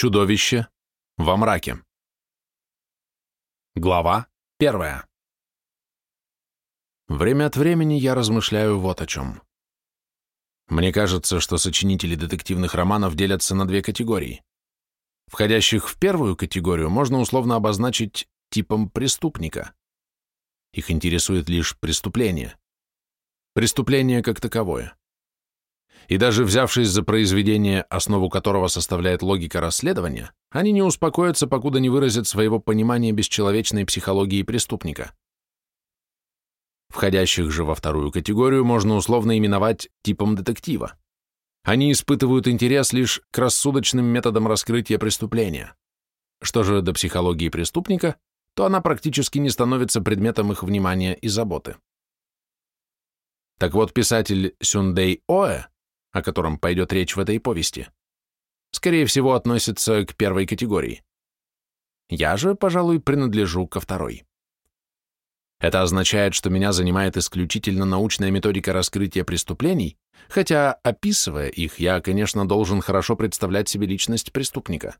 Чудовище во мраке. Глава первая. Время от времени я размышляю вот о чем. Мне кажется, что сочинители детективных романов делятся на две категории. Входящих в первую категорию можно условно обозначить типом преступника. Их интересует лишь преступление. Преступление как таковое. И даже взявшись за произведение, основу которого составляет логика расследования, они не успокоятся, покуда не выразят своего понимания бесчеловечной психологии преступника. Входящих же во вторую категорию можно условно именовать типом детектива. Они испытывают интерес лишь к рассудочным методам раскрытия преступления. Что же до психологии преступника, то она практически не становится предметом их внимания и заботы. Так вот, писатель Сюндей Оэ о котором пойдет речь в этой повести, скорее всего, относится к первой категории. Я же, пожалуй, принадлежу ко второй. Это означает, что меня занимает исключительно научная методика раскрытия преступлений, хотя, описывая их, я, конечно, должен хорошо представлять себе личность преступника.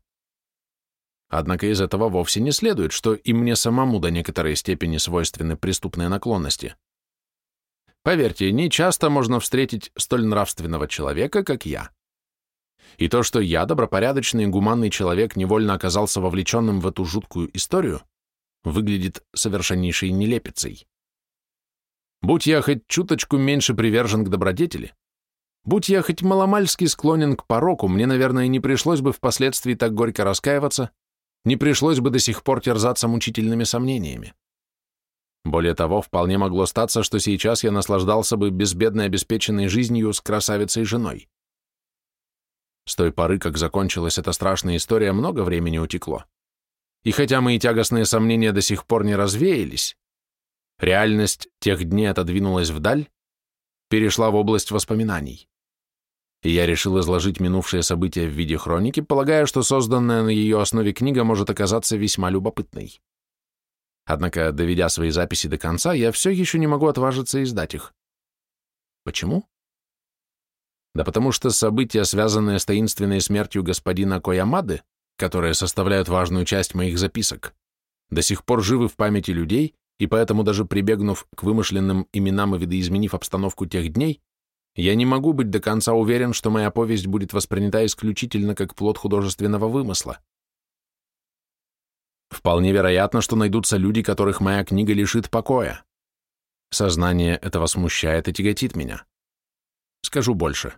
Однако из этого вовсе не следует, что и мне самому до некоторой степени свойственны преступные наклонности. Поверьте, не часто можно встретить столь нравственного человека, как я. И то, что я, добропорядочный и гуманный человек, невольно оказался вовлеченным в эту жуткую историю, выглядит совершеннейшей нелепицей. Будь я хоть чуточку меньше привержен к добродетели, будь я хоть маломальски склонен к пороку, мне, наверное, не пришлось бы впоследствии так горько раскаиваться, не пришлось бы до сих пор терзаться мучительными сомнениями. Более того, вполне могло статься, что сейчас я наслаждался бы безбедной обеспеченной жизнью с красавицей женой. С той поры, как закончилась эта страшная история, много времени утекло. И хотя мои тягостные сомнения до сих пор не развеялись, реальность тех дней отодвинулась вдаль, перешла в область воспоминаний. И я решил изложить минувшие события в виде хроники, полагая, что созданная на ее основе книга может оказаться весьма любопытной. Однако, доведя свои записи до конца, я все еще не могу отважиться издать их. Почему? Да потому что события, связанные с таинственной смертью господина Коямады, которые составляют важную часть моих записок, до сих пор живы в памяти людей, и поэтому даже прибегнув к вымышленным именам и видоизменив обстановку тех дней, я не могу быть до конца уверен, что моя повесть будет воспринята исключительно как плод художественного вымысла. Вполне вероятно, что найдутся люди, которых моя книга лишит покоя. Сознание этого смущает и тяготит меня. Скажу больше.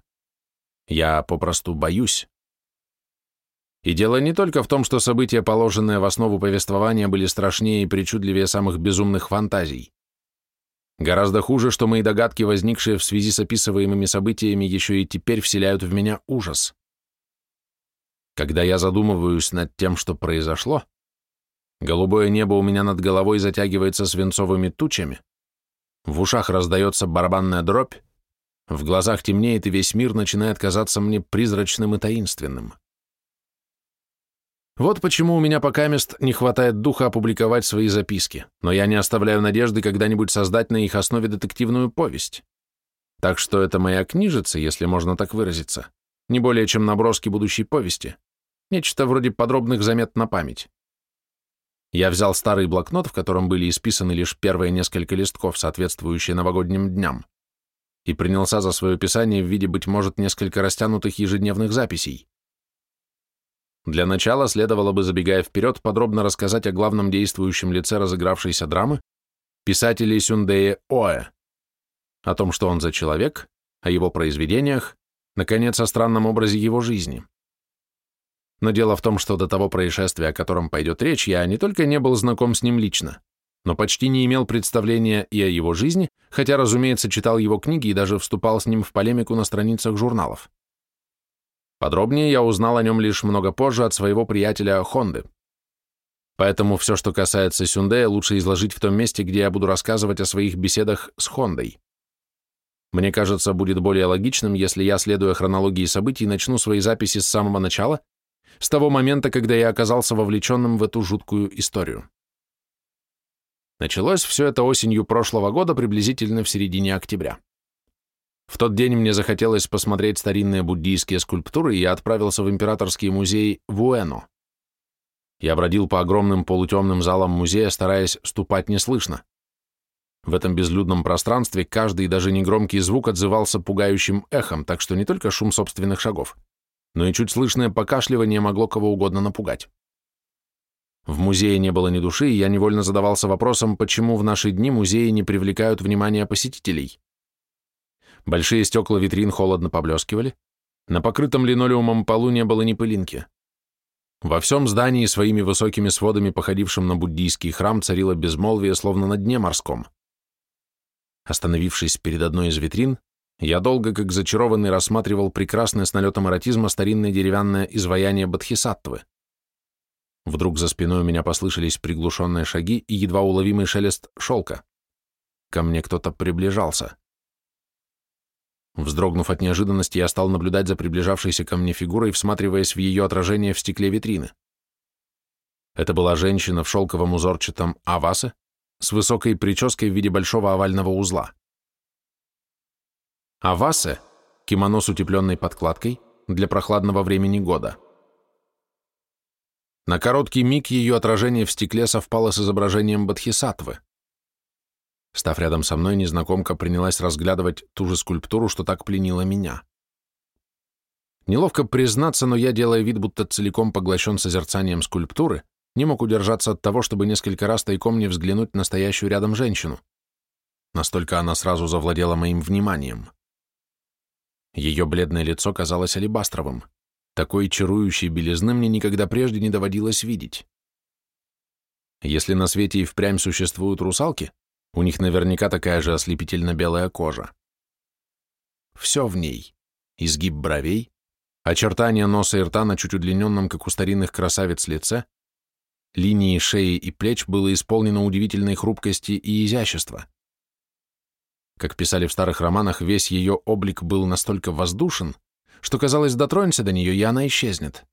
Я попросту боюсь. И дело не только в том, что события, положенные в основу повествования, были страшнее и причудливее самых безумных фантазий. Гораздо хуже, что мои догадки, возникшие в связи с описываемыми событиями, еще и теперь вселяют в меня ужас. Когда я задумываюсь над тем, что произошло, Голубое небо у меня над головой затягивается свинцовыми тучами, в ушах раздается барабанная дробь, в глазах темнеет, и весь мир начинает казаться мне призрачным и таинственным. Вот почему у меня пока мест не хватает духа опубликовать свои записки, но я не оставляю надежды когда-нибудь создать на их основе детективную повесть. Так что это моя книжица, если можно так выразиться, не более чем наброски будущей повести, нечто вроде подробных замет на память. Я взял старый блокнот, в котором были исписаны лишь первые несколько листков, соответствующие новогодним дням, и принялся за свое писание в виде, быть может, несколько растянутых ежедневных записей. Для начала следовало бы, забегая вперед, подробно рассказать о главном действующем лице разыгравшейся драмы, писателе Сюндее Оэ, о том, что он за человек, о его произведениях, наконец, о странном образе его жизни. Но дело в том, что до того происшествия, о котором пойдет речь, я не только не был знаком с ним лично, но почти не имел представления и о его жизни, хотя, разумеется, читал его книги и даже вступал с ним в полемику на страницах журналов. Подробнее я узнал о нем лишь много позже от своего приятеля Хонды. Поэтому все, что касается Сюндея, лучше изложить в том месте, где я буду рассказывать о своих беседах с Хондой. Мне кажется, будет более логичным, если я, следуя хронологии событий, начну свои записи с самого начала с того момента, когда я оказался вовлеченным в эту жуткую историю. Началось все это осенью прошлого года, приблизительно в середине октября. В тот день мне захотелось посмотреть старинные буддийские скульптуры, и я отправился в императорский музей в Уэно. Я бродил по огромным полутемным залам музея, стараясь ступать неслышно. В этом безлюдном пространстве каждый, даже негромкий звук отзывался пугающим эхом, так что не только шум собственных шагов, но и чуть слышное покашливание могло кого угодно напугать. В музее не было ни души, и я невольно задавался вопросом, почему в наши дни музеи не привлекают внимания посетителей. Большие стекла витрин холодно поблескивали, на покрытом линолеумом полу не было ни пылинки. Во всем здании своими высокими сводами, походившим на буддийский храм, царило безмолвие, словно на дне морском. Остановившись перед одной из витрин, я долго, как зачарованный, рассматривал прекрасное с налетом эротизма старинное деревянное изваяние Бодхисаттвы. Вдруг за спиной у меня послышались приглушенные шаги и едва уловимый шелест шелка. Ко мне кто-то приближался. Вздрогнув от неожиданности, я стал наблюдать за приближавшейся ко мне фигурой, всматриваясь в ее отражение в стекле витрины. Это была женщина в шелковом узорчатом авасе с высокой прической в виде большого овального узла. Авасе – кимоно с утепленной подкладкой для прохладного времени года. На короткий миг ее отражение в стекле совпало с изображением Бодхисаттвы. Став рядом со мной, незнакомка принялась разглядывать ту же скульптуру, что так пленила меня. Неловко признаться, но я, делая вид, будто целиком поглощен созерцанием скульптуры, не мог удержаться от того, чтобы несколько раз тайком не взглянуть на стоящую рядом женщину. Настолько она сразу завладела моим вниманием. Ее бледное лицо казалось алебастровым. Такой чарующей белизны мне никогда прежде не доводилось видеть. Если на свете и впрямь существуют русалки, у них наверняка такая же ослепительно-белая кожа. Все в ней. Изгиб бровей, очертания носа и рта на чуть удлиненном, как у старинных красавиц, лице, линии шеи и плеч было исполнено удивительной хрупкости и изящества. Как писали в старых романах, весь ее облик был настолько воздушен, что, казалось, дотронься до нее, и она исчезнет.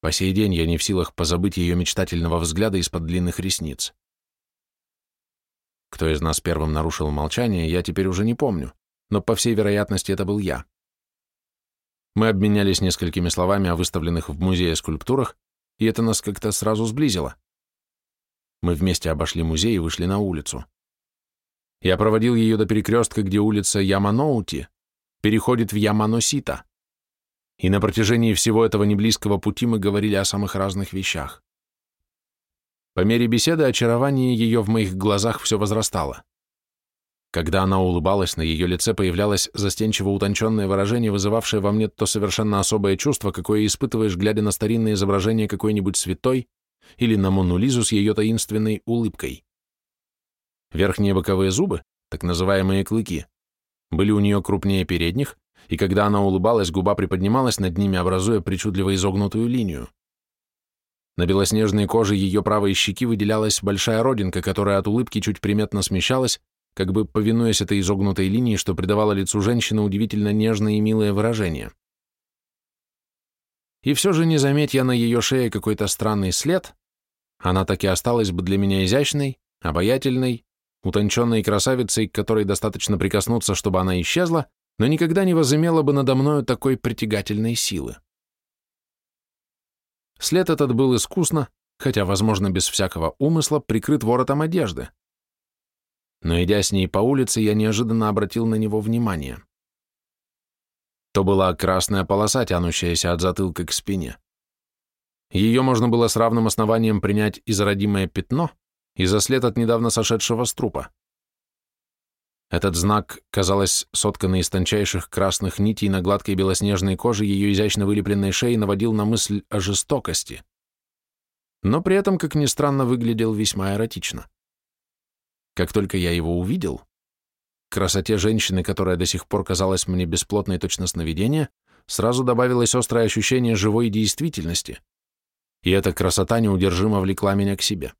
По сей день я не в силах позабыть ее мечтательного взгляда из-под длинных ресниц. Кто из нас первым нарушил молчание, я теперь уже не помню, но, по всей вероятности, это был я. Мы обменялись несколькими словами о выставленных в музее скульптурах, и это нас как-то сразу сблизило. Мы вместе обошли музей и вышли на улицу. Я проводил ее до перекрестка, где улица Яманоути переходит в Яманосита. И на протяжении всего этого неблизкого пути мы говорили о самых разных вещах. По мере беседы очарование ее в моих глазах все возрастало. Когда она улыбалась, на ее лице появлялось застенчиво утонченное выражение, вызывавшее во мне то совершенно особое чувство, какое испытываешь, глядя на старинное изображение какой-нибудь святой или на Мону Лизу с ее таинственной улыбкой. Верхние боковые зубы, так называемые клыки, были у нее крупнее передних, и когда она улыбалась, губа приподнималась над ними, образуя причудливо изогнутую линию. На белоснежной коже ее правой щеки выделялась большая родинка, которая от улыбки чуть приметно смещалась, как бы повинуясь этой изогнутой линии, что придавало лицу женщины удивительно нежное и милое выражение. И все же не заметь я на ее шее какой-то странный след, она так и осталась бы для меня изящной, обаятельной, утонченной красавицей, к которой достаточно прикоснуться, чтобы она исчезла, но никогда не возымела бы надо мною такой притягательной силы. След этот был искусно, хотя, возможно, без всякого умысла, прикрыт воротом одежды. Но, идя с ней по улице, я неожиданно обратил на него внимание. То была красная полоса, тянущаяся от затылка к спине. Ее можно было с равным основанием принять и за родимое пятно, и за след от недавно сошедшего с трупа. Этот знак, казалось, сотканный из тончайших красных нитей на гладкой белоснежной коже ее изящно вылепленной шеи, наводил на мысль о жестокости. Но при этом, как ни странно, выглядел весьма эротично. Как только я его увидел, красоте женщины, которая до сих пор казалась мне бесплотной точно сновидения, сразу добавилось острое ощущение живой действительности, и эта красота неудержимо влекла меня к себе.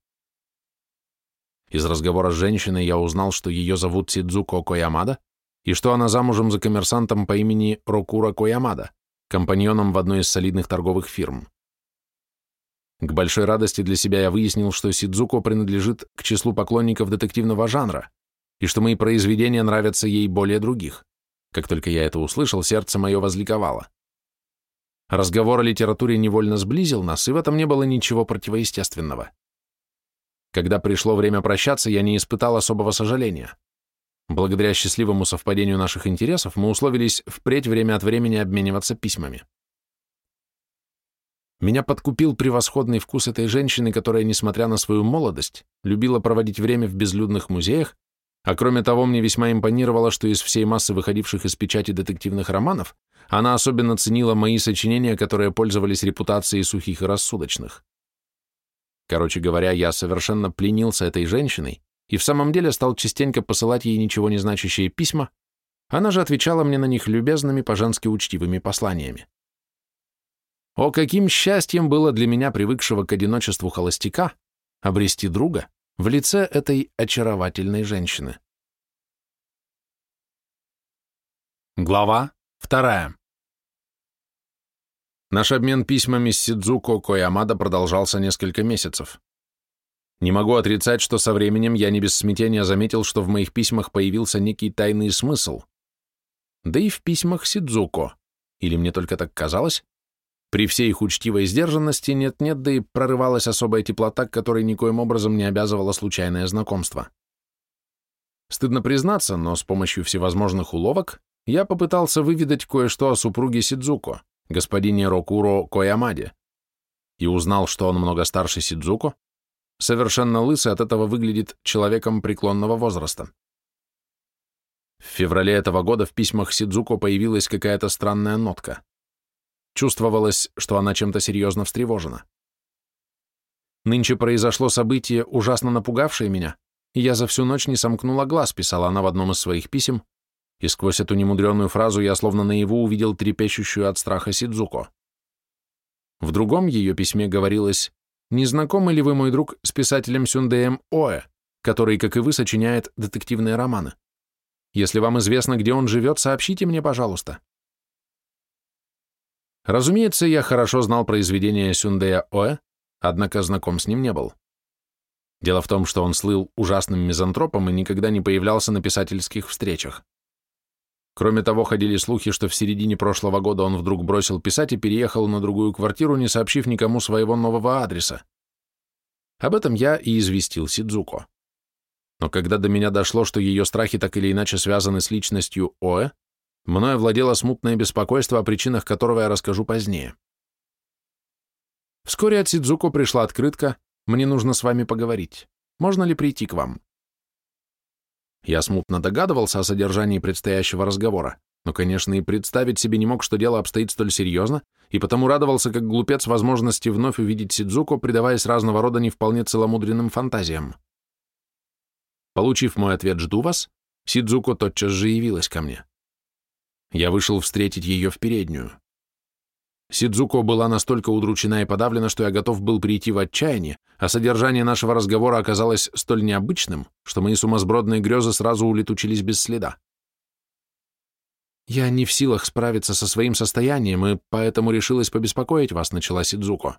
Из разговора с женщиной я узнал, что ее зовут Сидзуко Коямада и что она замужем за коммерсантом по имени Рокура Коямада, компаньоном в одной из солидных торговых фирм. К большой радости для себя я выяснил, что Сидзуко принадлежит к числу поклонников детективного жанра, и что мои произведения нравятся ей более других. Как только я это услышал, сердце мое возликовало. Разговор о литературе невольно сблизил нас, и в этом не было ничего противоестественного. Когда пришло время прощаться, я не испытал особого сожаления. Благодаря счастливому совпадению наших интересов мы условились впредь время от времени обмениваться письмами. Меня подкупил превосходный вкус этой женщины, которая, несмотря на свою молодость, любила проводить время в безлюдных музеях, а кроме того, мне весьма импонировало, что из всей массы выходивших из печати детективных романов она особенно ценила мои сочинения, которые пользовались репутацией сухих и рассудочных. Короче говоря, я совершенно пленился этой женщиной и в самом деле стал частенько посылать ей ничего не значащие письма, она же отвечала мне на них любезными, по-женски учтивыми посланиями. О, каким счастьем было для меня, привыкшего к одиночеству холостяка, обрести друга в лице этой очаровательной женщины. Глава вторая. Наш обмен письмами с Сидзуко Коямада продолжался несколько месяцев. Не могу отрицать, что со временем я не без смятения заметил, что в моих письмах появился некий тайный смысл. Да и в письмах Сидзуко, или мне только так казалось, при всей их учтивой сдержанности нет-нет, да и прорывалась особая теплота, которой никоим образом не обязывало случайное знакомство. Стыдно признаться, но с помощью всевозможных уловок я попытался выведать кое-что о супруге Сидзуко, господине Рокуро Коямаде, и узнал, что он много старше Сидзуко, совершенно лысый, от этого выглядит человеком преклонного возраста. В феврале этого года в письмах Сидзуко появилась какая-то странная нотка. Чувствовалось, что она чем-то серьезно встревожена. «Нынче произошло событие, ужасно напугавшее меня, и я за всю ночь не сомкнула глаз», писала она в одном из своих писем, и сквозь эту немудреную фразу я словно наяву увидел трепещущую от страха Сидзуко. В другом ее письме говорилось «Не знакомы ли вы, мой друг, с писателем Сюндеем Оэ, который, как и вы, сочиняет детективные романы? Если вам известно, где он живет, сообщите мне, пожалуйста». Разумеется, я хорошо знал произведение Сюндея Оэ, однако знаком с ним не был. Дело в том, что он слыл ужасным мизантропом и никогда не появлялся на писательских встречах. Кроме того, ходили слухи, что в середине прошлого года он вдруг бросил писать и переехал на другую квартиру, не сообщив никому своего нового адреса. Об этом я и известил Сидзуко. Но когда до меня дошло, что ее страхи так или иначе связаны с личностью Оэ, мною владело смутное беспокойство, о причинах которого я расскажу позднее. Вскоре от Сидзуко пришла открытка «Мне нужно с вами поговорить. Можно ли прийти к вам?» Я смутно догадывался о содержании предстоящего разговора, но, конечно, и представить себе не мог, что дело обстоит столь серьезно, и потому радовался как глупец возможности вновь увидеть Сидзуко, предаваясь разного рода не вполне целомудренным фантазиям. Получив мой ответ «Жду вас», Сидзуко тотчас же явилась ко мне. Я вышел встретить ее в переднюю. Сидзуко была настолько удручена и подавлена, что я готов был прийти в отчаяние, а содержание нашего разговора оказалось столь необычным, что мои сумасбродные грезы сразу улетучились без следа. «Я не в силах справиться со своим состоянием, и поэтому решилась побеспокоить вас», — начала Сидзуко.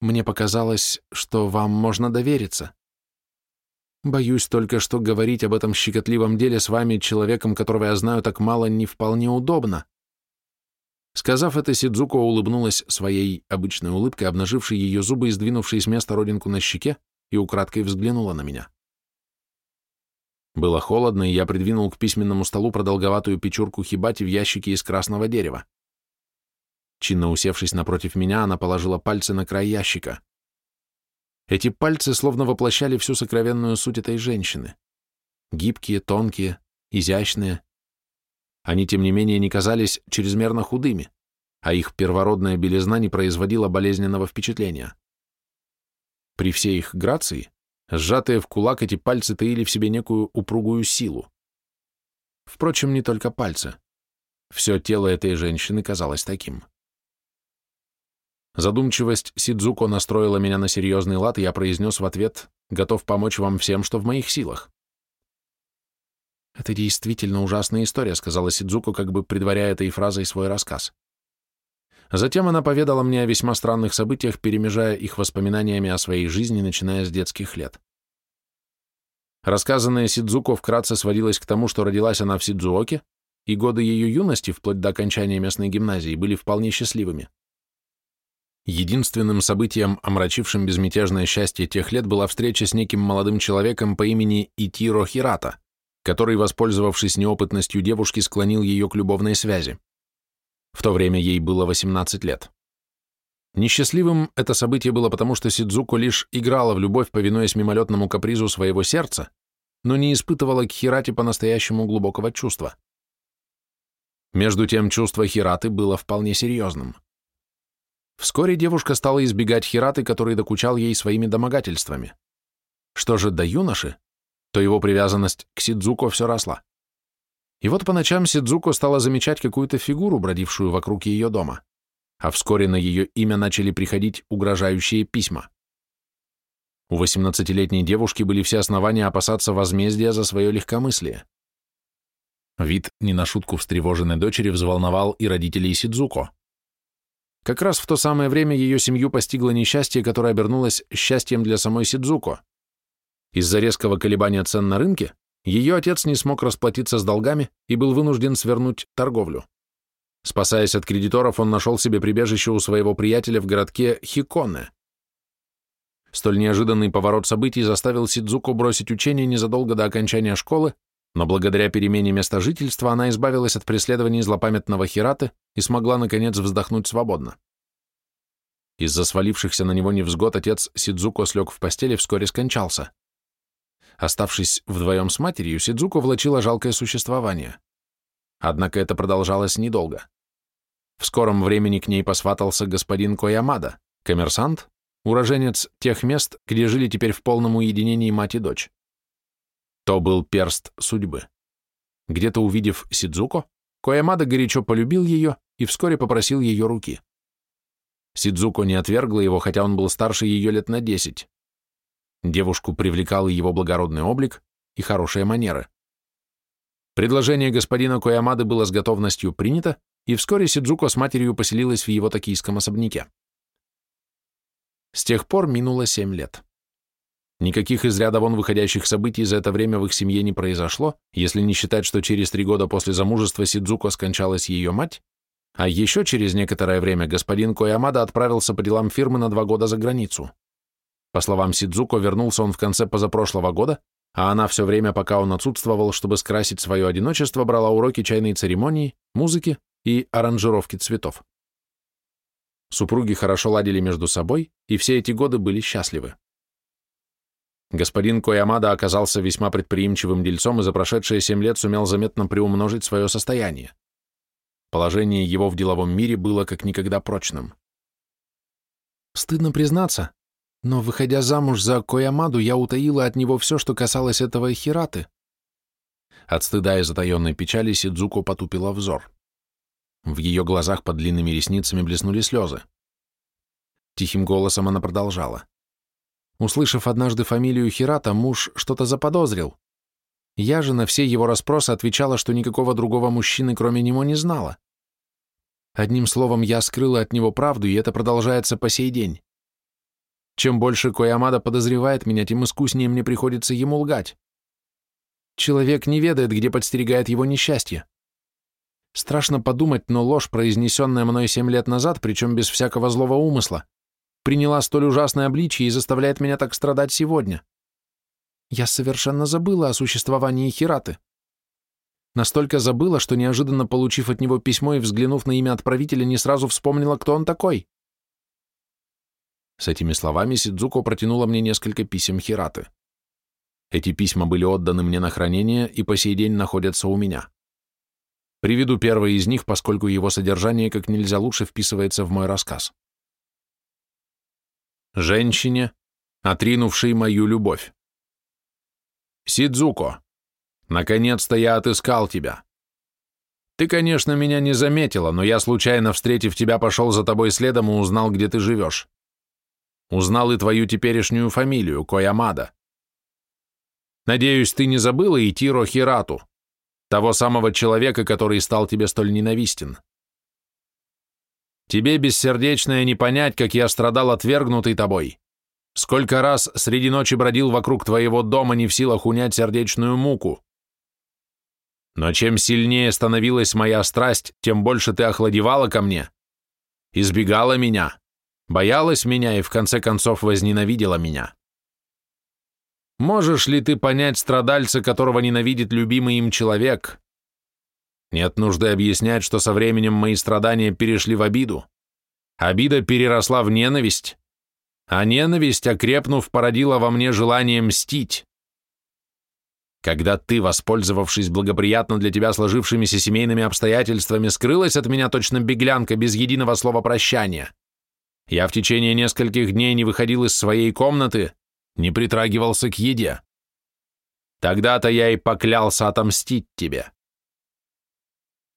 «Мне показалось, что вам можно довериться. Боюсь только, что говорить об этом щекотливом деле с вами, человеком, которого я знаю так мало, не вполне удобно». Сказав это, Сидзуко улыбнулась своей обычной улыбкой, обнажившей ее зубы и сдвинувшей с места родинку на щеке, и украдкой взглянула на меня. Было холодно, и я придвинул к письменному столу продолговатую печурку хибати в ящике из красного дерева. Чинно усевшись напротив меня, она положила пальцы на край ящика. Эти пальцы словно воплощали всю сокровенную суть этой женщины. Гибкие, тонкие, изящные, они, тем не менее, не казались чрезмерно худыми, а их первородная белизна не производила болезненного впечатления. При всей их грации, сжатые в кулак эти пальцы таили в себе некую упругую силу. Впрочем, не только пальцы. Все тело этой женщины казалось таким. Задумчивость Сидзуко настроила меня на серьезный лад, и я произнес в ответ, готов помочь вам всем, что в моих силах. «Это действительно ужасная история», — сказала Сидзуко, как бы предваряя этой фразой свой рассказ. Затем она поведала мне о весьма странных событиях, перемежая их воспоминаниями о своей жизни, начиная с детских лет. Рассказанное Сидзуко вкратце сводилось к тому, что родилась она в Сидзуоке, и годы ее юности, вплоть до окончания местной гимназии, были вполне счастливыми. Единственным событием, омрачившим безмятежное счастье тех лет, была встреча с неким молодым человеком по имени Итиро Хирата, который, воспользовавшись неопытностью девушки, склонил ее к любовной связи. В то время ей было 18 лет. Несчастливым это событие было потому, что Сидзуко лишь играла в любовь, повинуясь мимолетному капризу своего сердца, но не испытывала к Хирате по-настоящему глубокого чувства. Между тем, чувство Хираты было вполне серьезным. Вскоре девушка стала избегать Хираты, который докучал ей своими домогательствами. Что же до юноши, то его привязанность к Сидзуко все росла. И вот по ночам Сидзуко стала замечать какую-то фигуру, бродившую вокруг ее дома, а вскоре на ее имя начали приходить угрожающие письма. У 18-летней девушки были все основания опасаться возмездия за свое легкомыслие. Вид не на шутку встревоженной дочери взволновал и родителей Сидзуко. Как раз в то самое время ее семью постигло несчастье, которое обернулось счастьем для самой Сидзуко. Из-за резкого колебания цен на рынке ее отец не смог расплатиться с долгами и был вынужден свернуть торговлю. Спасаясь от кредиторов, он нашел себе прибежище у своего приятеля в городке Хиконе. Столь неожиданный поворот событий заставил Сидзуко бросить учение незадолго до окончания школы но благодаря перемене места жительства она избавилась от преследований злопамятного Хираты и смогла, наконец, вздохнуть свободно. Из-за свалившихся на него невзгод отец Сидзуко слег в постели и вскоре скончался. Оставшись вдвоем с матерью, Сидзуко влачила жалкое существование. Однако это продолжалось недолго. В скором времени к ней посватался господин Коямада, коммерсант, уроженец тех мест, где жили теперь в полном уединении мать и дочь. То был перст судьбы. Где-то увидев Сидзуко, Коямада горячо полюбил ее и вскоре попросил ее руки. Сидзуко не отвергла его, хотя он был старше ее лет на десять. Девушку привлекал его благородный облик и хорошие манеры. Предложение господина Коямады было с готовностью принято, и вскоре Сидзуко с матерью поселилась в его токийском особняке. С тех пор минуло семь лет. Никаких из ряда вон выходящих событий за это время в их семье не произошло, если не считать, что через три года после замужества Сидзуко скончалась ее мать, а еще через некоторое время господин Коямада отправился по делам фирмы на два года за границу. По словам Сидзуко, вернулся он в конце позапрошлого года, а она все время, пока он отсутствовал, чтобы скрасить свое одиночество, брала уроки чайной церемонии, музыки и аранжировки цветов. Супруги хорошо ладили между собой, и все эти годы были счастливы. Господин Коямада оказался весьма предприимчивым дельцом и за прошедшие семь лет сумел заметно приумножить свое состояние. Положение его в деловом мире было как никогда прочным. Стыдно признаться, но, выходя замуж за Коямаду, я утаила от него все, что касалось этого Хираты. От стыда и затаенной печали Сидзуко потупила взор. В ее глазах под длинными ресницами блеснули слезы. Тихим голосом она продолжала. Услышав однажды фамилию Хирата, муж что-то заподозрил. Я же на все его расспросы отвечала, что никакого другого мужчины, кроме него, не знала. Одним словом, я скрыла от него правду, и это продолжается по сей день. Чем больше Коямада подозревает меня, тем искуснее мне приходится ему лгать. Человек не ведает, где подстерегает его несчастье. Страшно подумать, но ложь, произнесенная мной семь лет назад, причем без всякого злого умысла, приняла столь ужасное обличие и заставляет меня так страдать сегодня. Я совершенно забыла о существовании Хираты. Настолько забыла, что неожиданно получив от него письмо и взглянув на имя отправителя, не сразу вспомнила, кто он такой. С этими словами Сидзуко протянула мне несколько писем Хираты. Эти письма были отданы мне на хранение и по сей день находятся у меня. Приведу первое из них, поскольку его содержание как нельзя лучше вписывается в мой рассказ женщине, отринувшей мою любовь. Сидзуко, наконец-то я отыскал тебя. Ты, конечно, меня не заметила, но я, случайно встретив тебя, пошел за тобой следом и узнал, где ты живешь. Узнал и твою теперешнюю фамилию, Коямада. Надеюсь, ты не забыла Итиро Хирату, того самого человека, который стал тебе столь ненавистен. Тебе, бессердечное, не понять, как я страдал отвергнутый тобой. Сколько раз среди ночи бродил вокруг твоего дома, не в силах унять сердечную муку. Но чем сильнее становилась моя страсть, тем больше ты охладевала ко мне, избегала меня, боялась меня и в конце концов возненавидела меня. Можешь ли ты понять страдальца, которого ненавидит любимый им человек? Нет нужды объяснять, что со временем мои страдания перешли в обиду. Обида переросла в ненависть, а ненависть, окрепнув, породила во мне желание мстить. Когда ты, воспользовавшись благоприятно для тебя сложившимися семейными обстоятельствами, скрылась от меня точно беглянка без единого слова прощания, я в течение нескольких дней не выходил из своей комнаты, не притрагивался к еде. Тогда-то я и поклялся отомстить тебе.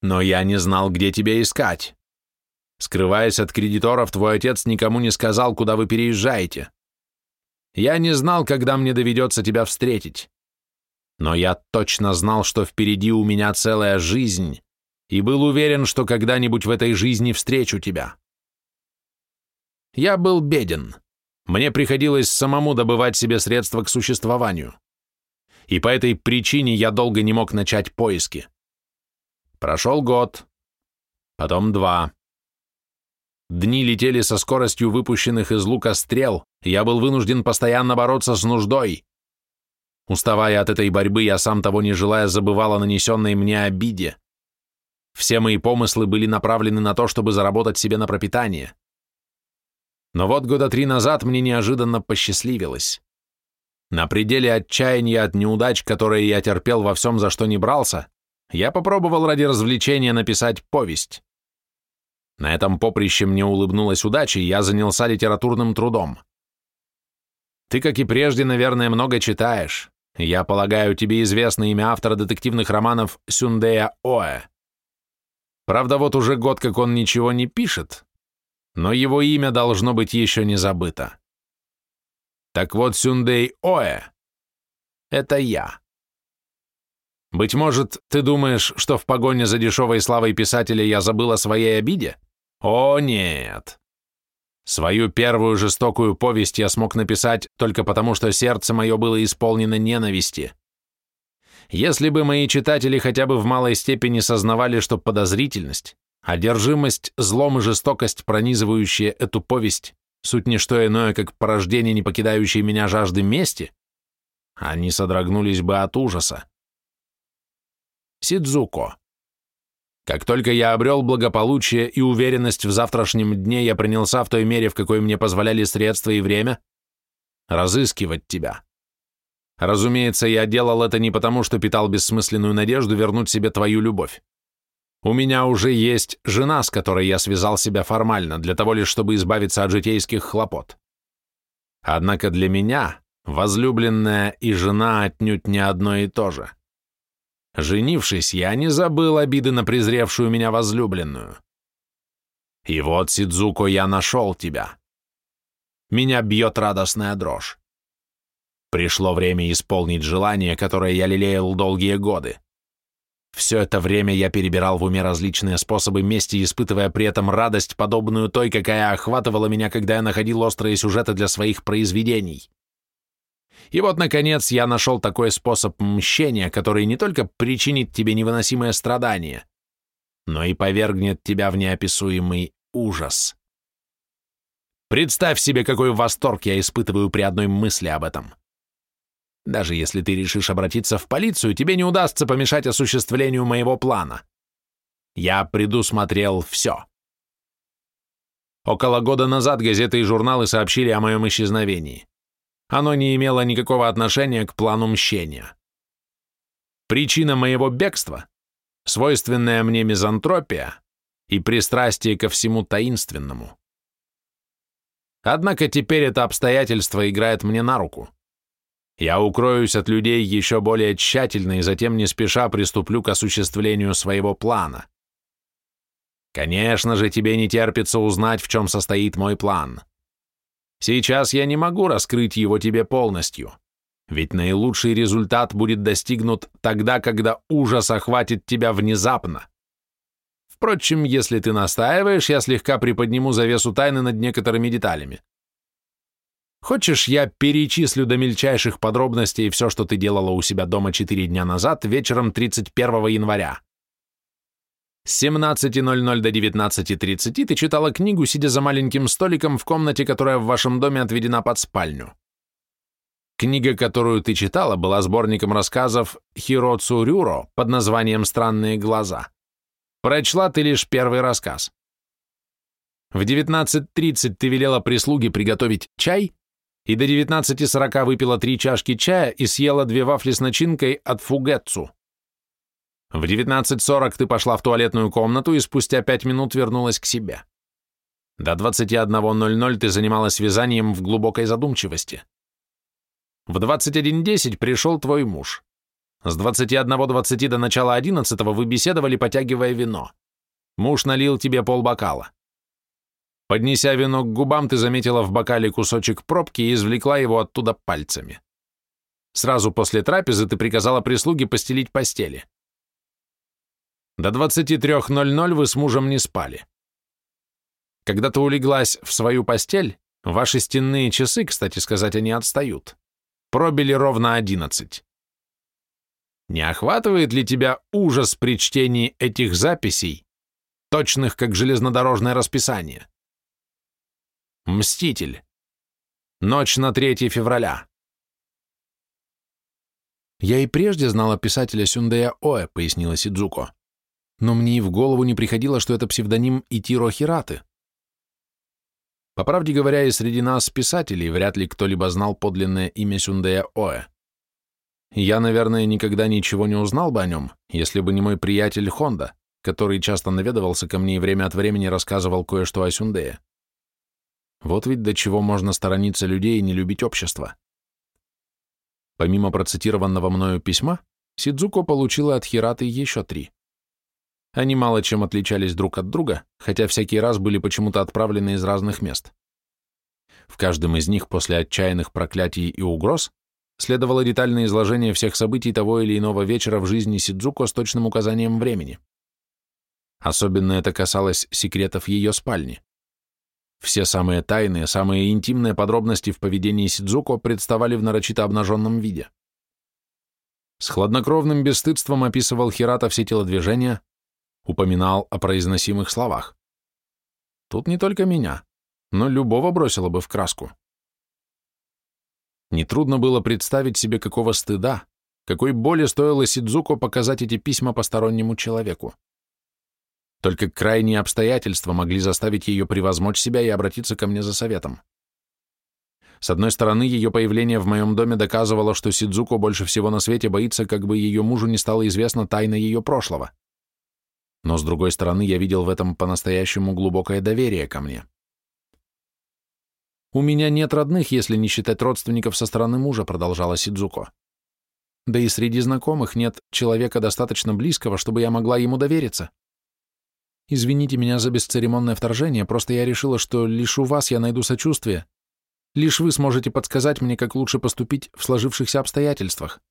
Но я не знал, где тебя искать. Скрываясь от кредиторов, твой отец никому не сказал, куда вы переезжаете. Я не знал, когда мне доведется тебя встретить. Но я точно знал, что впереди у меня целая жизнь, и был уверен, что когда-нибудь в этой жизни встречу тебя. Я был беден. Мне приходилось самому добывать себе средства к существованию. И по этой причине я долго не мог начать поиски. Прошел год, потом два. Дни летели со скоростью выпущенных из лука стрел, я был вынужден постоянно бороться с нуждой. Уставая от этой борьбы, я сам того не желая забывал о нанесенной мне обиде. Все мои помыслы были направлены на то, чтобы заработать себе на пропитание. Но вот года три назад мне неожиданно посчастливилось. На пределе отчаяния от неудач, которые я терпел во всем, за что не брался, я попробовал ради развлечения написать повесть. На этом поприще мне улыбнулась удача, и я занялся литературным трудом. Ты, как и прежде, наверное, много читаешь. Я полагаю, тебе известно имя автора детективных романов Сюндея Оэ. Правда, вот уже год, как он ничего не пишет, но его имя должно быть еще не забыто. Так вот, Сюндей Оэ — это я. Быть может, ты думаешь, что в погоне за дешевой славой писателя я забыл о своей обиде? О, нет. Свою первую жестокую повесть я смог написать только потому, что сердце мое было исполнено ненависти. Если бы мои читатели хотя бы в малой степени сознавали, что подозрительность, одержимость, злом и жестокость, пронизывающие эту повесть, суть не что иное, как порождение, не покидающей меня жажды мести, они содрогнулись бы от ужаса. Сидзуко. Как только я обрел благополучие и уверенность в завтрашнем дне, я принялся в той мере, в какой мне позволяли средства и время, разыскивать тебя. Разумеется, я делал это не потому, что питал бессмысленную надежду вернуть себе твою любовь. У меня уже есть жена, с которой я связал себя формально, для того лишь, чтобы избавиться от житейских хлопот. Однако для меня возлюбленная и жена отнюдь не одно и то же. Женившись, я не забыл обиды на презревшую меня возлюбленную. И вот, Сидзуко, я нашел тебя. Меня бьет радостная дрожь. Пришло время исполнить желание, которое я лелеял долгие годы. Все это время я перебирал в уме различные способы мести, испытывая при этом радость, подобную той, какая охватывала меня, когда я находил острые сюжеты для своих произведений. И вот, наконец, я нашел такой способ мщения, который не только причинит тебе невыносимое страдание, но и повергнет тебя в неописуемый ужас. Представь себе, какой восторг я испытываю при одной мысли об этом. Даже если ты решишь обратиться в полицию, тебе не удастся помешать осуществлению моего плана. Я предусмотрел все. Около года назад газеты и журналы сообщили о моем исчезновении оно не имело никакого отношения к плану мщения. Причина моего бегства – свойственная мне мизантропия и пристрастие ко всему таинственному. Однако теперь это обстоятельство играет мне на руку. Я укроюсь от людей еще более тщательно и затем не спеша приступлю к осуществлению своего плана. Конечно же, тебе не терпится узнать, в чем состоит мой план. Сейчас я не могу раскрыть его тебе полностью, ведь наилучший результат будет достигнут тогда, когда ужас охватит тебя внезапно. Впрочем, если ты настаиваешь, я слегка приподниму завесу тайны над некоторыми деталями. Хочешь, я перечислю до мельчайших подробностей все, что ты делала у себя дома четыре дня назад, вечером 31 января? С 17.00 до 19.30 ты читала книгу, сидя за маленьким столиком в комнате, которая в вашем доме отведена под спальню. Книга, которую ты читала, была сборником рассказов Хиро Цурюро под названием «Странные глаза». Прочла ты лишь первый рассказ. В 19.30 ты велела прислуге приготовить чай, и до 19.40 выпила три чашки чая и съела две вафли с начинкой от фугетсу. В 19.40 ты пошла в туалетную комнату и спустя пять минут вернулась к себе. До 21.00 ты занималась вязанием в глубокой задумчивости. В 21.10 пришел твой муж. С 21.20 до начала 11 вы беседовали, потягивая вино. Муж налил тебе полбокала. Поднеся вино к губам, ты заметила в бокале кусочек пробки и извлекла его оттуда пальцами. Сразу после трапезы ты приказала прислуге постелить постели. До 23.00 вы с мужем не спали. Когда ты улеглась в свою постель, ваши стенные часы, кстати сказать, они отстают, пробили ровно 11. Не охватывает ли тебя ужас при чтении этих записей, точных как железнодорожное расписание? Мститель. Ночь на 3 февраля. Я и прежде знала писателя Сюндея Оэ, пояснила Сидзуко но мне и в голову не приходило, что это псевдоним Итиро Хираты. По правде говоря, и среди нас, писателей, вряд ли кто-либо знал подлинное имя Сюндея Оэ. Я, наверное, никогда ничего не узнал бы о нем, если бы не мой приятель Хонда, который часто наведывался ко мне и время от времени рассказывал кое-что о Сюндее. Вот ведь до чего можно сторониться людей и не любить общество. Помимо процитированного мною письма, Сидзуко получила от Хираты еще три. Они мало чем отличались друг от друга, хотя всякий раз были почему-то отправлены из разных мест. В каждом из них после отчаянных проклятий и угроз следовало детальное изложение всех событий того или иного вечера в жизни Сидзуко с точным указанием времени. Особенно это касалось секретов ее спальни. Все самые тайные, самые интимные подробности в поведении Сидзуко представали в нарочито обнаженном виде. С хладнокровным бесстыдством описывал Хирата все телодвижения, упоминал о произносимых словах. Тут не только меня, но любого бросило бы в краску. Нетрудно было представить себе, какого стыда, какой боли стоило Сидзуко показать эти письма постороннему человеку. Только крайние обстоятельства могли заставить ее превозмочь себя и обратиться ко мне за советом. С одной стороны, ее появление в моем доме доказывало, что Сидзуко больше всего на свете боится, как бы ее мужу не стало известна тайна ее прошлого но, с другой стороны, я видел в этом по-настоящему глубокое доверие ко мне. «У меня нет родных, если не считать родственников со стороны мужа», продолжала Сидзуко. «Да и среди знакомых нет человека достаточно близкого, чтобы я могла ему довериться. Извините меня за бесцеремонное вторжение, просто я решила, что лишь у вас я найду сочувствие. Лишь вы сможете подсказать мне, как лучше поступить в сложившихся обстоятельствах.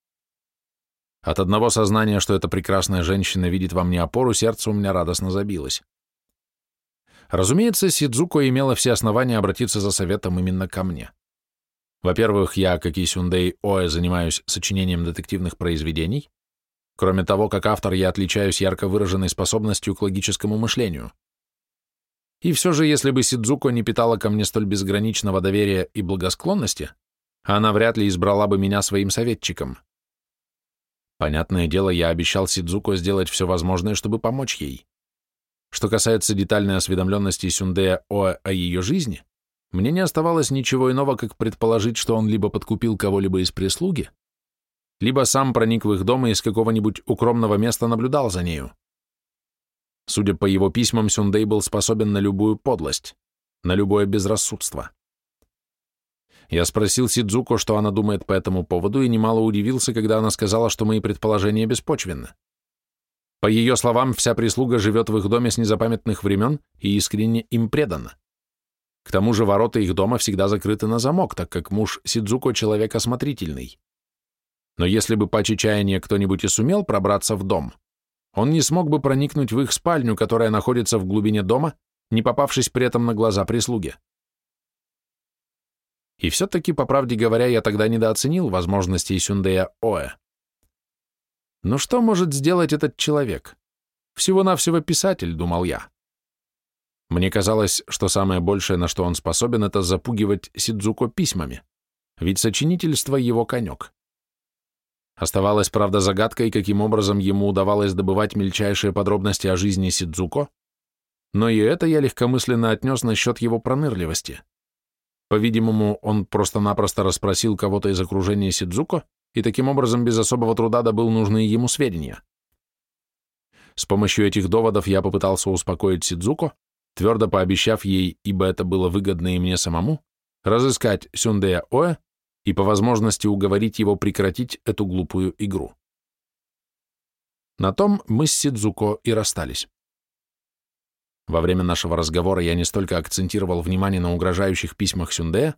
От одного сознания, что эта прекрасная женщина видит во мне опору, сердце у меня радостно забилось. Разумеется, Сидзуко имела все основания обратиться за советом именно ко мне. Во-первых, я, как и Сюндей Оэ, занимаюсь сочинением детективных произведений. Кроме того, как автор, я отличаюсь ярко выраженной способностью к логическому мышлению. И все же, если бы Сидзуко не питала ко мне столь безграничного доверия и благосклонности, она вряд ли избрала бы меня своим советчиком. Понятное дело, я обещал Сидзуко сделать все возможное, чтобы помочь ей. Что касается детальной осведомленности Сюндея Оэ о ее жизни, мне не оставалось ничего иного, как предположить, что он либо подкупил кого-либо из прислуги, либо сам проник в их дом и из какого-нибудь укромного места наблюдал за нею. Судя по его письмам, Сюндей был способен на любую подлость, на любое безрассудство. Я спросил Сидзуко, что она думает по этому поводу, и немало удивился, когда она сказала, что мои предположения беспочвенны. По ее словам, вся прислуга живет в их доме с незапамятных времен и искренне им предана. К тому же ворота их дома всегда закрыты на замок, так как муж Сидзуко человек осмотрительный. Но если бы по чаяния кто-нибудь и сумел пробраться в дом, он не смог бы проникнуть в их спальню, которая находится в глубине дома, не попавшись при этом на глаза прислуги. И все-таки, по правде говоря, я тогда недооценил возможности Сюндея Оэ. Но что может сделать этот человек? Всего-навсего писатель, думал я. Мне казалось, что самое большее, на что он способен, это запугивать Сидзуко письмами, ведь сочинительство — его конек. Оставалась, правда, загадкой, каким образом ему удавалось добывать мельчайшие подробности о жизни Сидзуко, но и это я легкомысленно отнес насчет его пронырливости. По-видимому, он просто-напросто расспросил кого-то из окружения Сидзуко и таким образом без особого труда добыл нужные ему сведения. С помощью этих доводов я попытался успокоить Сидзуко, твердо пообещав ей, ибо это было выгодно и мне самому, разыскать Сюндея Оэ и по возможности уговорить его прекратить эту глупую игру. На том мы с Сидзуко и расстались. Во время нашего разговора я не столько акцентировал внимание на угрожающих письмах Сюндея,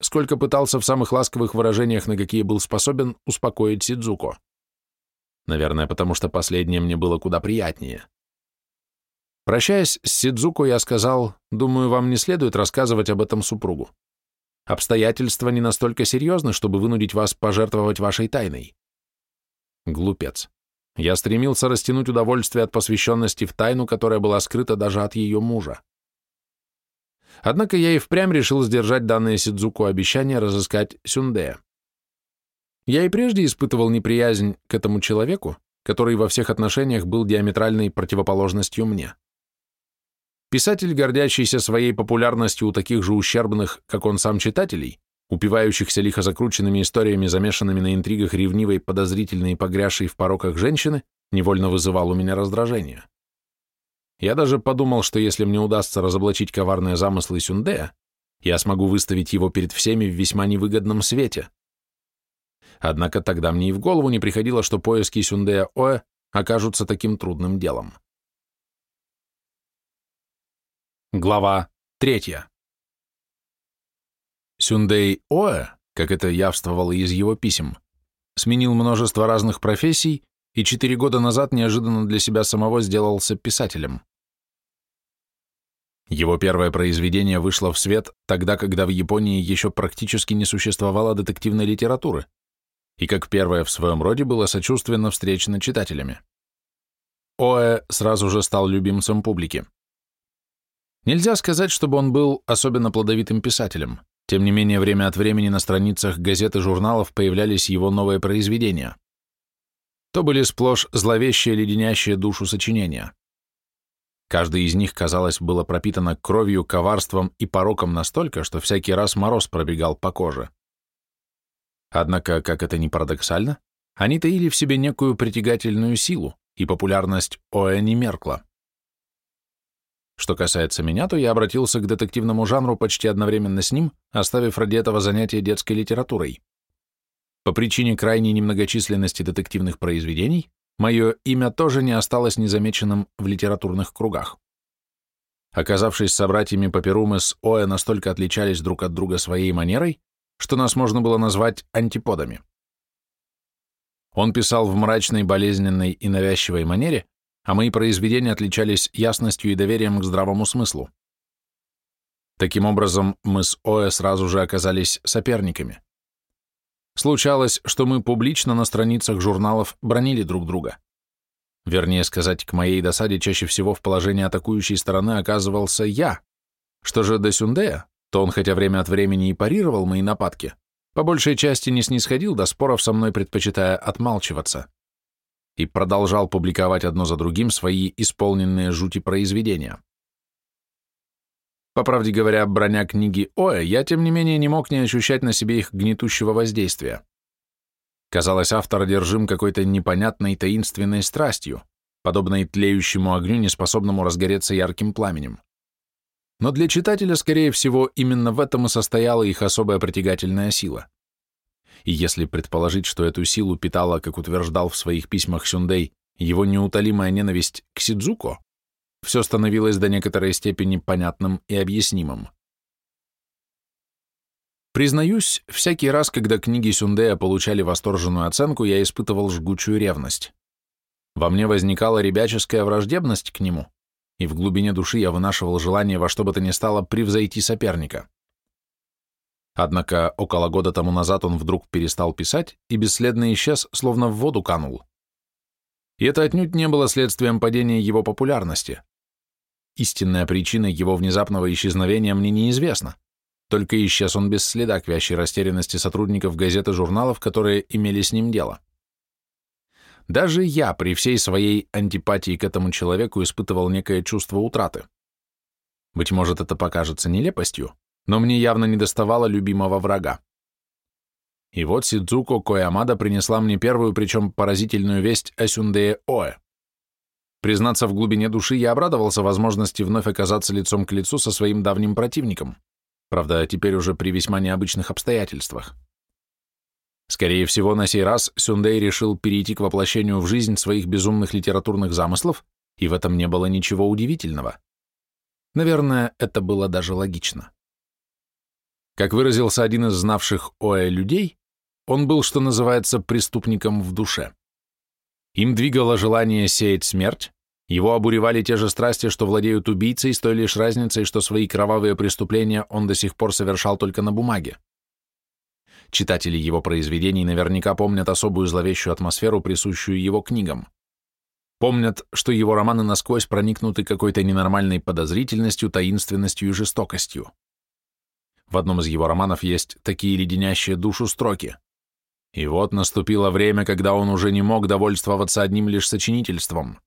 сколько пытался в самых ласковых выражениях, на какие был способен, успокоить Сидзуко. Наверное, потому что последнее мне было куда приятнее. Прощаясь с Сидзуко, я сказал, думаю, вам не следует рассказывать об этом супругу. Обстоятельства не настолько серьезны, чтобы вынудить вас пожертвовать вашей тайной. Глупец. Я стремился растянуть удовольствие от посвященности в тайну, которая была скрыта даже от ее мужа. Однако я и впрямь решил сдержать данное Сидзуку обещание разыскать Сюндея. Я и прежде испытывал неприязнь к этому человеку, который во всех отношениях был диаметральной противоположностью мне. Писатель, гордящийся своей популярностью у таких же ущербных, как он сам читателей, упивающихся лихо закрученными историями, замешанными на интригах ревнивой, подозрительной и погрязшей в пороках женщины, невольно вызывал у меня раздражение. Я даже подумал, что если мне удастся разоблачить коварные замыслы Сюндея, я смогу выставить его перед всеми в весьма невыгодном свете. Однако тогда мне и в голову не приходило, что поиски Сюндея Оэ окажутся таким трудным делом. Глава третья. Сюндей Оэ, как это явствовало из его писем, сменил множество разных профессий и четыре года назад неожиданно для себя самого сделался писателем. Его первое произведение вышло в свет тогда, когда в Японии еще практически не существовало детективной литературы, и как первое в своем роде было сочувственно встречено читателями. Оэ сразу же стал любимцем публики. Нельзя сказать, чтобы он был особенно плодовитым писателем. Тем не менее, время от времени на страницах газет и журналов появлялись его новые произведения. То были сплошь зловещие, леденящие душу сочинения. Каждый из них, казалось, было пропитано кровью, коварством и пороком настолько, что всякий раз мороз пробегал по коже. Однако, как это ни парадоксально, они таили в себе некую притягательную силу, и популярность Оэ не меркла. Что касается меня, то я обратился к детективному жанру почти одновременно с ним, оставив ради этого занятие детской литературой. По причине крайней немногочисленности детективных произведений, мое имя тоже не осталось незамеченным в литературных кругах. Оказавшись собратьями по перу, мы с Оэ настолько отличались друг от друга своей манерой, что нас можно было назвать антиподами. Он писал в мрачной, болезненной и навязчивой манере, а мои произведения отличались ясностью и доверием к здравому смыслу. Таким образом, мы с Оэ сразу же оказались соперниками. Случалось, что мы публично на страницах журналов бронили друг друга. Вернее сказать, к моей досаде чаще всего в положении атакующей стороны оказывался я. Что же до Сюндея, то он хотя время от времени и парировал мои нападки, по большей части не снисходил до споров со мной, предпочитая отмалчиваться и продолжал публиковать одно за другим свои исполненные жути произведения. По правде говоря, броня книги Оэ, я, тем не менее, не мог не ощущать на себе их гнетущего воздействия. Казалось, автор одержим какой-то непонятной таинственной страстью, подобной тлеющему огню, неспособному разгореться ярким пламенем. Но для читателя, скорее всего, именно в этом и состояла их особая притягательная сила и если предположить, что эту силу питала, как утверждал в своих письмах Сюндей, его неутолимая ненависть к Сидзуко, все становилось до некоторой степени понятным и объяснимым. Признаюсь, всякий раз, когда книги Сюндея получали восторженную оценку, я испытывал жгучую ревность. Во мне возникала ребяческая враждебность к нему, и в глубине души я вынашивал желание во что бы то ни стало превзойти соперника. Однако около года тому назад он вдруг перестал писать и бесследно исчез, словно в воду канул. И это отнюдь не было следствием падения его популярности. Истинная причина его внезапного исчезновения мне неизвестна, только исчез он без следа к вящей растерянности сотрудников газет и журналов, которые имели с ним дело. Даже я при всей своей антипатии к этому человеку испытывал некое чувство утраты. Быть может, это покажется нелепостью, но мне явно не доставало любимого врага. И вот Сидзуко Коямада принесла мне первую, причем поразительную весть о Сюндее Оэ. Признаться, в глубине души я обрадовался возможности вновь оказаться лицом к лицу со своим давним противником, правда, теперь уже при весьма необычных обстоятельствах. Скорее всего, на сей раз Сюндей решил перейти к воплощению в жизнь своих безумных литературных замыслов, и в этом не было ничего удивительного. Наверное, это было даже логично. Как выразился один из знавших Оэ людей, он был, что называется, преступником в душе. Им двигало желание сеять смерть, его обуревали те же страсти, что владеют убийцей, с той лишь разницей, что свои кровавые преступления он до сих пор совершал только на бумаге. Читатели его произведений наверняка помнят особую зловещую атмосферу, присущую его книгам. Помнят, что его романы насквозь проникнуты какой-то ненормальной подозрительностью, таинственностью и жестокостью. В одном из его романов есть такие леденящие душу строки. И вот наступило время, когда он уже не мог довольствоваться одним лишь сочинительством.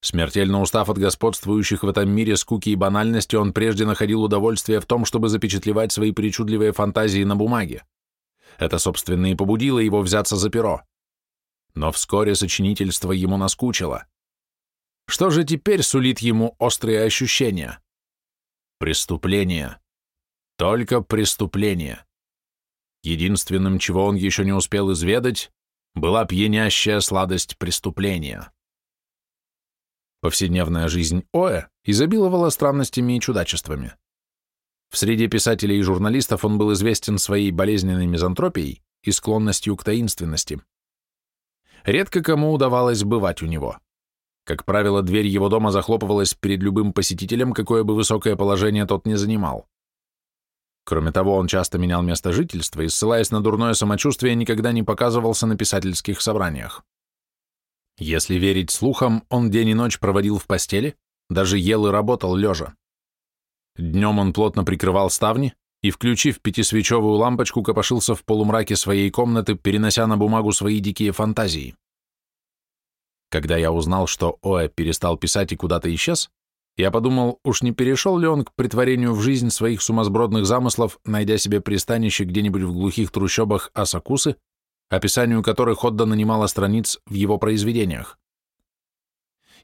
Смертельно устав от господствующих в этом мире скуки и банальности, он прежде находил удовольствие в том, чтобы запечатлевать свои причудливые фантазии на бумаге. Это, собственно, и побудило его взяться за перо. Но вскоре сочинительство ему наскучило. Что же теперь сулит ему острые ощущения? Преступление. Только преступление. Единственным, чего он еще не успел изведать, была пьянящая сладость преступления. Повседневная жизнь Оэ изобиловала странностями и чудачествами. В среде писателей и журналистов он был известен своей болезненной мизантропией и склонностью к таинственности. Редко кому удавалось бывать у него. Как правило, дверь его дома захлопывалась перед любым посетителем, какое бы высокое положение тот не занимал. Кроме того, он часто менял место жительства и, ссылаясь на дурное самочувствие, никогда не показывался на писательских собраниях. Если верить слухам, он день и ночь проводил в постели, даже ел и работал лежа. Днем он плотно прикрывал ставни и, включив пятисвечевую лампочку, копошился в полумраке своей комнаты, перенося на бумагу свои дикие фантазии. Когда я узнал, что Оэ перестал писать и куда-то исчез, я подумал, уж не перешел ли он к притворению в жизнь своих сумасбродных замыслов, найдя себе пристанище где-нибудь в глухих трущобах Асакусы, описанию которых отдано немало страниц в его произведениях.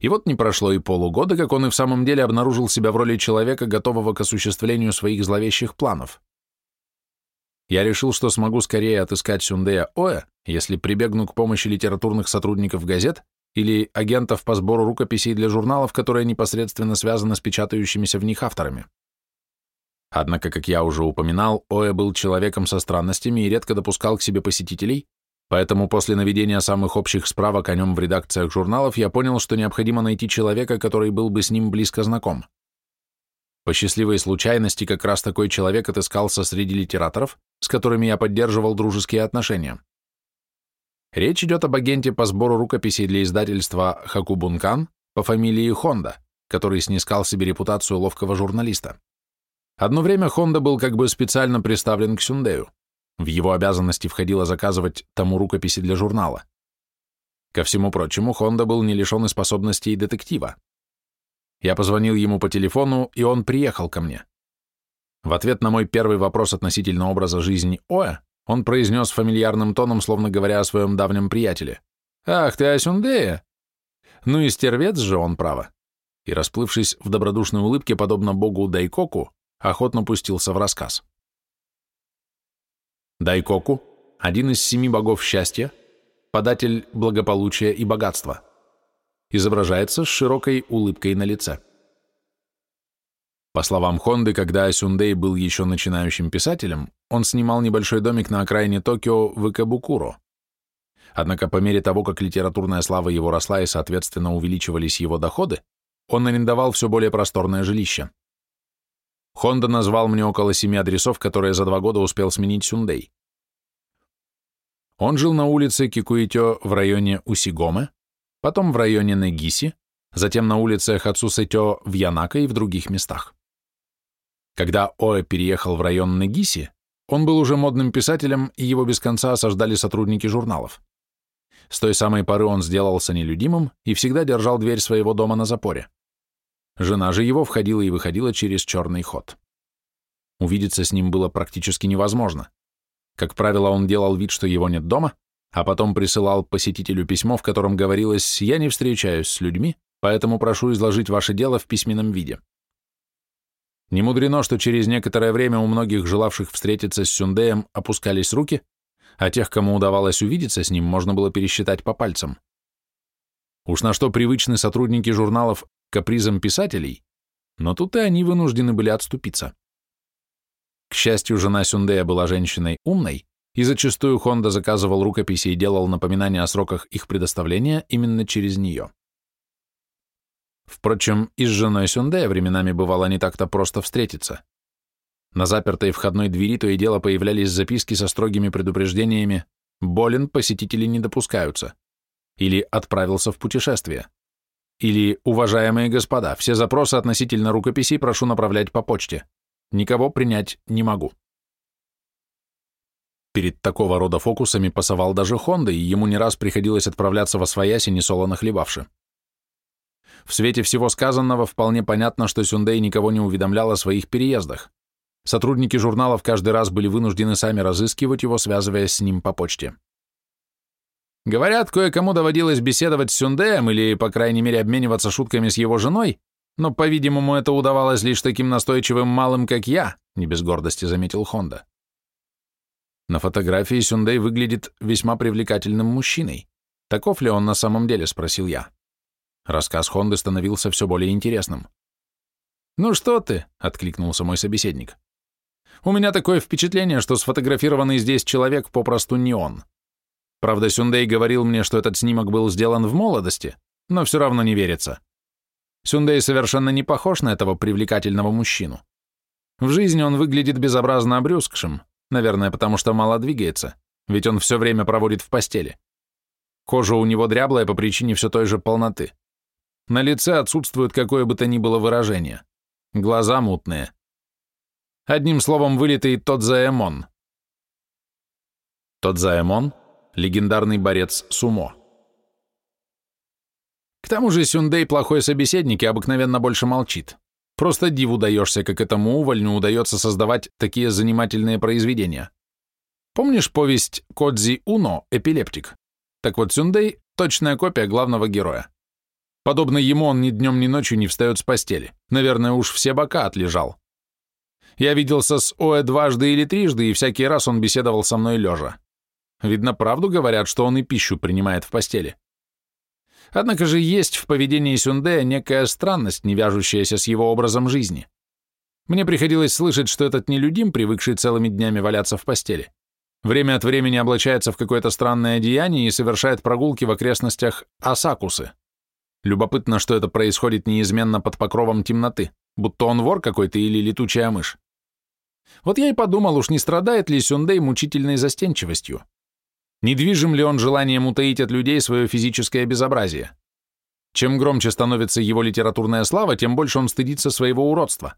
И вот не прошло и полугода, как он и в самом деле обнаружил себя в роли человека, готового к осуществлению своих зловещих планов. Я решил, что смогу скорее отыскать Сюндея Оэ, если прибегну к помощи литературных сотрудников газет или агентов по сбору рукописей для журналов, которые непосредственно связаны с печатающимися в них авторами. Однако, как я уже упоминал, Оэ был человеком со странностями и редко допускал к себе посетителей, поэтому после наведения самых общих справок о нем в редакциях журналов я понял, что необходимо найти человека, который был бы с ним близко знаком. По счастливой случайности как раз такой человек отыскался среди литераторов, с которыми я поддерживал дружеские отношения. Речь идет об агенте по сбору рукописей для издательства Хакубункан по фамилии Хонда, который снискал себе репутацию ловкого журналиста. Одно время Хонда был как бы специально представлен к Сюндею. В его обязанности входило заказывать тому рукописи для журнала. Ко всему прочему, Хонда был не лишен и способностей детектива. Я позвонил ему по телефону, и он приехал ко мне. В ответ на мой первый вопрос относительно образа жизни Оэ, он произнес фамильярным тоном, словно говоря о своем давнем приятеле. «Ах ты, Асюндея!» Ну и стервец же он, право. И, расплывшись в добродушной улыбке, подобно богу Дайкоку, охотно пустился в рассказ. Дайкоку – один из семи богов счастья, податель благополучия и богатства. Изображается с широкой улыбкой на лице. По словам Хонды, когда Сюндей был еще начинающим писателем, он снимал небольшой домик на окраине Токио в Икабукуро. Однако по мере того, как литературная слава его росла и, соответственно, увеличивались его доходы, он арендовал все более просторное жилище. Хонда назвал мне около семи адресов, которые за два года успел сменить Сюндей. Он жил на улице Кикуитё в районе Усигоме, потом в районе Негиси, затем на улице Хацусетё в Янако и в других местах. Когда Оэ переехал в район Негиси, он был уже модным писателем, и его без конца осаждали сотрудники журналов. С той самой поры он сделался нелюдимым и всегда держал дверь своего дома на запоре. Жена же его входила и выходила через черный ход. Увидеться с ним было практически невозможно. Как правило, он делал вид, что его нет дома, а потом присылал посетителю письмо, в котором говорилось «Я не встречаюсь с людьми, поэтому прошу изложить ваше дело в письменном виде». Не мудрено, что через некоторое время у многих, желавших встретиться с Сюндеем, опускались руки, а тех, кому удавалось увидеться с ним, можно было пересчитать по пальцам. Уж на что привычны сотрудники журналов капризам писателей, но тут и они вынуждены были отступиться. К счастью, жена Сюндея была женщиной умной, и зачастую Хонда заказывал рукописи и делал напоминания о сроках их предоставления именно через нее. Впрочем, и с женой Сюндея временами бывало не так-то просто встретиться. На запертой входной двери то и дело появлялись записки со строгими предупреждениями «Болен, посетители не допускаются» или «Отправился в путешествие» или «Уважаемые господа, все запросы относительно рукописей прошу направлять по почте». Никого принять не могу. Перед такого рода фокусами пасовал даже Хонда, и ему не раз приходилось отправляться во свояси, несолоно хлебавши. В свете всего сказанного вполне понятно, что Сюндей никого не уведомлял о своих переездах. Сотрудники журналов каждый раз были вынуждены сами разыскивать его, связываясь с ним по почте. Говорят, кое-кому доводилось беседовать с Сюндеем или, по крайней мере, обмениваться шутками с его женой, но, по-видимому, это удавалось лишь таким настойчивым малым, как я, не без гордости заметил Хонда. На фотографии Сюндей выглядит весьма привлекательным мужчиной. Таков ли он на самом деле, спросил я. Рассказ Хонды становился все более интересным. «Ну что ты?» — откликнулся мой собеседник. «У меня такое впечатление, что сфотографированный здесь человек попросту не он. Правда, Сюндей говорил мне, что этот снимок был сделан в молодости, но все равно не верится. Сюндей совершенно не похож на этого привлекательного мужчину. В жизни он выглядит безобразно обрюзгшим, наверное, потому что мало двигается, ведь он все время проводит в постели. Кожа у него дряблая по причине все той же полноты. На лице отсутствует какое бы то ни было выражение. Глаза мутные. Одним словом, вылитый тот Заэмон. Тот Заэмон — легендарный борец сумо. К тому же Сюндей плохой собеседник и обыкновенно больше молчит. Просто диву даешься, как этому увольню удается создавать такие занимательные произведения. Помнишь повесть Кодзи Уно «Эпилептик»? Так вот, Сюндей — точная копия главного героя. Подобно ему он ни днем, ни ночью не встает с постели. Наверное, уж все бока отлежал. Я виделся с Оэ дважды или трижды, и всякий раз он беседовал со мной лежа. Видно, правду говорят, что он и пищу принимает в постели. Однако же есть в поведении Сюндея некая странность, не вяжущаяся с его образом жизни. Мне приходилось слышать, что этот нелюдим, привыкший целыми днями валяться в постели, время от времени облачается в какое-то странное одеяние и совершает прогулки в окрестностях Асакусы. Любопытно, что это происходит неизменно под покровом темноты, будто он вор какой-то или летучая мышь. Вот я и подумал, уж не страдает ли Сюндей мучительной застенчивостью. Недвижим ли он желанием утаить от людей свое физическое безобразие? Чем громче становится его литературная слава, тем больше он стыдится своего уродства.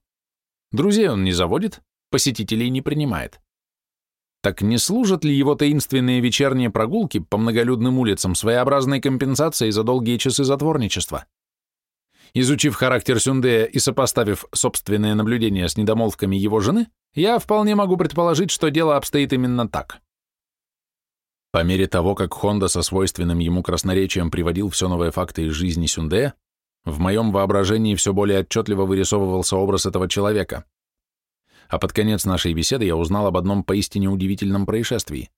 Друзей он не заводит, посетителей не принимает. Так не служат ли его таинственные вечерние прогулки по многолюдным улицам своеобразной компенсацией за долгие часы затворничества? Изучив характер Сюндея и сопоставив собственные наблюдения с недомолвками его жены, я вполне могу предположить, что дело обстоит именно так. По мере того, как Хонда со свойственным ему красноречием приводил все новые факты из жизни Сюндея, в моем воображении все более отчетливо вырисовывался образ этого человека. А под конец нашей беседы я узнал об одном поистине удивительном происшествии.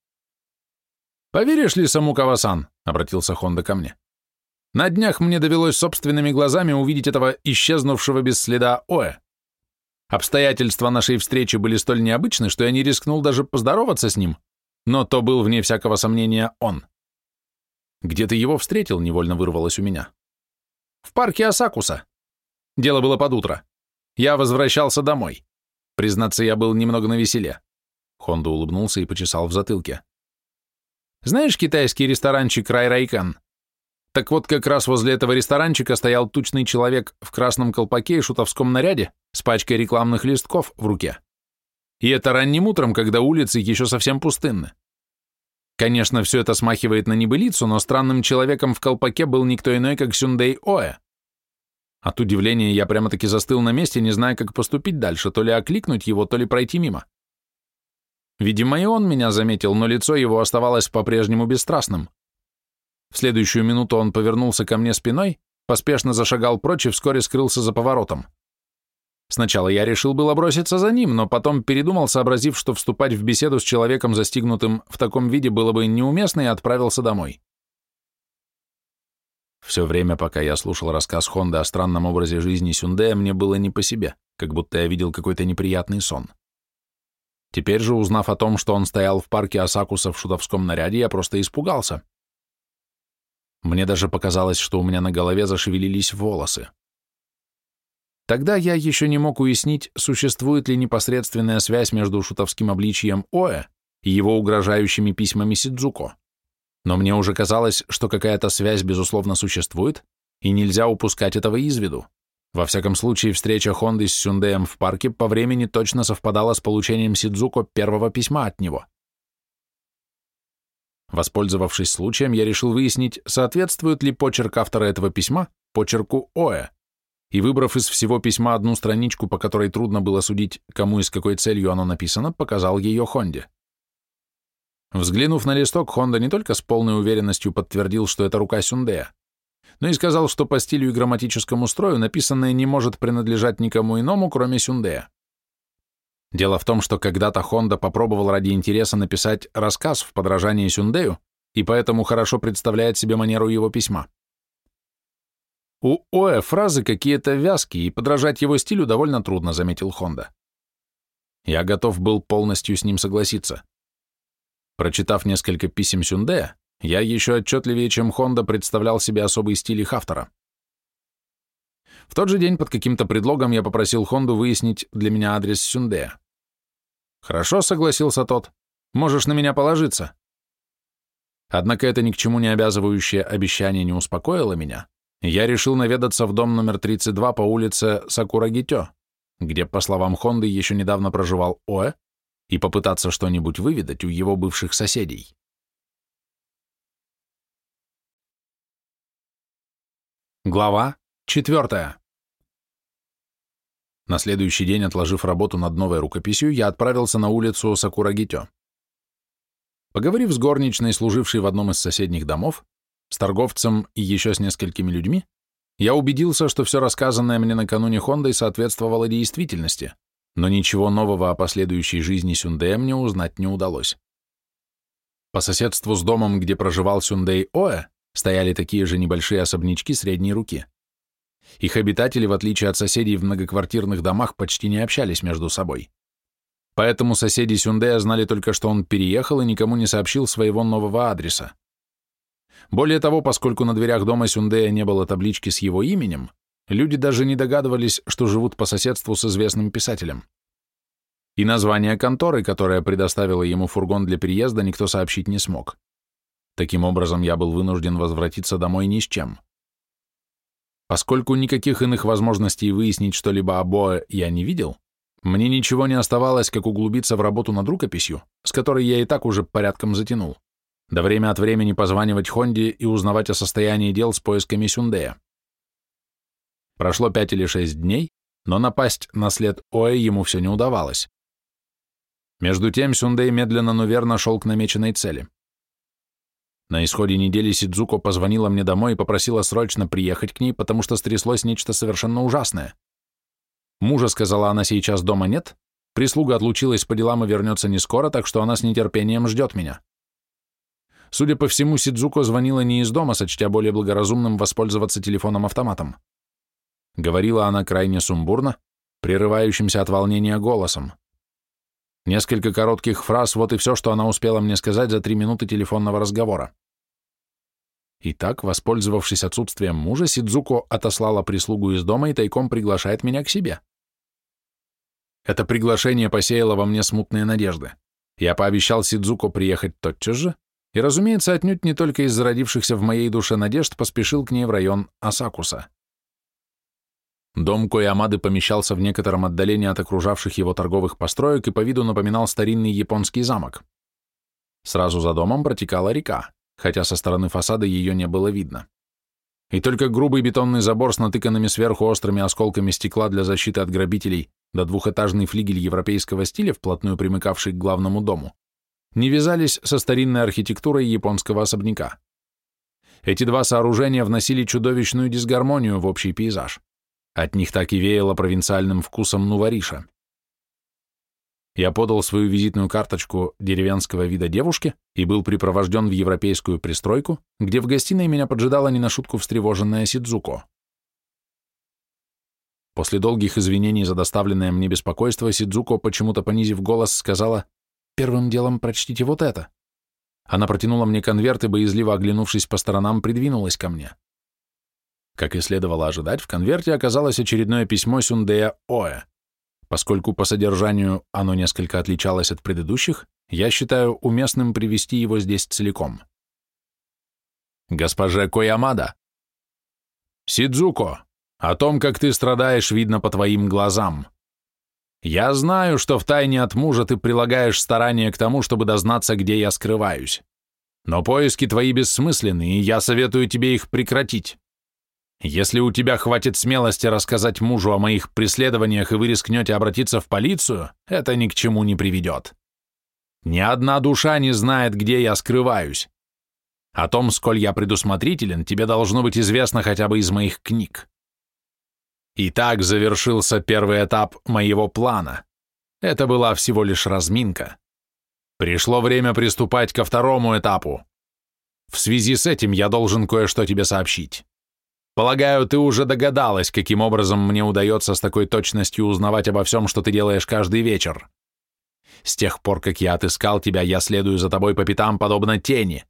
«Поверишь ли, саму Кавасан?» — обратился Хонда ко мне. «На днях мне довелось собственными глазами увидеть этого исчезнувшего без следа Оэ. Обстоятельства нашей встречи были столь необычны, что я не рискнул даже поздороваться с ним, но то был, вне всякого сомнения, он. «Где ты его встретил?» — невольно вырвалось у меня. «В парке Асакуса. Дело было под утро. Я возвращался домой. Признаться, я был немного навеселе. Хонда улыбнулся и почесал в затылке. Знаешь китайский ресторанчик Рай Райкан? Так вот, как раз возле этого ресторанчика стоял тучный человек в красном колпаке и шутовском наряде с пачкой рекламных листков в руке. И это ранним утром, когда улицы еще совсем пустынны. Конечно, все это смахивает на небылицу, но странным человеком в колпаке был никто иной, как Сюндей Оэ. От удивления я прямо-таки застыл на месте, не зная, как поступить дальше, то ли окликнуть его, то ли пройти мимо. Видимо, и он меня заметил, но лицо его оставалось по-прежнему бесстрастным. В следующую минуту он повернулся ко мне спиной, поспешно зашагал прочь и вскоре скрылся за поворотом. Сначала я решил было броситься за ним, но потом передумал, сообразив, что вступать в беседу с человеком, застигнутым в таком виде, было бы неуместно, и отправился домой. Все время, пока я слушал рассказ Хонда о странном образе жизни Сюндея, мне было не по себе, как будто я видел какой-то неприятный сон. Теперь же, узнав о том, что он стоял в парке Асакуса в шутовском наряде, я просто испугался. Мне даже показалось, что у меня на голове зашевелились волосы. Тогда я еще не мог уяснить, существует ли непосредственная связь между шутовским обличием Оэ и его угрожающими письмами Сидзуко. Но мне уже казалось, что какая-то связь, безусловно, существует, и нельзя упускать этого из виду. Во всяком случае, встреча Хонды с Сюндеем в парке по времени точно совпадала с получением Сидзуко первого письма от него. Воспользовавшись случаем, я решил выяснить, соответствует ли почерк автора этого письма почерку Оэ и, выбрав из всего письма одну страничку, по которой трудно было судить, кому и с какой целью оно написано, показал ее Хонде. Взглянув на листок, Хонда не только с полной уверенностью подтвердил, что это рука Сюндея, но и сказал, что по стилю и грамматическому строю написанное не может принадлежать никому иному, кроме Сюндея. Дело в том, что когда-то Хонда попробовал ради интереса написать рассказ в подражании Сюндею, и поэтому хорошо представляет себе манеру его письма. У Оэ фразы какие-то вязкие, и подражать его стилю довольно трудно, заметил Хонда. Я готов был полностью с ним согласиться. Прочитав несколько писем Сюндея, я еще отчетливее, чем Хонда, представлял себе особый стиль их автора. В тот же день под каким-то предлогом я попросил Хонду выяснить для меня адрес Сюндея. «Хорошо», — согласился тот, — «можешь на меня положиться». Однако это ни к чему не обязывающее обещание не успокоило меня, я решил наведаться в дом номер 32 по улице Сакурагитё, где, по словам Хонды, еще недавно проживал Оэ, и попытаться что-нибудь выведать у его бывших соседей. Глава четвертая. На следующий день, отложив работу над новой рукописью, я отправился на улицу Сакурагитё. Поговорив с горничной, служившей в одном из соседних домов, с торговцем и еще с несколькими людьми, я убедился, что все рассказанное мне накануне Хондой соответствовало действительности, но ничего нового о последующей жизни Сюндея мне узнать не удалось. По соседству с домом, где проживал Сюндей Оэ, стояли такие же небольшие особнячки средней руки. Их обитатели, в отличие от соседей в многоквартирных домах, почти не общались между собой. Поэтому соседи Сюндея знали только, что он переехал и никому не сообщил своего нового адреса. Более того, поскольку на дверях дома Сюндея не было таблички с его именем, люди даже не догадывались, что живут по соседству с известным писателем. И название конторы, которая предоставила ему фургон для переезда, никто сообщить не смог. Таким образом, я был вынужден возвратиться домой ни с чем. Поскольку никаких иных возможностей выяснить что-либо об Боэ я не видел, мне ничего не оставалось, как углубиться в работу над рукописью, с которой я и так уже порядком затянул да время от времени позванивать Хонде и узнавать о состоянии дел с поисками Сюндея. Прошло пять или шесть дней, но напасть на след Оэ ему все не удавалось. Между тем Сюндей медленно, но верно шел к намеченной цели. На исходе недели Сидзуко позвонила мне домой и попросила срочно приехать к ней, потому что стряслось нечто совершенно ужасное. Мужа, сказала она, сейчас дома нет, прислуга отлучилась по делам и вернется не скоро, так что она с нетерпением ждет меня. Судя по всему, Сидзуко звонила не из дома, сочтя более благоразумным воспользоваться телефоном-автоматом. Говорила она крайне сумбурно, прерывающимся от волнения голосом. Несколько коротких фраз, вот и все, что она успела мне сказать за три минуты телефонного разговора. Итак, воспользовавшись отсутствием мужа, Сидзуко отослала прислугу из дома и тайком приглашает меня к себе. Это приглашение посеяло во мне смутные надежды. Я пообещал Сидзуко приехать тотчас же, и, разумеется, отнюдь не только из зародившихся в моей душе надежд поспешил к ней в район Асакуса. Дом Коямады помещался в некотором отдалении от окружавших его торговых построек и по виду напоминал старинный японский замок. Сразу за домом протекала река, хотя со стороны фасада ее не было видно. И только грубый бетонный забор с натыканными сверху острыми осколками стекла для защиты от грабителей да двухэтажный флигель европейского стиля, вплотную примыкавший к главному дому, не вязались со старинной архитектурой японского особняка. Эти два сооружения вносили чудовищную дисгармонию в общий пейзаж. От них так и веяло провинциальным вкусом нувариша. Я подал свою визитную карточку деревенского вида девушке и был припровожден в европейскую пристройку, где в гостиной меня поджидала не на шутку встревоженная Сидзуко. После долгих извинений за доставленное мне беспокойство, Сидзуко, почему-то понизив голос, сказала «Первым делом прочтите вот это». Она протянула мне конверт и, боязливо оглянувшись по сторонам, придвинулась ко мне. Как и следовало ожидать, в конверте оказалось очередное письмо Сюндея Оэ. Поскольку по содержанию оно несколько отличалось от предыдущих, я считаю уместным привести его здесь целиком. Госпоже Коямада. Сидзуко, о том, как ты страдаешь, видно по твоим глазам. Я знаю, что втайне от мужа ты прилагаешь старания к тому, чтобы дознаться, где я скрываюсь. Но поиски твои бессмысленны, и я советую тебе их прекратить. Если у тебя хватит смелости рассказать мужу о моих преследованиях, и вы рискнете обратиться в полицию, это ни к чему не приведет. Ни одна душа не знает, где я скрываюсь. О том, сколь я предусмотрителен, тебе должно быть известно хотя бы из моих книг. И так завершился первый этап моего плана. Это была всего лишь разминка. Пришло время приступать ко второму этапу. В связи с этим я должен кое-что тебе сообщить. Полагаю, ты уже догадалась, каким образом мне удается с такой точностью узнавать обо всем, что ты делаешь каждый вечер. С тех пор, как я отыскал тебя, я следую за тобой по пятам, подобно тени.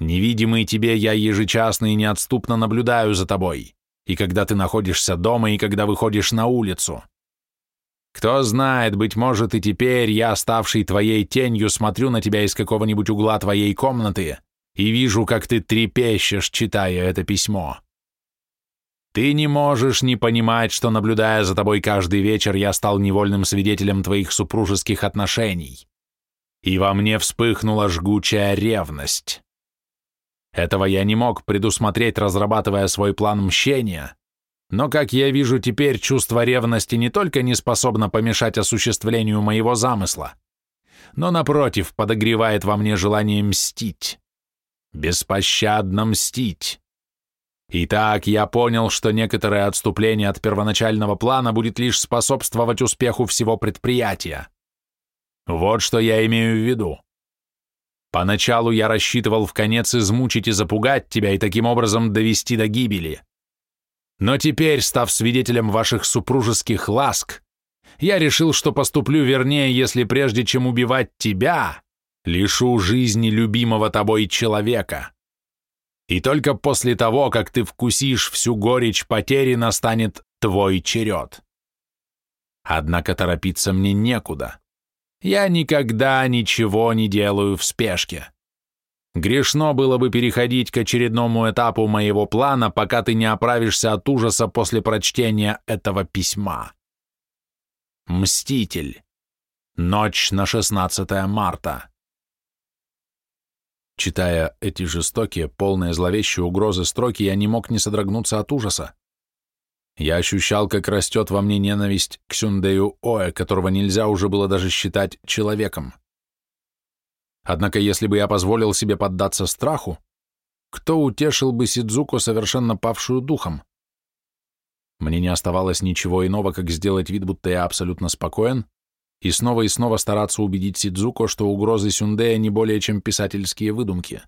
Невидимый тебе, я ежечасно и неотступно наблюдаю за тобой, и когда ты находишься дома, и когда выходишь на улицу. Кто знает, быть может, и теперь я, ставший твоей тенью, смотрю на тебя из какого-нибудь угла твоей комнаты и вижу, как ты трепещешь, читая это письмо. Ты не можешь не понимать, что, наблюдая за тобой каждый вечер, я стал невольным свидетелем твоих супружеских отношений. И во мне вспыхнула жгучая ревность. Этого я не мог предусмотреть, разрабатывая свой план мщения, но, как я вижу теперь, чувство ревности не только не способно помешать осуществлению моего замысла, но, напротив, подогревает во мне желание мстить. Беспощадно мстить. Итак, я понял, что некоторое отступление от первоначального плана будет лишь способствовать успеху всего предприятия. Вот что я имею в виду. Поначалу я рассчитывал в конец измучить и запугать тебя и таким образом довести до гибели. Но теперь, став свидетелем ваших супружеских ласк, я решил, что поступлю вернее, если прежде чем убивать тебя, лишу жизни любимого тобой человека. И только после того, как ты вкусишь всю горечь потери, настанет твой черед. Однако торопиться мне некуда. Я никогда ничего не делаю в спешке. Грешно было бы переходить к очередному этапу моего плана, пока ты не оправишься от ужаса после прочтения этого письма. Мститель. Ночь на 16 марта. Читая эти жестокие, полные зловещие угрозы строки, я не мог не содрогнуться от ужаса. Я ощущал, как растет во мне ненависть к Сюндею Оэ, которого нельзя уже было даже считать человеком. Однако, если бы я позволил себе поддаться страху, кто утешил бы Сидзуко, совершенно павшую духом? Мне не оставалось ничего иного, как сделать вид, будто я абсолютно спокоен, и снова и снова стараться убедить Сидзуко, что угрозы Сюндея не более чем писательские выдумки.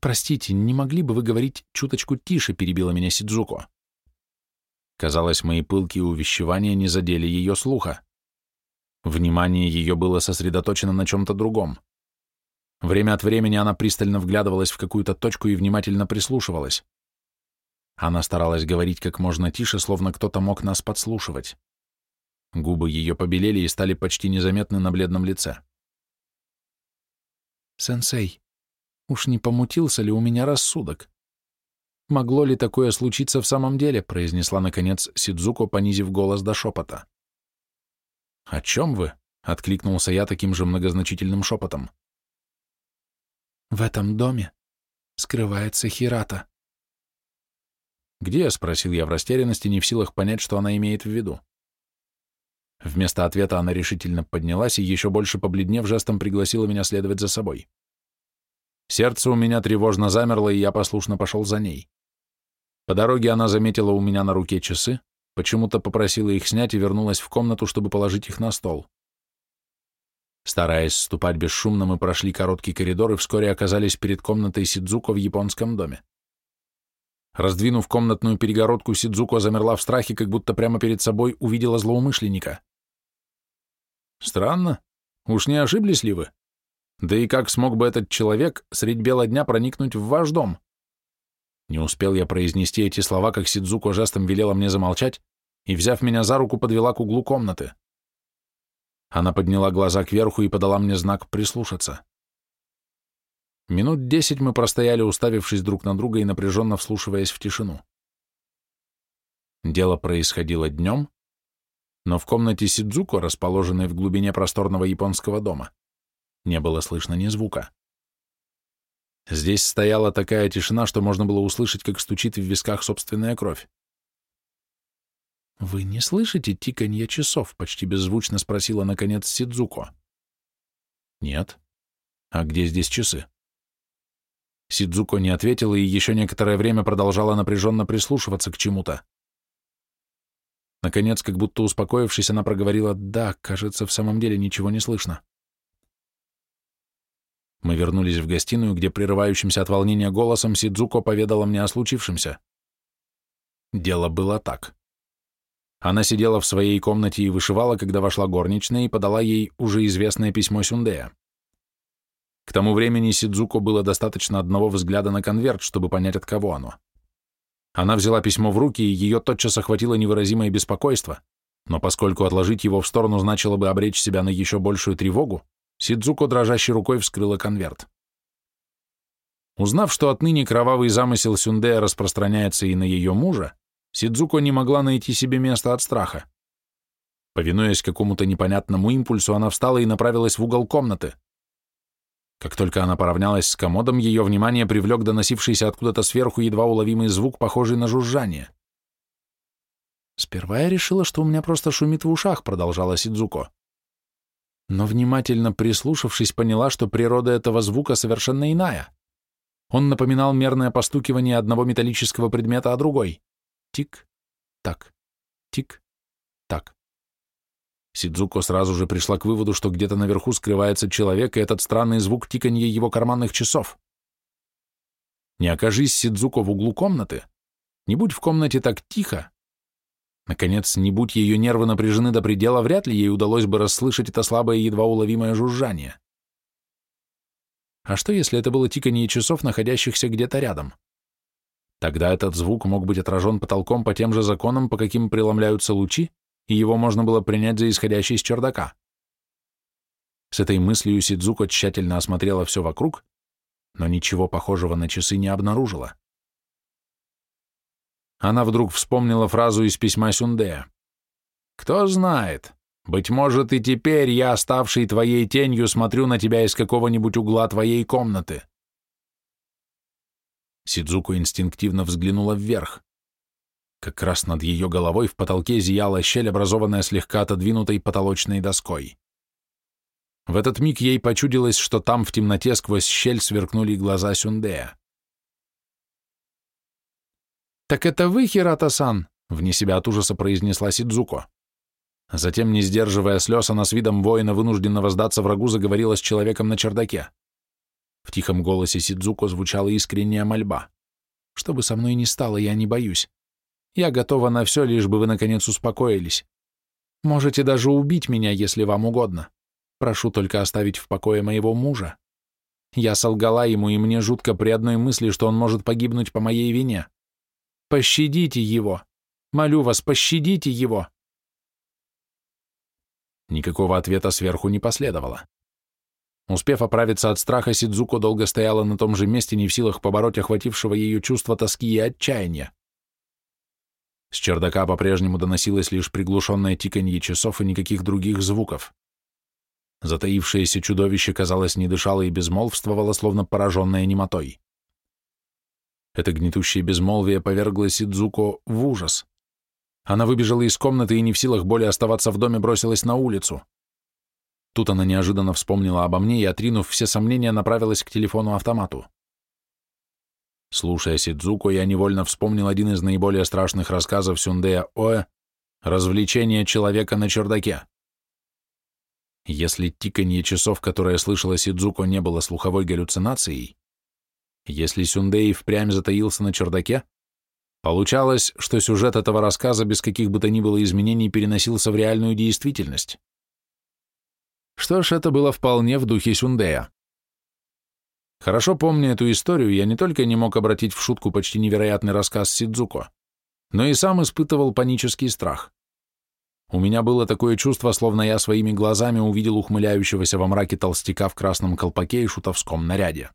«Простите, не могли бы вы говорить чуточку тише?» — перебила меня Сидзуко. Казалось, мои пылкие увещевания не задели ее слуха. Внимание ее было сосредоточено на чем-то другом. Время от времени она пристально вглядывалась в какую-то точку и внимательно прислушивалась. Она старалась говорить как можно тише, словно кто-то мог нас подслушивать. Губы ее побелели и стали почти незаметны на бледном лице. «Сенсей, уж не помутился ли у меня рассудок? Могло ли такое случиться в самом деле?» произнесла, наконец, Сидзуко, понизив голос до шепота. «О чем вы?» — откликнулся я таким же многозначительным шепотом. «В этом доме скрывается Хирата». «Где?» — спросил я в растерянности, не в силах понять, что она имеет в виду. Вместо ответа она решительно поднялась и, еще больше побледнев, жестом пригласила меня следовать за собой. Сердце у меня тревожно замерло, и я послушно пошел за ней. По дороге она заметила у меня на руке часы, почему-то попросила их снять и вернулась в комнату, чтобы положить их на стол. Стараясь ступать бесшумно, мы прошли короткий коридор и вскоре оказались перед комнатой Сидзуко в японском доме. Раздвинув комнатную перегородку, Сидзуко замерла в страхе, как будто прямо перед собой увидела злоумышленника. Странно. Уж не ошиблись ли вы? Да и как смог бы этот человек средь бела дня проникнуть в ваш дом? Не успел я произнести эти слова, как Сидзуко жестом велела мне замолчать и, взяв меня за руку, подвела к углу комнаты. Она подняла глаза кверху и подала мне знак прислушаться. Минут десять мы простояли, уставившись друг на друга и напряженно вслушиваясь в тишину. Дело происходило днем, но в комнате Сидзуко, расположенной в глубине просторного японского дома, не было слышно ни звука. Здесь стояла такая тишина, что можно было услышать, как стучит в висках собственная кровь. «Вы не слышите тиканье часов?» — почти беззвучно спросила, наконец, Сидзуко. «Нет. А где здесь часы?» Сидзуко не ответила и еще некоторое время продолжала напряженно прислушиваться к чему-то. Наконец, как будто успокоившись, она проговорила «Да, кажется, в самом деле ничего не слышно». Мы вернулись в гостиную, где прерывающимся от волнения голосом Сидзуко поведала мне о случившемся. Дело было так. Она сидела в своей комнате и вышивала, когда вошла горничная и подала ей уже известное письмо Сюндея. К тому времени Сидзуко было достаточно одного взгляда на конверт, чтобы понять, от кого оно. Она взяла письмо в руки, и ее тотчас охватило невыразимое беспокойство, но поскольку отложить его в сторону значило бы обречь себя на еще большую тревогу, Сидзуко дрожащей рукой вскрыла конверт. Узнав, что отныне кровавый замысел Сюндея распространяется и на ее мужа, Сидзуко не могла найти себе места от страха. Повинуясь какому-то непонятному импульсу, она встала и направилась в угол комнаты. Как только она поравнялась с комодом, ее внимание привлек доносившийся откуда-то сверху едва уловимый звук, похожий на жужжание. «Сперва я решила, что у меня просто шумит в ушах», — продолжала Сидзуко. Но внимательно прислушавшись, поняла, что природа этого звука совершенно иная. Он напоминал мерное постукивание одного металлического предмета о другой. Тик-так, тик-так. Сидзуко сразу же пришла к выводу, что где-то наверху скрывается человек, и этот странный звук тиканья его карманных часов. Не окажись Сидзуко в углу комнаты, не будь в комнате так тихо, наконец, не будь ее нервы напряжены до предела, вряд ли ей удалось бы расслышать это слабое, едва уловимое жужжание. А что, если это было тиканье часов, находящихся где-то рядом? Тогда этот звук мог быть отражен потолком по тем же законам, по каким преломляются лучи, и его можно было принять за исходящий из чердака. С этой мыслью Сидзуко тщательно осмотрела все вокруг, но ничего похожего на часы не обнаружила. Она вдруг вспомнила фразу из письма Сюндея. «Кто знает, быть может, и теперь я, оставший твоей тенью, смотрю на тебя из какого-нибудь угла твоей комнаты». Сидзуко инстинктивно взглянула вверх. Как раз над ее головой в потолке зияла щель, образованная слегка отодвинутой потолочной доской. В этот миг ей почудилось, что там в темноте сквозь щель сверкнули глаза Сюндея. «Так это вы, Хирата-сан?» — вне себя от ужаса произнесла Сидзуко. Затем, не сдерживая слез, она с видом воина, вынужденного сдаться врагу, заговорила с человеком на чердаке. В тихом голосе Сидзуко звучала искренняя мольба. «Что бы со мной ни стало, я не боюсь. Я готова на все, лишь бы вы, наконец, успокоились. Можете даже убить меня, если вам угодно. Прошу только оставить в покое моего мужа. Я солгала ему, и мне жутко при одной мысли, что он может погибнуть по моей вине. Пощадите его. Молю вас, пощадите его. Никакого ответа сверху не последовало. Успев оправиться от страха, Сидзуко долго стояла на том же месте, не в силах побороть охватившего ее чувство тоски и отчаяния. С чердака по-прежнему доносилось лишь приглушенное тиканье часов и никаких других звуков. Затаившееся чудовище, казалось, не дышало и безмолвствовало, словно пораженное немотой. Это гнетущее безмолвие повергло Сидзуко в ужас. Она выбежала из комнаты и не в силах более оставаться в доме бросилась на улицу. Тут она неожиданно вспомнила обо мне и, отринув все сомнения, направилась к телефону-автомату. Слушая Сидзуко, я невольно вспомнил один из наиболее страшных рассказов Сюндея Оэ «Развлечение человека на чердаке». Если тиканье часов, которое слышала Сидзуко, не было слуховой галлюцинацией, если Сюндей впрямь затаился на чердаке, получалось, что сюжет этого рассказа без каких бы то ни было изменений переносился в реальную действительность. Что ж, это было вполне в духе Сюндея. Хорошо помня эту историю, я не только не мог обратить в шутку почти невероятный рассказ Сидзуко, но и сам испытывал панический страх. У меня было такое чувство, словно я своими глазами увидел ухмыляющегося во мраке толстяка в красном колпаке и шутовском наряде.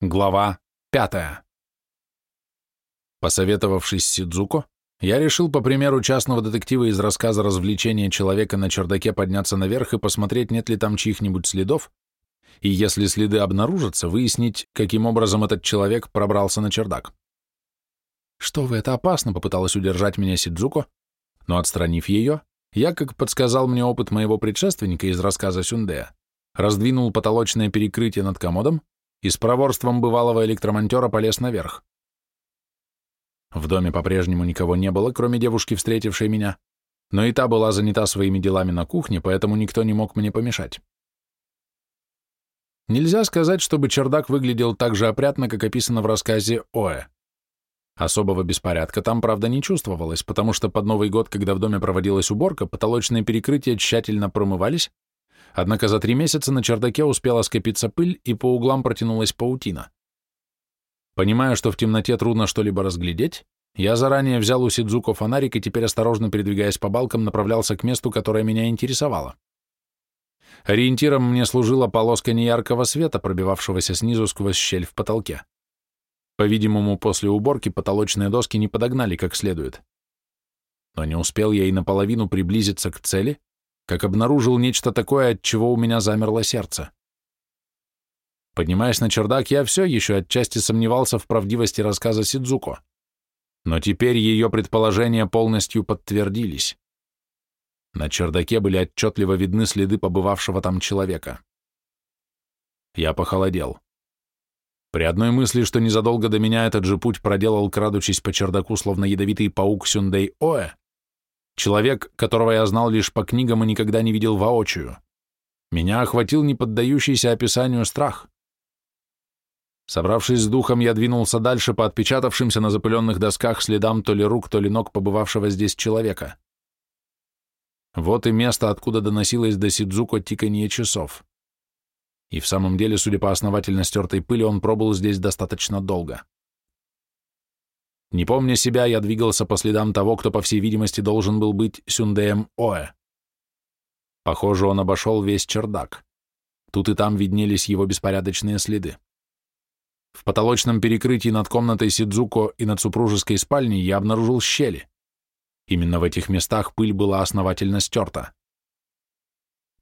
Глава пятая. Посоветовавшись с Сидзуко, я решил, по примеру частного детектива из рассказа «Развлечение человека на чердаке» подняться наверх и посмотреть, нет ли там чьих-нибудь следов, и если следы обнаружатся, выяснить, каким образом этот человек пробрался на чердак. «Что вы, это опасно», — попыталась удержать меня Сидзуко, но, отстранив ее, я, как подсказал мне опыт моего предшественника из рассказа Сюндея, раздвинул потолочное перекрытие над комодом и с проворством бывалого электромонтера полез наверх. В доме по-прежнему никого не было, кроме девушки, встретившей меня, но и та была занята своими делами на кухне, поэтому никто не мог мне помешать. Нельзя сказать, чтобы чердак выглядел так же опрятно, как описано в рассказе Оэ. Особого беспорядка там, правда, не чувствовалось, потому что под Новый год, когда в доме проводилась уборка, потолочные перекрытия тщательно промывались, однако за три месяца на чердаке успела скопиться пыль и по углам протянулась паутина. Понимая, что в темноте трудно что-либо разглядеть, я заранее взял у Сидзуко фонарик и теперь, осторожно передвигаясь по балкам, направлялся к месту, которое меня интересовало. Ориентиром мне служила полоска неяркого света, пробивавшегося снизу сквозь щель в потолке. По-видимому, после уборки потолочные доски не подогнали как следует. Но не успел я и наполовину приблизиться к цели, как обнаружил нечто такое, от чего у меня замерло сердце. Поднимаясь на чердак, я все еще отчасти сомневался в правдивости рассказа Сидзуко. Но теперь ее предположения полностью подтвердились. На чердаке были отчетливо видны следы побывавшего там человека. Я похолодел. При одной мысли, что незадолго до меня этот же путь проделал, крадучись по чердаку, словно ядовитый паук Сюндей Оэ, человек, которого я знал лишь по книгам и никогда не видел воочию, меня охватил неподдающийся описанию страх. Собравшись с духом, я двинулся дальше по отпечатавшимся на запыленных досках следам то ли рук, то ли ног побывавшего здесь человека. Вот и место, откуда доносилось до Сидзуко тиканье часов. И в самом деле, судя по основательно стертой пыли, он пробыл здесь достаточно долго. Не помня себя, я двигался по следам того, кто, по всей видимости, должен был быть Сюндеем Оэ. Похоже, он обошел весь чердак. Тут и там виднелись его беспорядочные следы. В потолочном перекрытии над комнатой Сидзуко и над супружеской спальней я обнаружил щели. Именно в этих местах пыль была основательно стерта.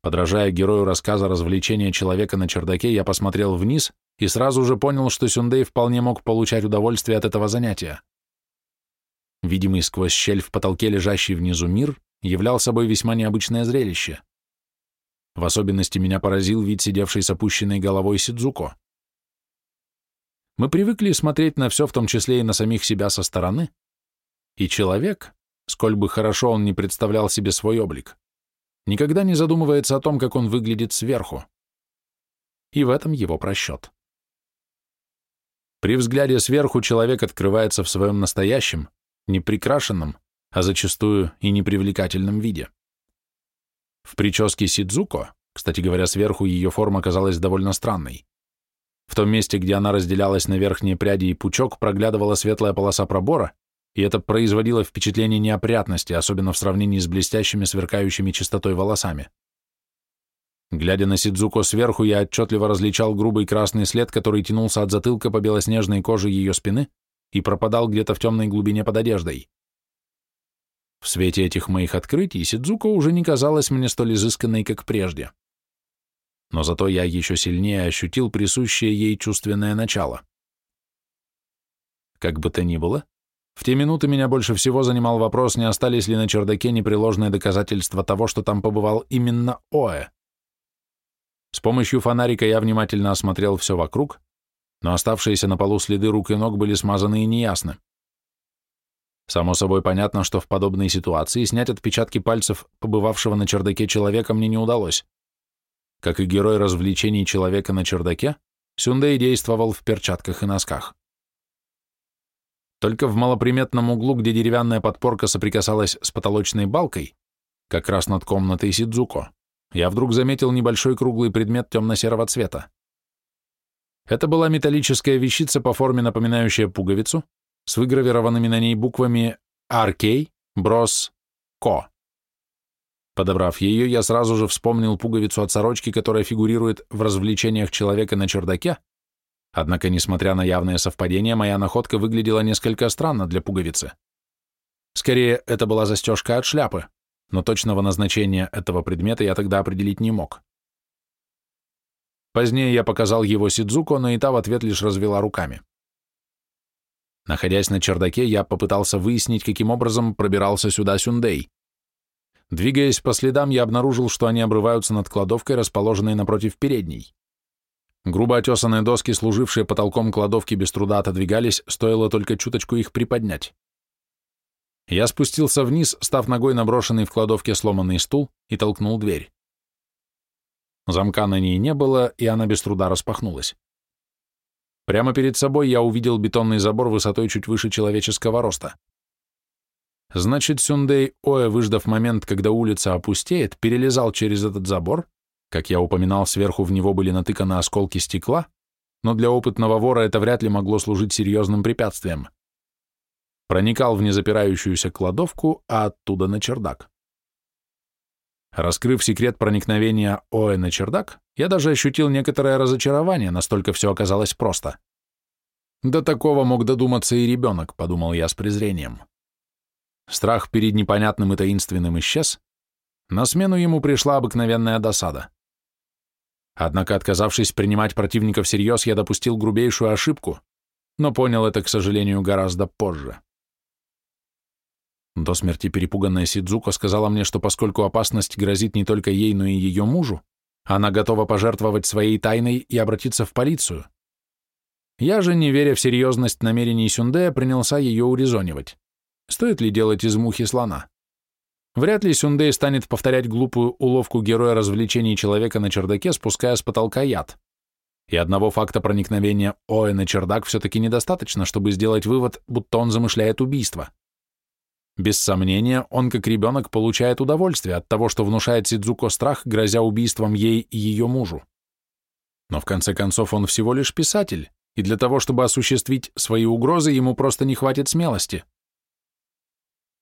Подражая герою рассказа развлечения человека на чердаке, я посмотрел вниз и сразу же понял, что Сюндей вполне мог получать удовольствие от этого занятия. Видимый сквозь щель в потолке лежащий внизу мир являл собой весьма необычное зрелище. В особенности меня поразил вид сидевшей с опущенной головой Сидзуко. Мы привыкли смотреть на все, в том числе и на самих себя со стороны, и человек, сколь бы хорошо он не представлял себе свой облик, никогда не задумывается о том, как он выглядит сверху. И в этом его просчет. При взгляде сверху человек открывается в своем настоящем, неприкрашенном, а зачастую и непривлекательном виде. В прическе Сидзуко, кстати говоря, сверху ее форма казалась довольно странной, в том месте, где она разделялась на верхние пряди и пучок, проглядывала светлая полоса пробора, и это производило впечатление неопрятности, особенно в сравнении с блестящими, сверкающими чистотой волосами. Глядя на Сидзуко сверху, я отчетливо различал грубый красный след, который тянулся от затылка по белоснежной коже ее спины и пропадал где-то в темной глубине под одеждой. В свете этих моих открытий Сидзуко уже не казалась мне столь изысканной, как прежде. Но зато я еще сильнее ощутил присущее ей чувственное начало. Как бы то ни было, в те минуты меня больше всего занимал вопрос, не остались ли на чердаке непреложные доказательства того, что там побывал именно Оэ. С помощью фонарика я внимательно осмотрел все вокруг, но оставшиеся на полу следы рук и ног были смазаны и неясны. Само собой понятно, что в подобной ситуации снять отпечатки пальцев побывавшего на чердаке человека мне не удалось. Как и герой развлечений человека на чердаке, Сюндей действовал в перчатках и носках. Только в малоприметном углу, где деревянная подпорка соприкасалась с потолочной балкой, как раз над комнатой Сидзуко, я вдруг заметил небольшой круглый предмет темно-серого цвета. Это была металлическая вещица по форме, напоминающая пуговицу, с выгравированными на ней буквами RK, Bros, Co. Подобрав ее, я сразу же вспомнил пуговицу от сорочки, которая фигурирует в развлечениях человека на чердаке, однако, несмотря на явное совпадение, моя находка выглядела несколько странно для пуговицы. Скорее, это была застежка от шляпы, но точного назначения этого предмета я тогда определить не мог. Позднее я показал его Сидзуко, но и та в ответ лишь развела руками. Находясь на чердаке, я попытался выяснить, каким образом пробирался сюда Сюндей. Двигаясь по следам, я обнаружил, что они обрываются над кладовкой, расположенной напротив передней. Грубо отесанные доски, служившие потолком кладовки, без труда отодвигались, стоило только чуточку их приподнять. Я спустился вниз, став ногой на брошенный в кладовке сломанный стул, и толкнул дверь. Замка на ней не было, и она без труда распахнулась. Прямо перед собой я увидел бетонный забор высотой чуть выше человеческого роста. Значит, Сюндей Оэ, выждав момент, когда улица опустеет, перелезал через этот забор, как я упоминал, сверху в него были натыканы осколки стекла, но для опытного вора это вряд ли могло служить серьезным препятствием. Проникал в незапирающуюся кладовку, а оттуда на чердак. Раскрыв секрет проникновения Оэ на чердак, я даже ощутил некоторое разочарование, настолько все оказалось просто. До такого мог додуматься и ребенок, подумал я с презрением. Страх перед непонятным и таинственным исчез, на смену ему пришла обыкновенная досада. Однако, отказавшись принимать противника всерьез, я допустил грубейшую ошибку, но понял это, к сожалению, гораздо позже. До смерти перепуганная Сидзуко сказала мне, что поскольку опасность грозит не только ей, но и ее мужу, она готова пожертвовать своей тайной и обратиться в полицию. Я же, не веря в серьезность намерений Сюндея, принялся ее урезонивать. Стоит ли делать из мухи слона? Вряд ли Сюндей станет повторять глупую уловку героя развлечений человека на чердаке, спуская с потолка яд. И одного факта проникновения Оэ на чердак все-таки недостаточно, чтобы сделать вывод, будто он замышляет убийство. Без сомнения, он как ребенок получает удовольствие от того, что внушает Сидзуко страх, грозя убийством ей и ее мужу. Но в конце концов он всего лишь писатель, и для того, чтобы осуществить свои угрозы, ему просто не хватит смелости.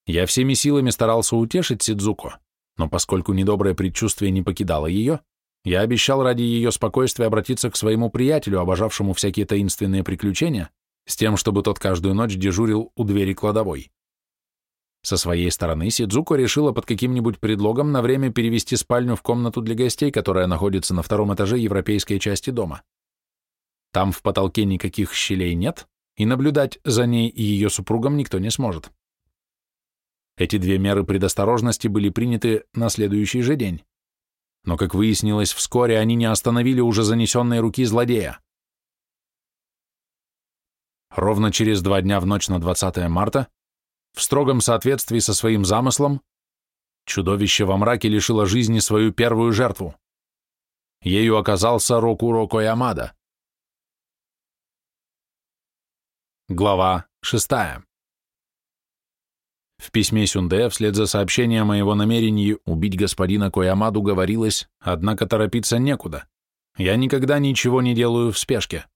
Я всеми силами старался утешить Сидзуко, но поскольку недоброе предчувствие не покидало ее, я обещал ради ее спокойствия обратиться к своему приятелю, обожавшему всякие таинственные приключения, с тем, чтобы тот каждую ночь дежурил у двери кладовой. Со своей стороны Сидзуко решила под каким-нибудь предлогом на время перевести спальню в комнату для гостей, которая находится на втором этаже европейской части дома. Там в потолке никаких щелей нет, и наблюдать за ней и ее супругом никто не сможет. Эти две меры предосторожности были приняты на следующий же день. Но, как выяснилось, вскоре они не остановили уже занесенные руки злодея. Ровно через два дня в ночь на 20 марта в строгом соответствии со своим замыслом, чудовище во мраке лишило жизни свою первую жертву. Ею оказался Рокуроко Ямада. Глава шестая. В письме Сюнде вслед за сообщением о его намерении убить господина Коямаду говорилось, однако торопиться некуда. Я никогда ничего не делаю в спешке.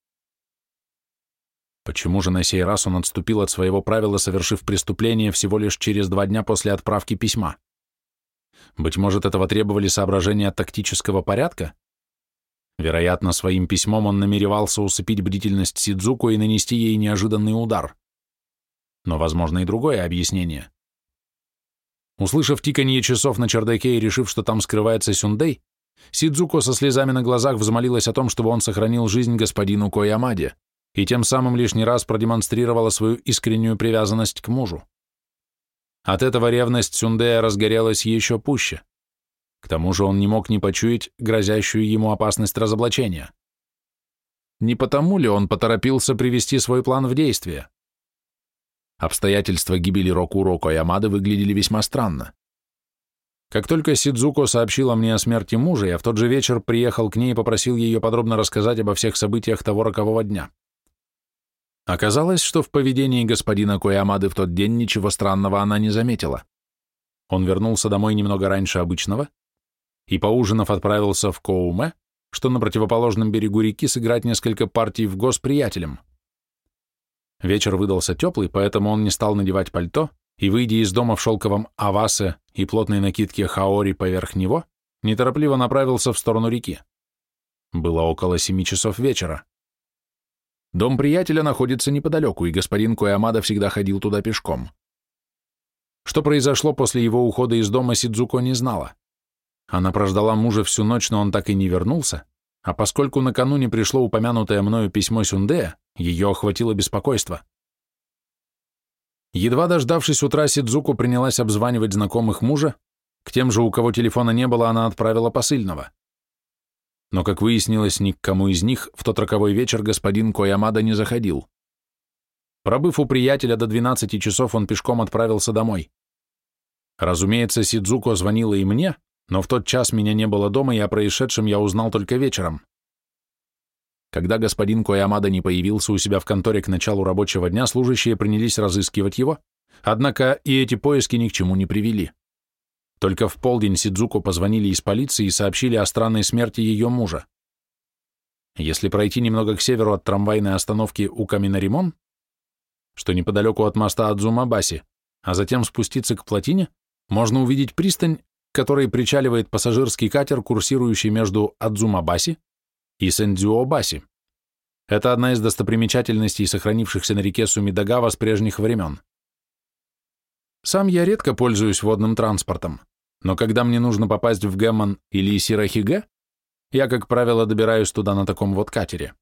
Почему же на сей раз он отступил от своего правила, совершив преступление всего лишь через два дня после отправки письма? Быть может, этого требовали соображения тактического порядка? Вероятно, своим письмом он намеревался усыпить бдительность Сидзуку и нанести ей неожиданный удар. Но возможно и другое объяснение. Услышав тиканье часов на чердаке и решив, что там скрывается Сюндей, Сидзуко со слезами на глазах взмолилась о том, чтобы он сохранил жизнь господину Коямаде и тем самым лишний раз продемонстрировала свою искреннюю привязанность к мужу. От этого ревность Сюндея разгорелась еще пуще. К тому же он не мог не почуять грозящую ему опасность разоблачения. Не потому ли он поторопился привести свой план в действие? Обстоятельства гибели Рокуро Коямады выглядели весьма странно. Как только Сидзуко сообщила мне о смерти мужа, я в тот же вечер приехал к ней и попросил ее подробно рассказать обо всех событиях того рокового дня. Оказалось, что в поведении господина Коямады в тот день ничего странного она не заметила. Он вернулся домой немного раньше обычного и, поужинав, отправился в Коуме, что на противоположном берегу реки сыграть несколько партий в гос приятелям. Вечер выдался теплый, поэтому он не стал надевать пальто и, выйдя из дома в шелковом авасе и плотной накидке хаори поверх него, неторопливо направился в сторону реки. Было около семи часов вечера. Дом приятеля находится неподалеку, и господин Коямада всегда ходил туда пешком. Что произошло после его ухода из дома, Сидзуко не знала. Она прождала мужа всю ночь, но он так и не вернулся, а поскольку накануне пришло упомянутое мною письмо Сюндея, ее охватило беспокойство. Едва дождавшись утра, Сидзуку принялась обзванивать знакомых мужа, к тем же, у кого телефона не было, она отправила посыльного но, как выяснилось, ни к кому из них в тот роковой вечер господин Коямада не заходил. Пробыв у приятеля до 12 часов, он пешком отправился домой. Разумеется, Сидзуко звонила и мне, но в тот час меня не было дома, и о происшедшем я узнал только вечером. Когда господин Коямада не появился у себя в конторе к началу рабочего дня, служащие принялись разыскивать его, однако и эти поиски ни к чему не привели. Только в полдень Сидзуко позвонили из полиции и сообщили о странной смерти ее мужа. Если пройти немного к северу от трамвайной остановки у Каминаримон, что неподалеку от моста Адзумабаси, а затем спуститься к плотине, можно увидеть пристань, к которой причаливает пассажирский катер, курсирующий между Адзумабаси и Сэндзюобаси. Это одна из достопримечательностей, сохранившихся на реке Сумидагава с прежних времен. Сам я редко пользуюсь водным транспортом, но когда мне нужно попасть в Гэммон или Сирахиге, я, как правило, добираюсь туда на таком вот катере.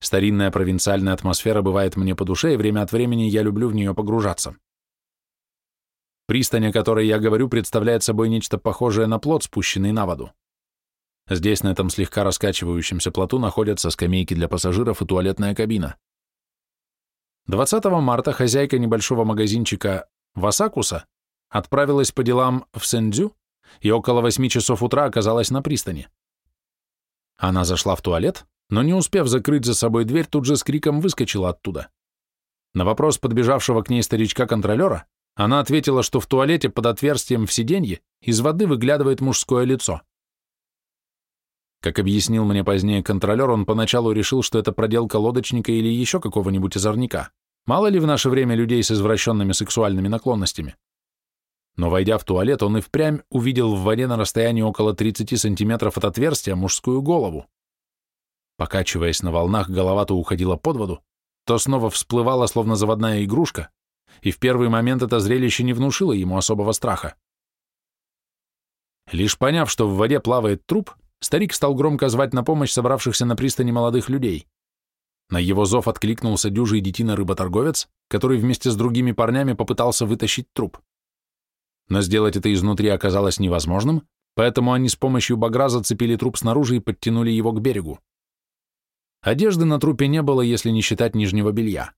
Старинная провинциальная атмосфера бывает мне по душе, и время от времени я люблю в нее погружаться. Пристань, о которой я говорю, представляет собой нечто похожее на плот, спущенный на воду. Здесь, на этом слегка раскачивающемся плоту, находятся скамейки для пассажиров и туалетная кабина. 20 марта хозяйка небольшого магазинчика Васакуса отправилась по делам в Сэндзю и около восьми часов утра оказалась на пристани. Она зашла в туалет, но не успев закрыть за собой дверь, тут же с криком выскочила оттуда. На вопрос подбежавшего к ней старичка-контролера она ответила, что в туалете под отверстием в сиденье из воды выглядывает мужское лицо. Как объяснил мне позднее контролер, он поначалу решил, что это проделка лодочника или еще какого-нибудь озорника. Мало ли в наше время людей с извращенными сексуальными наклонностями но, войдя в туалет, он и впрямь увидел в воде на расстоянии около 30 сантиметров от отверстия мужскую голову. Покачиваясь на волнах, голова то уходила под воду, то снова всплывала, словно заводная игрушка, и в первый момент это зрелище не внушило ему особого страха. Лишь поняв, что в воде плавает труп, старик стал громко звать на помощь собравшихся на пристани молодых людей. На его зов откликнулся дюжий детина-рыботорговец, который вместе с другими парнями попытался вытащить труп но сделать это изнутри оказалось невозможным, поэтому они с помощью багра зацепили труп снаружи и подтянули его к берегу. Одежды на трупе не было, если не считать нижнего белья.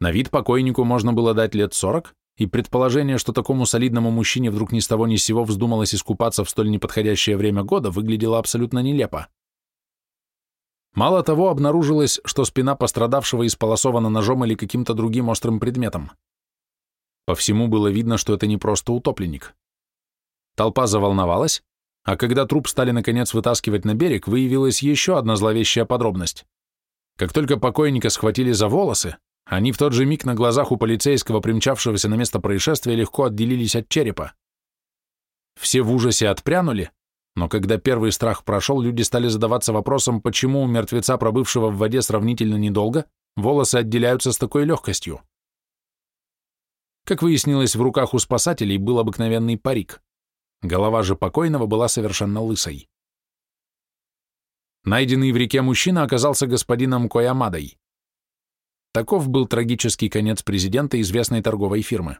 На вид покойнику можно было дать лет сорок, и предположение, что такому солидному мужчине вдруг ни с того ни с сего вздумалось искупаться в столь неподходящее время года, выглядело абсолютно нелепо. Мало того, обнаружилось, что спина пострадавшего исполосована ножом или каким-то другим острым предметом. По всему было видно, что это не просто утопленник. Толпа заволновалась, а когда труп стали наконец вытаскивать на берег, выявилась еще одна зловещая подробность. Как только покойника схватили за волосы, они в тот же миг на глазах у полицейского, примчавшегося на место происшествия, легко отделились от черепа. Все в ужасе отпрянули, но когда первый страх прошел, люди стали задаваться вопросом, почему у мертвеца, пробывшего в воде сравнительно недолго, волосы отделяются с такой легкостью. Как выяснилось, в руках у спасателей был обыкновенный парик. Голова же покойного была совершенно лысой. Найденный в реке мужчина оказался господином Коямадой. Таков был трагический конец президента известной торговой фирмы.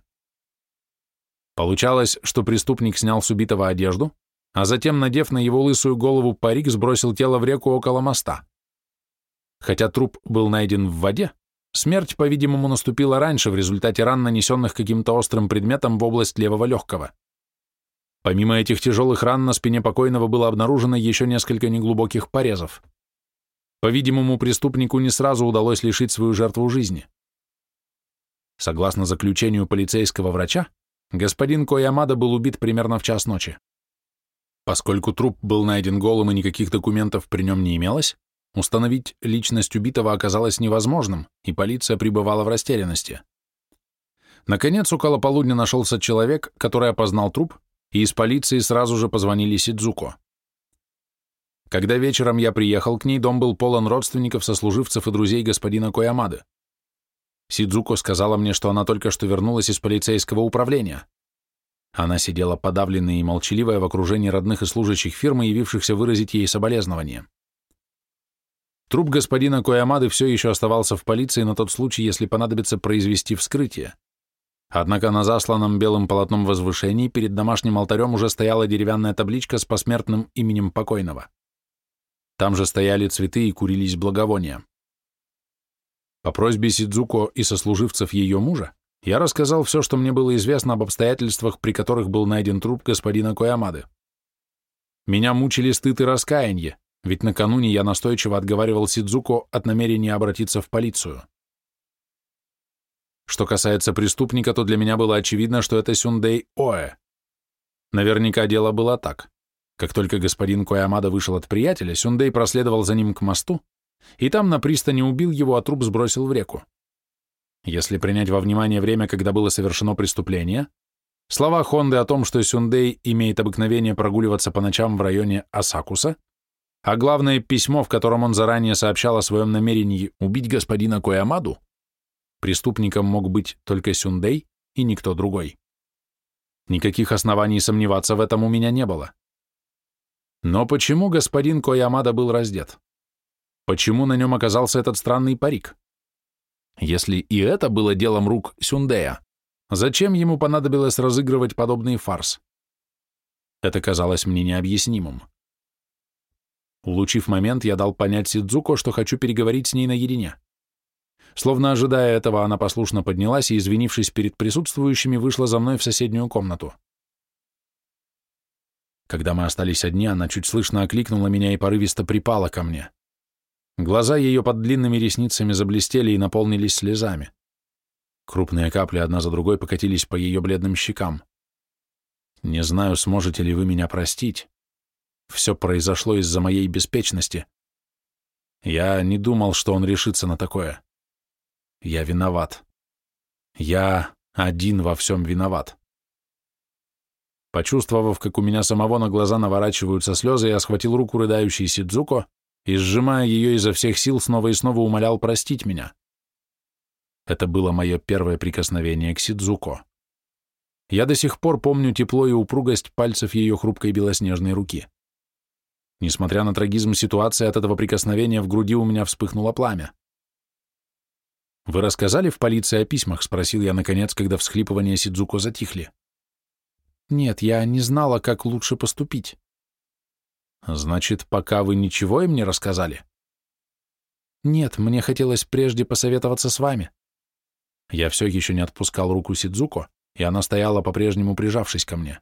Получалось, что преступник снял с убитого одежду, а затем, надев на его лысую голову парик, сбросил тело в реку около моста. Хотя труп был найден в воде, смерть, по-видимому, наступила раньше в результате ран, нанесенных каким-то острым предметом в область левого легкого. Помимо этих тяжелых ран на спине покойного было обнаружено еще несколько неглубоких порезов. По-видимому, преступнику не сразу удалось лишить свою жертву жизни. Согласно заключению полицейского врача, господин Коямада был убит примерно в час ночи. Поскольку труп был найден голым и никаких документов при нем не имелось, установить личность убитого оказалось невозможным, и полиция пребывала в растерянности. Наконец, около полудня нашелся человек, который опознал труп, и из полиции сразу же позвонили Сидзуко. Когда вечером я приехал к ней, дом был полон родственников, сослуживцев и друзей господина Коямады. Сидзуко сказала мне, что она только что вернулась из полицейского управления. Она сидела подавленная и молчаливая в окружении родных и служащих фирмы, явившихся выразить ей соболезнования. Труп господина Коямады все еще оставался в полиции на тот случай, если понадобится произвести вскрытие. Однако на засланном белым полотном возвышении перед домашним алтарем уже стояла деревянная табличка с посмертным именем покойного. Там же стояли цветы и курились благовония. По просьбе Сидзуко и сослуживцев ее мужа, я рассказал все, что мне было известно об обстоятельствах, при которых был найден труп господина Коямады. Меня мучили стыд и раскаяние, ведь накануне я настойчиво отговаривал Сидзуко от намерения обратиться в полицию. Что касается преступника, то для меня было очевидно, что это Сюндей Оэ. Наверняка дело было так. Как только господин Коямада вышел от приятеля, Сюндей проследовал за ним к мосту, и там на пристани убил его, а труп сбросил в реку. Если принять во внимание время, когда было совершено преступление, слова Хонды о том, что Сюндей имеет обыкновение прогуливаться по ночам в районе Асакуса, а главное письмо, в котором он заранее сообщал о своем намерении убить господина Коямаду, преступником мог быть только Сюндей и никто другой. Никаких оснований сомневаться в этом у меня не было. Но почему господин Коямада был раздет? Почему на нем оказался этот странный парик? Если и это было делом рук Сюндея, зачем ему понадобилось разыгрывать подобный фарс? Это казалось мне необъяснимым. Улучив момент, я дал понять Сидзуко, что хочу переговорить с ней наедине. Словно ожидая этого, она послушно поднялась и, извинившись перед присутствующими, вышла за мной в соседнюю комнату. Когда мы остались одни, она чуть слышно окликнула меня и порывисто припала ко мне. Глаза ее под длинными ресницами заблестели и наполнились слезами. Крупные капли одна за другой покатились по ее бледным щекам. Не знаю, сможете ли вы меня простить. Все произошло из-за моей беспечности. Я не думал, что он решится на такое. Я виноват. Я один во всем виноват. Почувствовав, как у меня самого на глаза наворачиваются слезы, я схватил руку рыдающей Сидзуко и, сжимая ее изо всех сил, снова и снова умолял простить меня. Это было мое первое прикосновение к Сидзуко. Я до сих пор помню тепло и упругость пальцев ее хрупкой белоснежной руки. Несмотря на трагизм ситуации, от этого прикосновения в груди у меня вспыхнуло пламя. «Вы рассказали в полиции о письмах?» — спросил я, наконец, когда всхлипывания Сидзуко затихли. «Нет, я не знала, как лучше поступить». Значит, пока вы ничего им не рассказали? Нет, мне хотелось прежде посоветоваться с вами. Я все еще не отпускал руку Сидзуко, и она стояла по-прежнему прижавшись ко мне.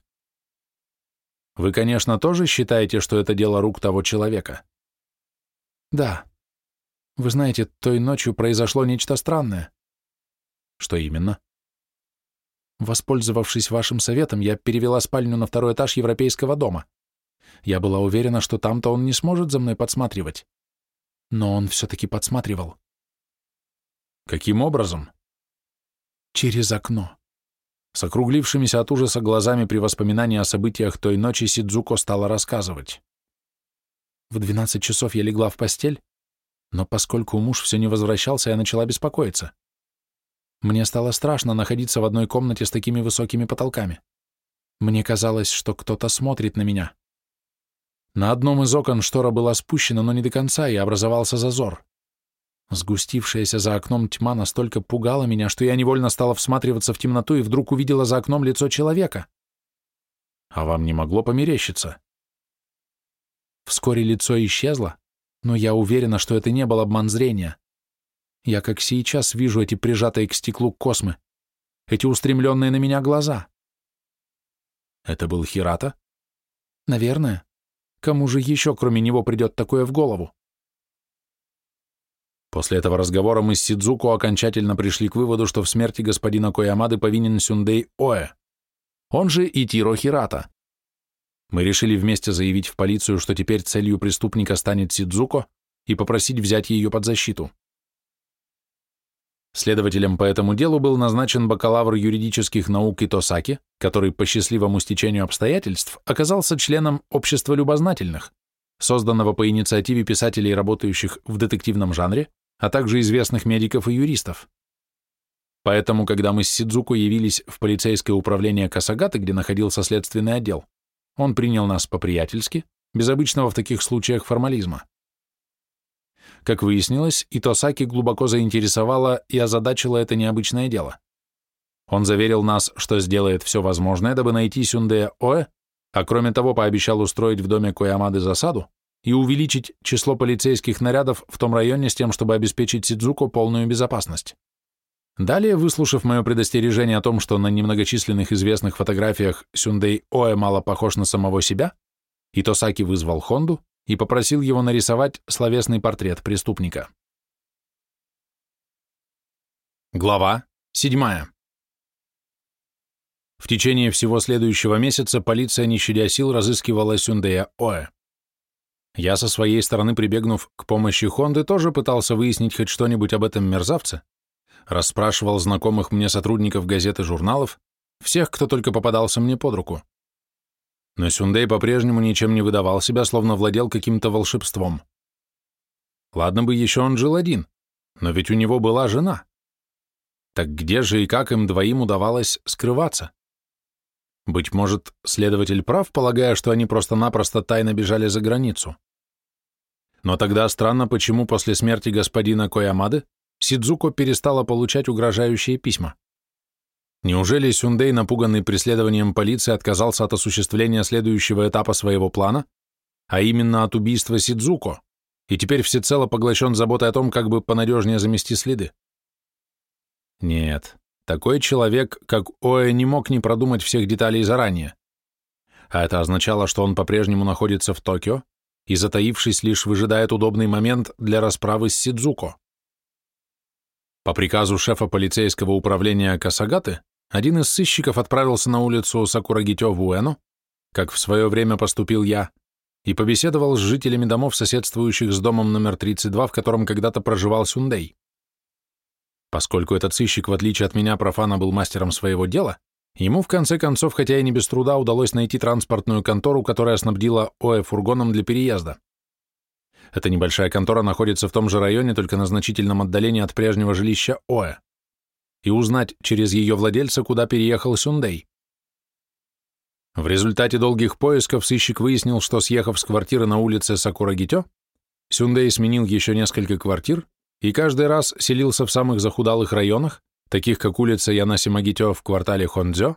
Вы, конечно, тоже считаете, что это дело рук того человека? Да. Вы знаете, той ночью произошло нечто странное. Что именно? Воспользовавшись вашим советом, я перевела спальню на второй этаж европейского дома. Я была уверена, что там-то он не сможет за мной подсматривать. но он все-таки подсматривал. Каким образом? Через окно. С округлившимися от ужаса глазами при воспоминании о событиях той ночи Сидзуко стала рассказывать. В 12 часов я легла в постель, но поскольку муж все не возвращался, я начала беспокоиться. Мне стало страшно находиться в одной комнате с такими высокими потолками. Мне казалось, что кто-то смотрит на меня. На одном из окон штора была спущена, но не до конца, и образовался зазор. Сгустившаяся за окном тьма настолько пугала меня, что я невольно стала всматриваться в темноту и вдруг увидела за окном лицо человека. А вам не могло померещиться? Вскоре лицо исчезло, но я уверена, что это не был обман зрения. Я как сейчас вижу эти прижатые к стеклу космы, эти устремленные на меня глаза. Это был Хирата? Наверное. Кому же еще, кроме него, придет такое в голову? После этого разговора мы с Сидзуко окончательно пришли к выводу, что в смерти господина Коямады повинен Сюндей Оэ, он же Итиро Хирата. Мы решили вместе заявить в полицию, что теперь целью преступника станет Сидзуко, и попросить взять ее под защиту. Следователем по этому делу был назначен бакалавр юридических наук Итосаки, который по счастливому стечению обстоятельств оказался членом Общества любознательных, созданного по инициативе писателей, работающих в детективном жанре, а также известных медиков и юристов. Поэтому, когда мы с Сидзуко явились в полицейское управление Касагаты, где находился следственный отдел, он принял нас по-приятельски, без обычного в таких случаях формализма. Как выяснилось, Итосаки глубоко заинтересовало и озадачило это необычное дело. Он заверил нас, что сделает все возможное, дабы найти Сюндея Оэ, а кроме того пообещал устроить в доме Коямады засаду, и увеличить число полицейских нарядов в том районе с тем, чтобы обеспечить Сидзуко полную безопасность. Далее, выслушав мое предостережение о том, что на немногочисленных известных фотографиях Сюндей Оэ мало похож на самого себя, Итосаки вызвал Хонду и попросил его нарисовать словесный портрет преступника. Глава 7. В течение всего следующего месяца полиция, не щадя сил, разыскивала Сюндея Оэ. Я со своей стороны, прибегнув к помощи Хонды, тоже пытался выяснить хоть что-нибудь об этом мерзавце, расспрашивал знакомых мне сотрудников газет и журналов, всех, кто только попадался мне под руку. Но Сюндей по-прежнему ничем не выдавал себя, словно владел каким-то волшебством. Ладно бы еще он жил один, но ведь у него была жена. Так где же и как им двоим удавалось скрываться? Быть может, следователь прав, полагая, что они просто-напросто тайно бежали за границу. Но тогда странно, почему после смерти господина Коямады Сидзуко перестала получать угрожающие письма. Неужели Сюндей, напуганный преследованием полиции, отказался от осуществления следующего этапа своего плана, а именно от убийства Сидзуко, и теперь всецело поглощен заботой о том, как бы понадежнее замести следы? Нет, такой человек, как Оэ, не мог не продумать всех деталей заранее. А это означало, что он по-прежнему находится в Токио, и, затаившись, лишь выжидает удобный момент для расправы с Сидзуко. По приказу шефа полицейского управления Касагаты, один из сыщиков отправился на улицу Сакурагитё в Уэно, как в свое время поступил я, и побеседовал с жителями домов, соседствующих с домом номер 32, в котором когда-то проживал Сюндей. Поскольку этот сыщик, в отличие от меня, профана был мастером своего дела, Ему, в конце концов, хотя и не без труда, удалось найти транспортную контору, которая снабдила ОЭ фургоном для переезда. Эта небольшая контора находится в том же районе, только на значительном отдалении от прежнего жилища ОЭ. И узнать через ее владельца, куда переехал Сюндей. В результате долгих поисков сыщик выяснил, что, съехав с квартиры на улице Сакурагитё, Сюндей сменил еще несколько квартир и каждый раз селился в самых захудалых районах, таких как улица Янасимагитё в квартале Хондзё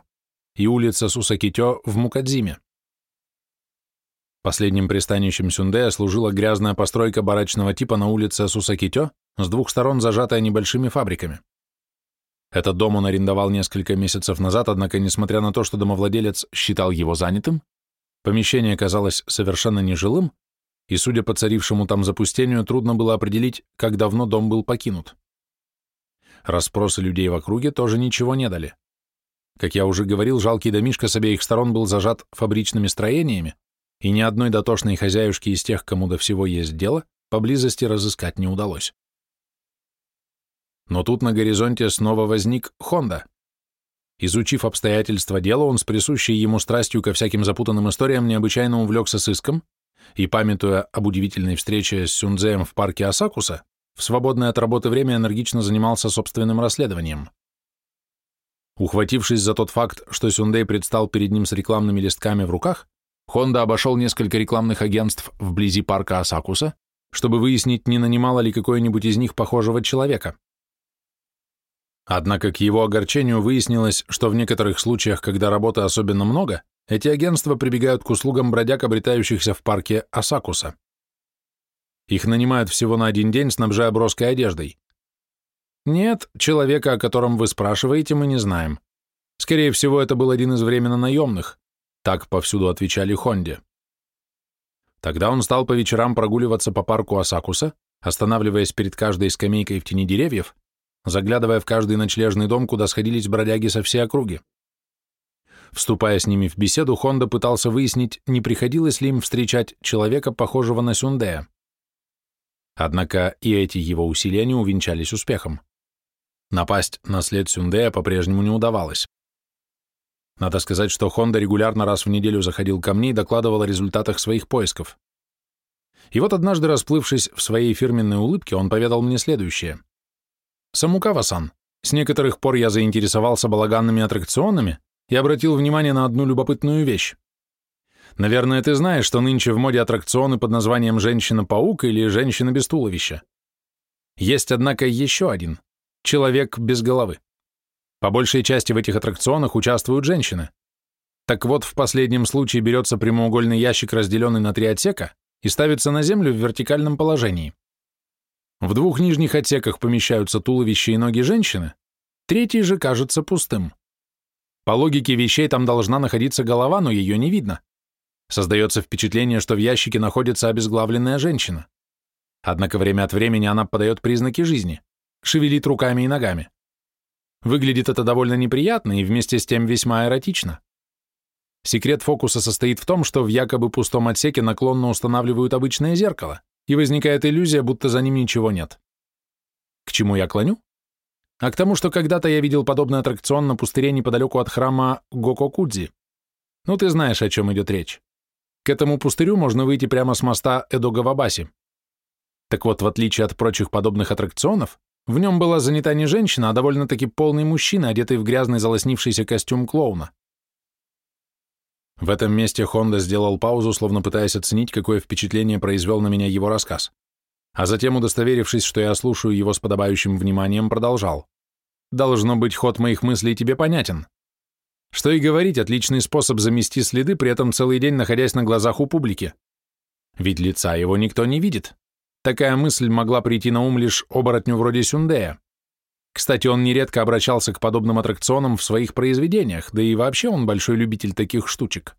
и улица Сусакитё в Мукадзиме. Последним пристанищем Сюндея служила грязная постройка барачного типа на улице Сусакитё, с двух сторон зажатая небольшими фабриками. Этот дом он арендовал несколько месяцев назад, однако, несмотря на то, что домовладелец считал его занятым, помещение казалось совершенно нежилым, и, судя по царившему там запустению, трудно было определить, как давно дом был покинут. Распросы людей в округе тоже ничего не дали. Как я уже говорил, жалкий домишко с обеих сторон был зажат фабричными строениями, и ни одной дотошной хозяюшки из тех, кому до всего есть дело, поблизости разыскать не удалось. Но тут на горизонте снова возник Хонда. Изучив обстоятельства дела, он с присущей ему страстью ко всяким запутанным историям необычайно увлекся сыском и, памятуя об удивительной встрече с Сюнзеем в парке Асакуса, в свободное от работы время энергично занимался собственным расследованием. Ухватившись за тот факт, что Сюндей предстал перед ним с рекламными листками в руках, Хонда обошел несколько рекламных агентств вблизи парка Асакуса, чтобы выяснить, не нанимало ли какое-нибудь из них похожего человека. Однако к его огорчению выяснилось, что в некоторых случаях, когда работы особенно много, эти агентства прибегают к услугам бродяг, обретающихся в парке Асакуса. Их нанимают всего на один день, снабжая броской одеждой. Нет, человека, о котором вы спрашиваете, мы не знаем. Скорее всего, это был один из временно наемных. Так повсюду отвечали Хонде. Тогда он стал по вечерам прогуливаться по парку Асакуса, останавливаясь перед каждой скамейкой в тени деревьев, заглядывая в каждый ночлежный дом, куда сходились бродяги со всей округи. Вступая с ними в беседу, Хонда пытался выяснить, не приходилось ли им встречать человека, похожего на Сюндея. Однако и эти его усилия не увенчались успехом. Напасть на след Сюндея по-прежнему не удавалось. Надо сказать, что Хонда регулярно раз в неделю заходил ко мне и докладывал о результатах своих поисков. И вот однажды, расплывшись в своей фирменной улыбке, он поведал мне следующее. Самукава-сан, с некоторых пор я заинтересовался балаганными аттракционами и обратил внимание на одну любопытную вещь. Наверное, ты знаешь, что нынче в моде аттракционы под названием «Женщина-паук» или «Женщина без туловища». Есть, однако, еще один — «Человек без головы». По большей части в этих аттракционах участвуют женщины. Так вот, в последнем случае берется прямоугольный ящик, разделенный на три отсека, и ставится на землю в вертикальном положении. В двух нижних отсеках помещаются туловище и ноги женщины, третий же кажется пустым. По логике вещей там должна находиться голова, но ее не видно. Создается впечатление, что в ящике находится обезглавленная женщина. Однако время от времени она подает признаки жизни, шевелит руками и ногами. Выглядит это довольно неприятно и вместе с тем весьма эротично. Секрет фокуса состоит в том, что в якобы пустом отсеке наклонно устанавливают обычное зеркало, и возникает иллюзия, будто за ним ничего нет. К чему я клоню? А к тому, что когда-то я видел подобный аттракцион на пустыре неподалеку от храма Гококудзи. Ну, ты знаешь, о чем идет речь. К этому пустырю можно выйти прямо с моста Эдогавабаси. Так вот, в отличие от прочих подобных аттракционов, в нем была занята не женщина, а довольно-таки полный мужчина, одетый в грязный залоснившийся костюм клоуна. В этом месте Хонда сделал паузу, словно пытаясь оценить, какое впечатление произвел на меня его рассказ. А затем, удостоверившись, что я слушаю его с подобающим вниманием, продолжал. «Должно быть, ход моих мыслей тебе понятен. Что и говорить, отличный способ замести следы, при этом целый день находясь на глазах у публики. Ведь лица его никто не видит. Такая мысль могла прийти на ум лишь оборотню вроде Сюндея. Кстати, он нередко обращался к подобным аттракционам в своих произведениях, да и вообще он большой любитель таких штучек.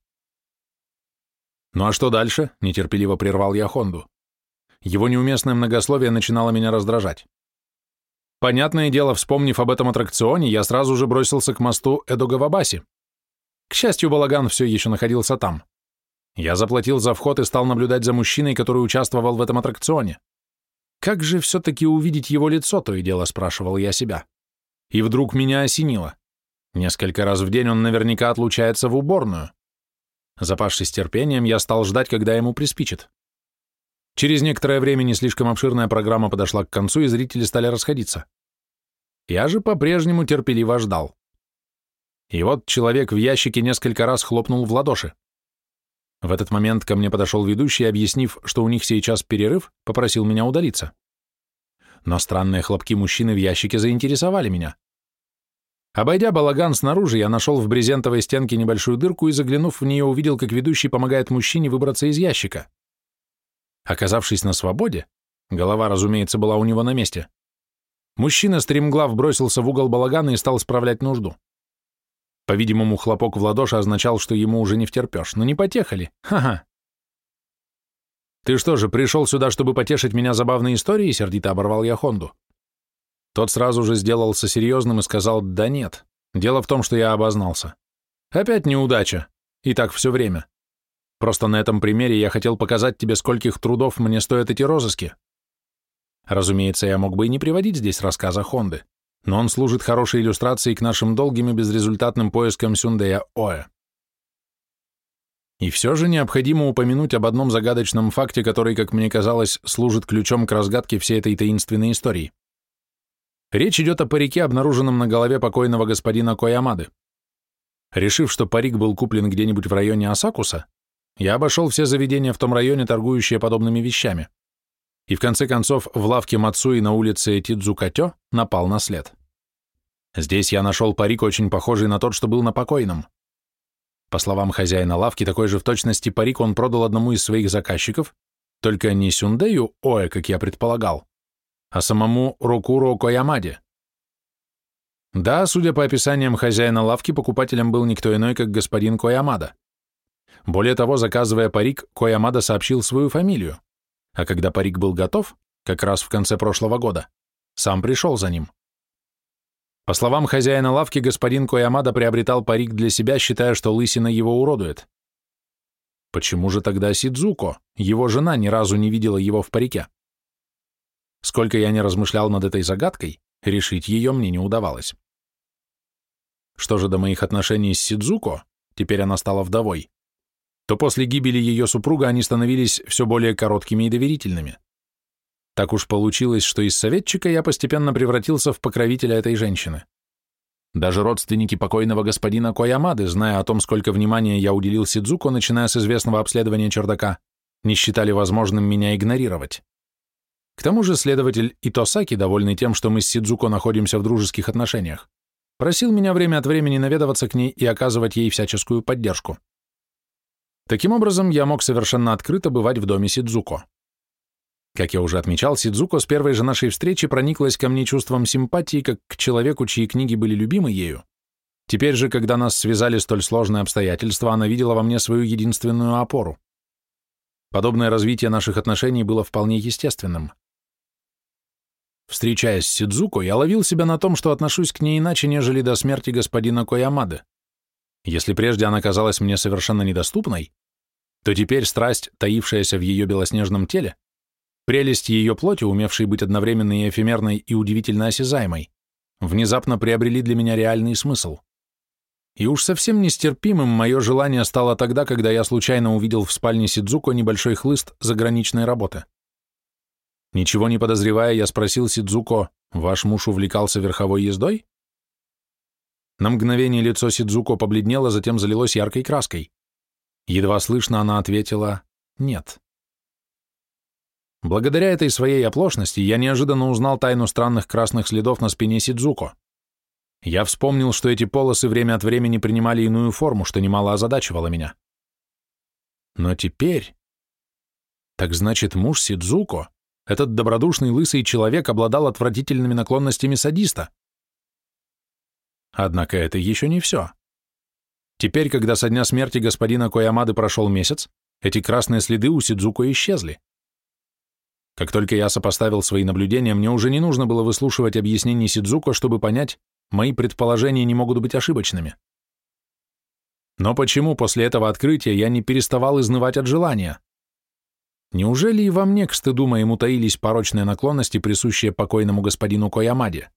«Ну а что дальше?» — нетерпеливо прервал я Хонду. Его неуместное многословие начинало меня раздражать. Понятное дело, вспомнив об этом аттракционе, я сразу же бросился к мосту Эдогавабаси. К счастью, балаган все еще находился там. Я заплатил за вход и стал наблюдать за мужчиной, который участвовал в этом аттракционе. Как же все-таки увидеть его лицо, то и дело спрашивал я себя. И вдруг меня осенило. Несколько раз в день он наверняка отлучается в уборную. Запавшись терпением, я стал ждать, когда ему приспичит. Через некоторое время не слишком обширная программа подошла к концу, и зрители стали расходиться. Я же по-прежнему терпеливо ждал. И вот человек в ящике несколько раз хлопнул в ладоши. В этот момент ко мне подошел ведущий, объяснив, что у них сейчас перерыв, попросил меня удалиться. Но странные хлопки мужчины в ящике заинтересовали меня. Обойдя балаган снаружи, я нашел в брезентовой стенке небольшую дырку и, заглянув в нее, увидел, как ведущий помогает мужчине выбраться из ящика. Оказавшись на свободе, голова, разумеется, была у него на месте, мужчина стремглав бросился в угол балагана и стал справлять нужду. По-видимому, хлопок в ладоши означал, что ему уже не втерпешь. Но не потехали. Ха-ха. «Ты что же, пришел сюда, чтобы потешить меня забавной историей?» — сердито оборвал я Хонду. Тот сразу же сделался серьезным и сказал «Да нет. Дело в том, что я обознался. Опять неудача. И так все время. Просто на этом примере я хотел показать тебе, скольких трудов мне стоят эти розыски, Разумеется, я мог бы и не приводить здесь рассказ о Хонды, но он служит хорошей иллюстрацией к нашим долгим и безрезультатным поискам Сюндея Оэ. И все же необходимо упомянуть об одном загадочном факте, который, как мне казалось, служит ключом к разгадке всей этой таинственной истории. Речь идет о парике, обнаруженном на голове покойного господина Коямады. Решив, что парик был куплен где-нибудь в районе Асакуса, я обошел все заведения в том районе, торгующие подобными вещами. И в конце концов в лавке Мацуи на улице Тидзукатё напал на след. Здесь я нашел парик, очень похожий на тот, что был на покойном. По словам хозяина лавки, такой же в точности парик он продал одному из своих заказчиков, только не Сюндею Оэ, как я предполагал, а самому Рокуро Коямаде. Да, судя по описаниям хозяина лавки, покупателем был никто иной, как господин Коямада. Более того, заказывая парик, Коямада сообщил свою фамилию, а когда парик был готов, как раз в конце прошлого года, сам пришел за ним. По словам хозяина лавки, господин Коямада приобретал парик для себя, считая, что лысина его уродует. Почему же тогда Сидзуко, его жена, ни разу не видела его в парике? Сколько я не размышлял над этой загадкой, решить ее мне не удавалось. Что же до моих отношений с Сидзуко, теперь она стала вдовой, то после гибели ее супруга они становились все более короткими и доверительными. Так уж получилось, что из советчика я постепенно превратился в покровителя этой женщины. Даже родственники покойного господина Коямады, зная о том, сколько внимания я уделил Сидзуко, начиная с известного обследования чердака, не считали возможным меня игнорировать. К тому же следователь Итосаки, довольный тем, что мы с Сидзуко находимся в дружеских отношениях, просил меня время от времени наведываться к ней и оказывать ей всяческую поддержку. Таким образом, я мог совершенно открыто бывать в доме Сидзуко. Как я уже отмечал, Сидзуко с первой же нашей встречи прониклась ко мне чувством симпатии, как к человеку, чьи книги были любимы ею. Теперь же, когда нас связали столь сложные обстоятельства, она видела во мне свою единственную опору. Подобное развитие наших отношений было вполне естественным. Встречаясь с Сидзуко, я ловил себя на том, что отношусь к ней иначе, нежели до смерти господина Коямады. Если прежде она казалась мне совершенно недоступной, то теперь страсть, таившаяся в ее белоснежном теле, прелесть ее плоти, умевшей быть одновременно и эфемерной, и удивительно осязаемой, внезапно приобрели для меня реальный смысл. И уж совсем нестерпимым мое желание стало тогда, когда я случайно увидел в спальне Сидзуко небольшой хлыст заграничной работы. Ничего не подозревая, я спросил Сидзуко, «Ваш муж увлекался верховой ездой?» На мгновение лицо Сидзуко побледнело, затем залилось яркой краской. Едва слышно она ответила «нет». Благодаря этой своей оплошности я неожиданно узнал тайну странных красных следов на спине Сидзуко. Я вспомнил, что эти полосы время от времени принимали иную форму, что немало озадачивало меня. Но теперь... Так значит, муж Сидзуко, этот добродушный лысый человек, обладал отвратительными наклонностями садиста. Однако это еще не все. Теперь, когда со дня смерти господина Коямады прошел месяц, эти красные следы у Сидзуко исчезли. Как только я сопоставил свои наблюдения, мне уже не нужно было выслушивать объяснений Сидзуко, чтобы понять, мои предположения не могут быть ошибочными. Но почему после этого открытия я не переставал изнывать от желания? Неужели и во мне к стыду моему таились порочные наклонности, присущие покойному господину Коямаде?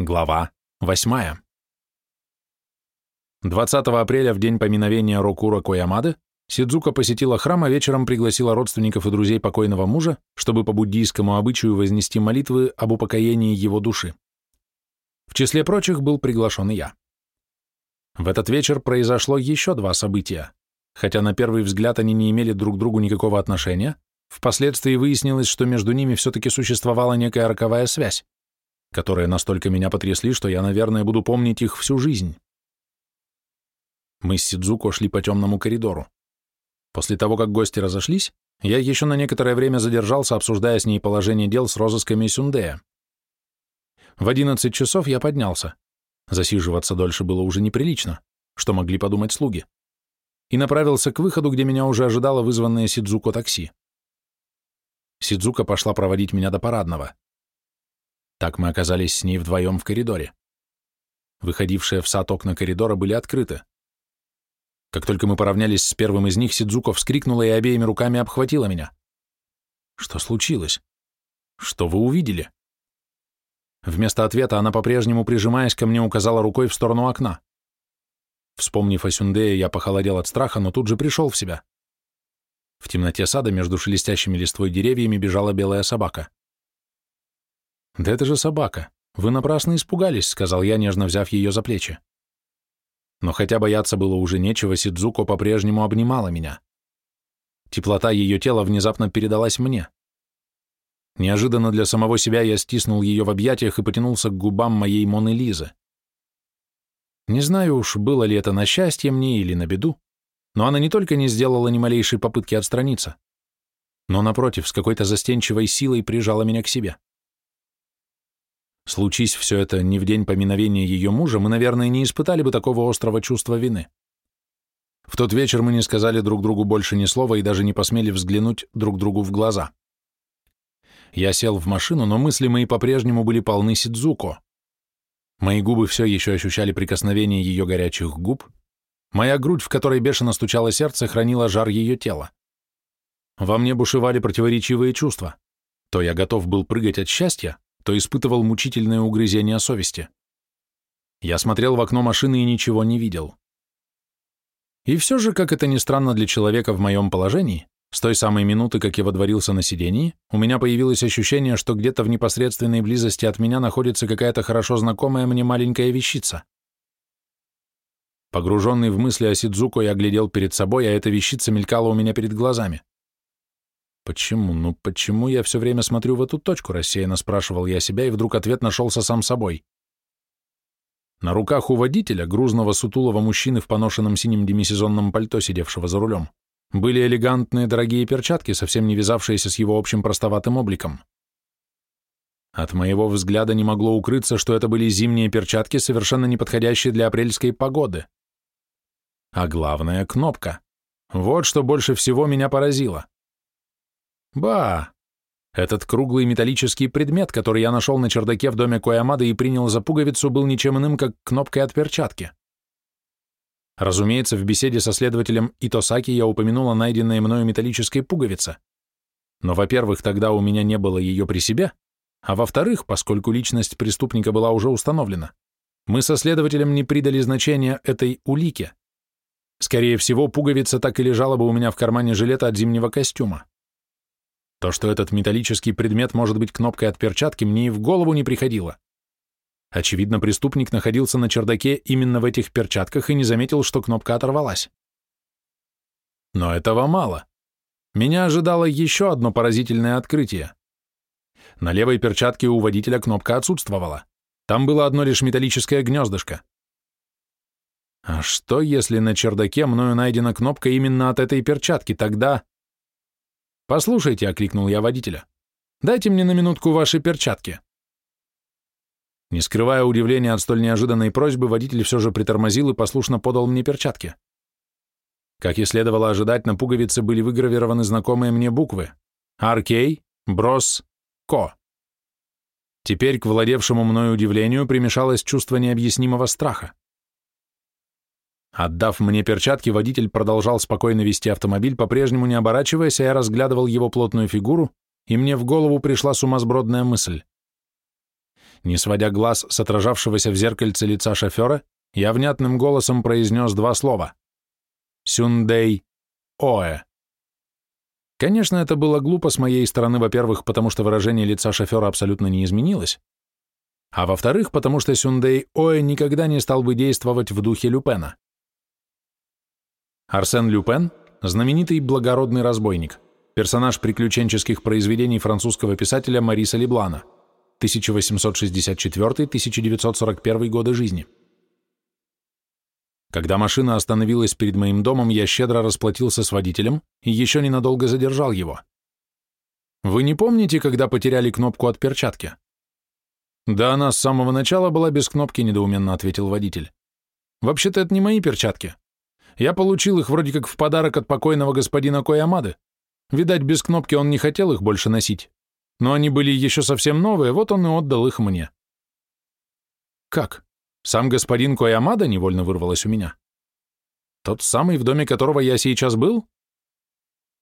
Глава 8. 20 апреля, в день поминовения Рокура Коямады, Сидзука посетила храм, а вечером пригласила родственников и друзей покойного мужа, чтобы по буддийскому обычаю вознести молитвы об упокоении его души. В числе прочих был приглашен и я. В этот вечер произошло еще два события. Хотя на первый взгляд они не имели друг к другу никакого отношения, впоследствии выяснилось, что между ними все-таки существовала некая роковая связь которые настолько меня потрясли, что я, наверное, буду помнить их всю жизнь. Мы с Сидзуко шли по темному коридору. После того, как гости разошлись, я еще на некоторое время задержался, обсуждая с ней положение дел с розысками Сюндея. В одиннадцать часов я поднялся. Засиживаться дольше было уже неприлично, что могли подумать слуги. И направился к выходу, где меня уже ожидало вызванное Сидзуко такси. Сидзука пошла проводить меня до парадного. Так мы оказались с ней вдвоем в коридоре. Выходившие в сад окна коридора были открыты. Как только мы поравнялись с первым из них, Сидзуко вскрикнула и обеими руками обхватила меня. Что случилось? Что вы увидели? Вместо ответа она, по-прежнему прижимаясь ко мне, указала рукой в сторону окна. Вспомнив о Сюндее, я похолодел от страха, но тут же пришел в себя. В темноте сада между шелестящими листвой деревьями бежала белая собака. «Да это же собака. Вы напрасно испугались», — сказал я, нежно взяв ее за плечи. Но хотя бояться было уже нечего, Сидзуко по-прежнему обнимала меня. Теплота ее тела внезапно передалась мне. Неожиданно для самого себя я стиснул ее в объятиях и потянулся к губам моей Моны Лизы. Не знаю уж, было ли это на счастье мне или на беду, но она не только не сделала ни малейшей попытки отстраниться, но, напротив, с какой-то застенчивой силой прижала меня к себе. Случись все это не в день поминовения ее мужа, мы, наверное, не испытали бы такого острого чувства вины. В тот вечер мы не сказали друг другу больше ни слова и даже не посмели взглянуть друг другу в глаза. Я сел в машину, но мысли мои по-прежнему были полны Сидзуко. Мои губы все еще ощущали прикосновение ее горячих губ, моя грудь, в которой бешено стучало сердце, хранила жар ее тела. Во мне бушевали противоречивые чувства. То я готов был прыгать от счастья, то испытывал мучительное угрызение совести. Я смотрел в окно машины и ничего не видел. И все же, как это ни странно для человека в моем положении, с той самой минуты, как я водворился на сидении, у меня появилось ощущение, что где-то в непосредственной близости от меня находится какая-то хорошо знакомая мне маленькая вещица. Погруженный в мысли о Сидзуко, я глядел перед собой, а эта вещица мелькала у меня перед глазами. «Почему? Ну почему я все время смотрю в эту точку?» – рассеянно спрашивал я себя, и вдруг ответ нашелся сам собой. На руках у водителя, грузного сутулого мужчины в поношенном синем демисезонном пальто, сидевшего за рулем, были элегантные дорогие перчатки, совсем не вязавшиеся с его общим простоватым обликом. От моего взгляда не могло укрыться, что это были зимние перчатки, совершенно не подходящие для апрельской погоды. А главное — кнопка. Вот что больше всего меня поразило. Ба! Этот круглый металлический предмет, который я нашел на чердаке в доме Коямады и принял за пуговицу, был ничем иным, как кнопкой от перчатки. Разумеется, в беседе со следователем Итосаки я упомянула найденной мною металлической пуговице. Но, во-первых, тогда у меня не было ее при себе, а во-вторых, поскольку личность преступника была уже установлена, мы со следователем не придали значения этой улике. Скорее всего, пуговица так и лежала бы у меня в кармане жилета от зимнего костюма. То, что этот металлический предмет может быть кнопкой от перчатки, мне и в голову не приходило. Очевидно, преступник находился на чердаке именно в этих перчатках и не заметил, что кнопка оторвалась. Но этого мало. Меня ожидало еще одно поразительное открытие. На левой перчатке у водителя кнопка отсутствовала. Там было одно лишь металлическое гнездышко. А что, если на чердаке мною найдена кнопка именно от этой перчатки? Тогда... «Послушайте», — окликнул я водителя, — «дайте мне на минутку ваши перчатки». Не скрывая удивления от столь неожиданной просьбы, водитель все же притормозил и послушно подал мне перчатки. Как и следовало ожидать, на пуговице были выгравированы знакомые мне буквы «RK», «Брос», «Ко». Теперь к владевшему мною удивлению примешалось чувство необъяснимого страха. Отдав мне перчатки, водитель продолжал спокойно вести автомобиль, по-прежнему не оборачиваясь, а я разглядывал его плотную фигуру, и мне в голову пришла сумасбродная мысль. Не сводя глаз с отражавшегося в зеркальце лица шофера, я внятным голосом произнес два слова. «Сюндей Оэ». Конечно, это было глупо с моей стороны, во-первых, потому что выражение лица шофера абсолютно не изменилось, а во-вторых, потому что Сюндей Оэ никогда не стал бы действовать в духе Люпена. Арсен Люпен – знаменитый благородный разбойник, персонаж приключенческих произведений французского писателя Мариса Леблана – 1864-1941 годы жизни. Когда машина остановилась перед моим домом, я щедро расплатился с водителем и еще ненадолго задержал его. Вы не помните, когда потеряли кнопку от перчатки? Да она с самого начала была без кнопки, недоуменно ответил водитель. Вообще-то это не мои перчатки. Я получил их вроде как в подарок от покойного господина Коямады. Видать, без кнопки он не хотел их больше носить но они были еще совсем новые, вот он и отдал их мне. Как? Сам господин Коямада невольно вырвалось у меня. Тот самый, в доме которого я сейчас был?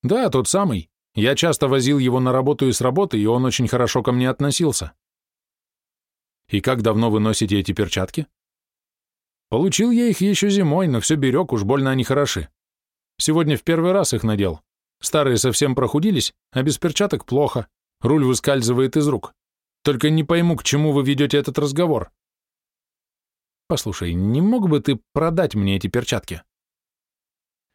Да, тот самый. Я часто возил его на работу и с работы, и он очень хорошо ко мне относился. И как давно вы носите эти перчатки? Получил я их еще зимой, но все берег, уж больно они хороши. Сегодня в первый раз их надел. Старые совсем прохудились, а без перчаток плохо. Руль выскальзывает из рук. Только не пойму, к чему вы ведете этот разговор. Послушай, не мог бы ты продать мне эти перчатки?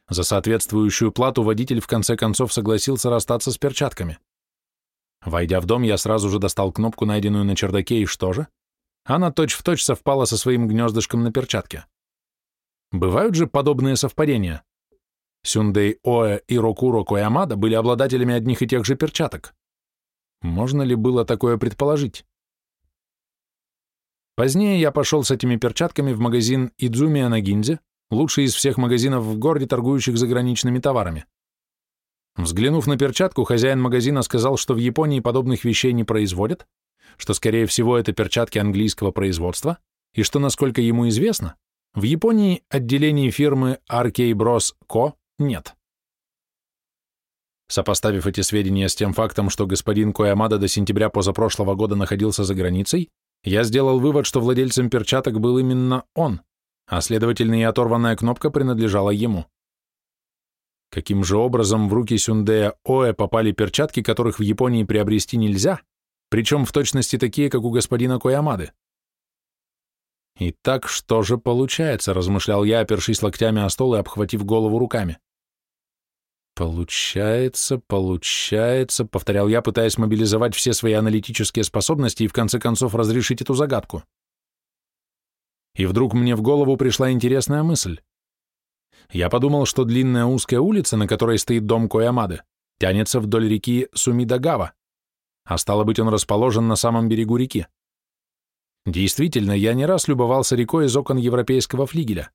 За соответствующую плату водитель в конце концов согласился расстаться с перчатками. Войдя в дом, я сразу же достал кнопку, найденную на чердаке, и что же? Она точь-в-точь точь совпала со своим гнездышком на перчатке. Бывают же подобные совпадения. Сюндей Оэ и Рокуро Коямада были обладателями одних и тех же перчаток. Можно ли было такое предположить? Позднее я пошел с этими перчатками в магазин Идзумия на Гинзе, лучший из всех магазинов в городе, торгующих заграничными товарами. Взглянув на перчатку, хозяин магазина сказал, что в Японии подобных вещей не производят, что, скорее всего, это перчатки английского производства, и что, насколько ему известно, в Японии отделений фирмы RK Bros. Co. нет. Сопоставив эти сведения с тем фактом, что господин Коямада до сентября позапрошлого года находился за границей, я сделал вывод, что владельцем перчаток был именно он, а следовательно и оторванная кнопка принадлежала ему. Каким же образом в руки Сюндея Оэ попали перчатки, которых в Японии приобрести нельзя, причем в точности такие, как у господина Коямады? «Итак, что же получается?» — размышлял я, опершись локтями о стол и обхватив голову руками. «Получается, получается», — повторял я, пытаясь мобилизовать все свои аналитические способности и в конце концов разрешить эту загадку. И вдруг мне в голову пришла интересная мысль. Я подумал, что длинная узкая улица, на которой стоит дом Коямады, тянется вдоль реки Сумидагава, а стало быть, он расположен на самом берегу реки. Действительно, я не раз любовался рекой из окон европейского флигеля.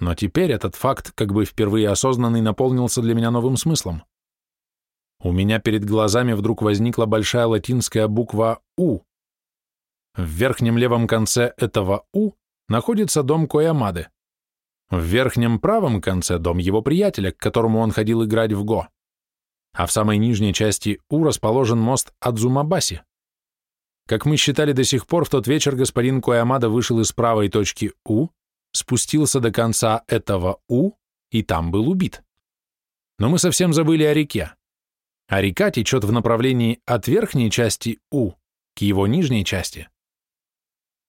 Но теперь этот факт, как бы впервые осознанный, наполнился для меня новым смыслом. У меня перед глазами вдруг возникла большая латинская буква «У». В верхнем левом конце этого «У» находится дом Коямады. В верхнем правом конце дом его приятеля, к которому он ходил играть в го. А в самой нижней части У расположен мост Адзумабаси. Как мы считали до сих пор, в тот вечер господин Коямада вышел из правой точки У спустился до конца этого У и там был убит. Но мы совсем забыли о реке. А река течет в направлении от верхней части У к его нижней части.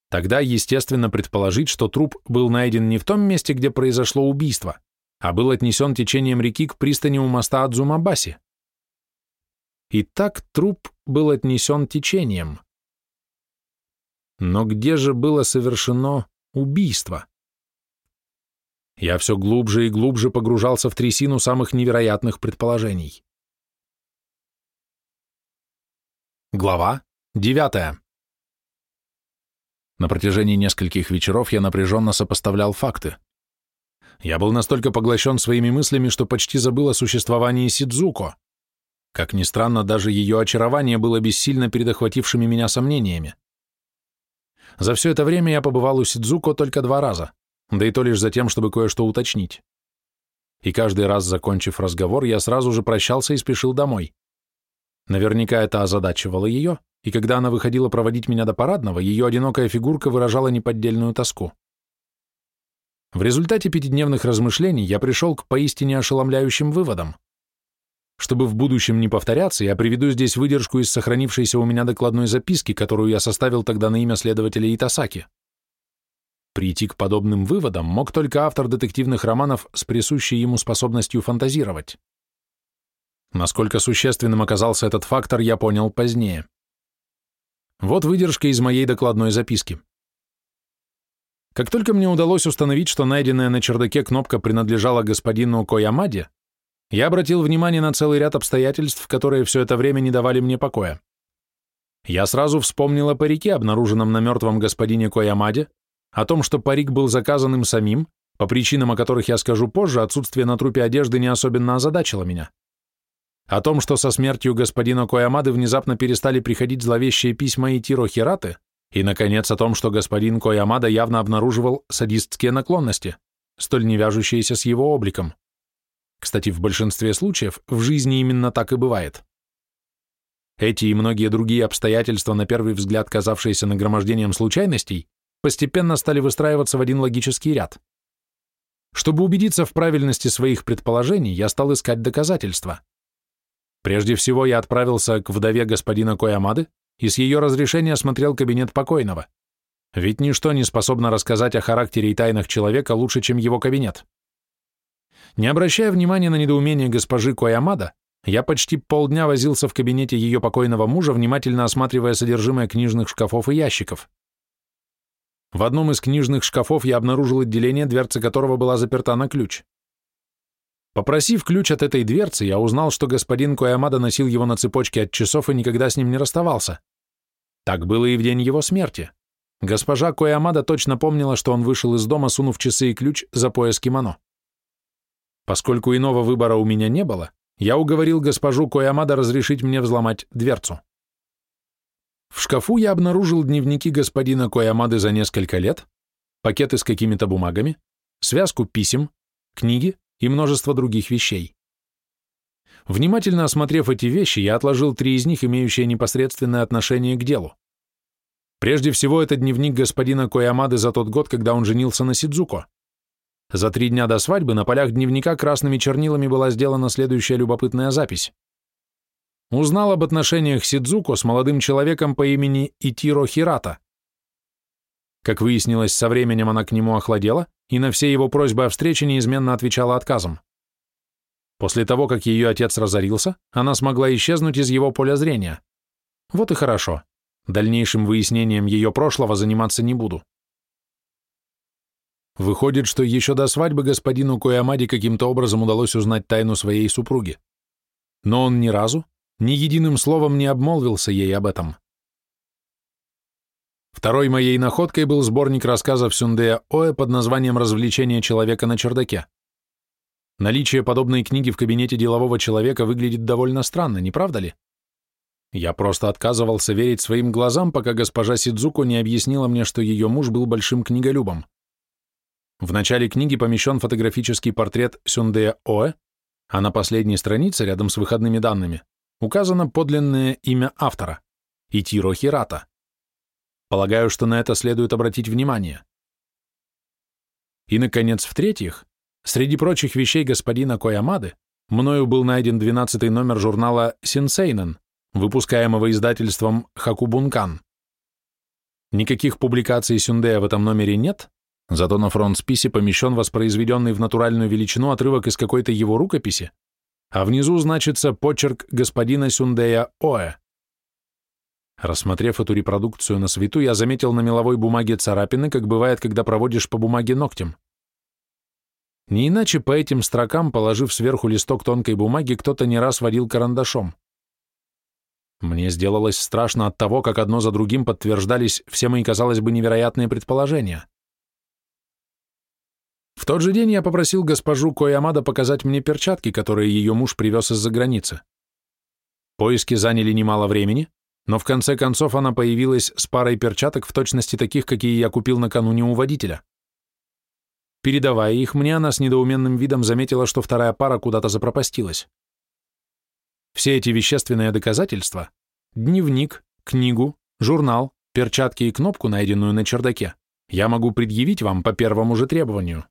Тогда естественно предположить, что труп был найден не в том месте, где произошло убийство, а был отнесен течением реки к пристани у моста Адзумабаси. И так труп был отнесен течением. Но где же было совершено убийство? я все глубже и глубже погружался в трясину самых невероятных предположений. Глава девятая. На протяжении нескольких вечеров я напряженно сопоставлял факты. Я был настолько поглощен своими мыслями, что почти забыл о существовании Сидзуко. Как ни странно, даже ее очарование было бессильно перед охватившими меня сомнениями. За все это время я побывал у Сидзуко только два раза да и то лишь за тем, чтобы кое-что уточнить. И каждый раз, закончив разговор, я сразу же прощался и спешил домой. Наверняка это озадачивало ее, и когда она выходила проводить меня до парадного, ее одинокая фигурка выражала неподдельную тоску. В результате пятидневных размышлений я пришел к поистине ошеломляющим выводам. Чтобы в будущем не повторяться, я приведу здесь выдержку из сохранившейся у меня докладной записки, которую я составил тогда на имя следователя Итасаки. Прийти к подобным выводам мог только автор детективных романов с присущей ему способностью фантазировать. Насколько существенным оказался этот фактор, я понял позднее. Вот выдержка из моей докладной записки. Как только мне удалось установить, что найденная на чердаке кнопка принадлежала господину Коямаде, я обратил внимание на целый ряд обстоятельств, которые все это время не давали мне покоя. Я сразу вспомнил о парике, обнаруженном на мертвом господине Коямаде, о том, что парик был заказан им самим, по причинам, о которых я скажу позже, отсутствие на трупе одежды не особенно озадачило меня. О том, что со смертью господина Коямады внезапно перестали приходить зловещие письма и Тиро Хираты, и, наконец, о том, что господин Коямада явно обнаруживал садистские наклонности, столь не вяжущееся с его обликом. Кстати, в большинстве случаев в жизни именно так и бывает. Эти и многие другие обстоятельства, на первый взгляд казавшиеся нагромождением случайностей, постепенно стали выстраиваться в один логический ряд. Чтобы убедиться в правильности своих предположений, я стал искать доказательства. Прежде всего я отправился к вдове господина Коямады и с ее разрешения осмотрел кабинет покойного. Ведь ничто не способно рассказать о характере и тайнах человека лучше, чем его кабинет. Не обращая внимания на недоумение госпожи Коямада, я почти полдня возился в кабинете ее покойного мужа, внимательно осматривая содержимое книжных шкафов и ящиков. В одном из книжных шкафов я обнаружил отделение, дверца которого была заперта на ключ. Попросив ключ от этой дверцы, я узнал, что господин Коямада носил его на цепочке от часов и никогда с ним не расставался. Так было и в день его смерти. Госпожа Коямада точно помнила, что он вышел из дома, сунув часы и ключ за пояс кимоно. Поскольку иного выбора у меня не было, я уговорил госпожу Коямада разрешить мне взломать дверцу. В шкафу я обнаружил дневники господина Коямады за несколько лет, пакеты с какими-то бумагами, связку писем, книги и множество других вещей. Внимательно осмотрев эти вещи, я отложил три из них, имеющие непосредственное отношение к делу. Прежде всего, это дневник господина Коямады за тот год, когда он женился на Сидзуко. За три дня до свадьбы на полях дневника красными чернилами была сделана следующая любопытная запись. Узнал об отношениях Сидзуко с молодым человеком по имени Итиро Хирата. Как выяснилось, со временем она к нему охладела и на все его просьбы о встрече неизменно отвечала отказом. После того, как ее отец разорился, она смогла исчезнуть из его поля зрения. Вот и хорошо. Дальнейшим выяснением ее прошлого заниматься не буду. Выходит, что еще до свадьбы господину Коямади каким-то образом удалось узнать тайну своей супруги. Но он ни разу, ни единым словом не обмолвился ей об этом. Второй моей находкой был сборник рассказов Сюндея Оэ под названием «Развлечение человека на чердаке». Наличие подобной книги в кабинете делового человека выглядит довольно странно, не правда ли? Я просто отказывался верить своим глазам, пока госпожа Сидзуко не объяснила мне, что ее муж был большим книголюбом. В начале книги помещен фотографический портрет Сюндея Оэ, а на последней странице, рядом с выходными данными, указано подлинное имя автора – Итиро Хирата. Полагаю, что на это следует обратить внимание. И, наконец, в-третьих, среди прочих вещей господина Коямады мною был найден 12 номер журнала «Синсейнен», выпускаемого издательством «Хакубункан». Никаких публикаций Сюндея в этом номере нет, зато на фронт-списе помещен воспроизведенный в натуральную величину отрывок из какой-то его рукописи, а внизу значится почерк господина Сюндея Оэ. Рассмотрев эту репродукцию на свету, я заметил на меловой бумаге царапины, как бывает, когда проводишь по бумаге ногтем. Не иначе по этим строкам, положив сверху листок тонкой бумаги, кто-то не раз водил карандашом. Мне сделалось страшно от того, как одно за другим подтверждались все мои, казалось бы, невероятные предположения. В тот же день я попросил госпожу Коямада показать мне перчатки, которые ее муж привез из-за границы. Поиски заняли немало времени, но в конце концов она появилась с парой перчаток в точности таких, какие я купил накануне у водителя. Передавая их мне, она с недоуменным видом заметила, что вторая пара куда-то запропастилась. Все эти вещественные доказательства — дневник, книгу, журнал, перчатки и кнопку, найденную на чердаке — я могу предъявить вам по первому же требованию.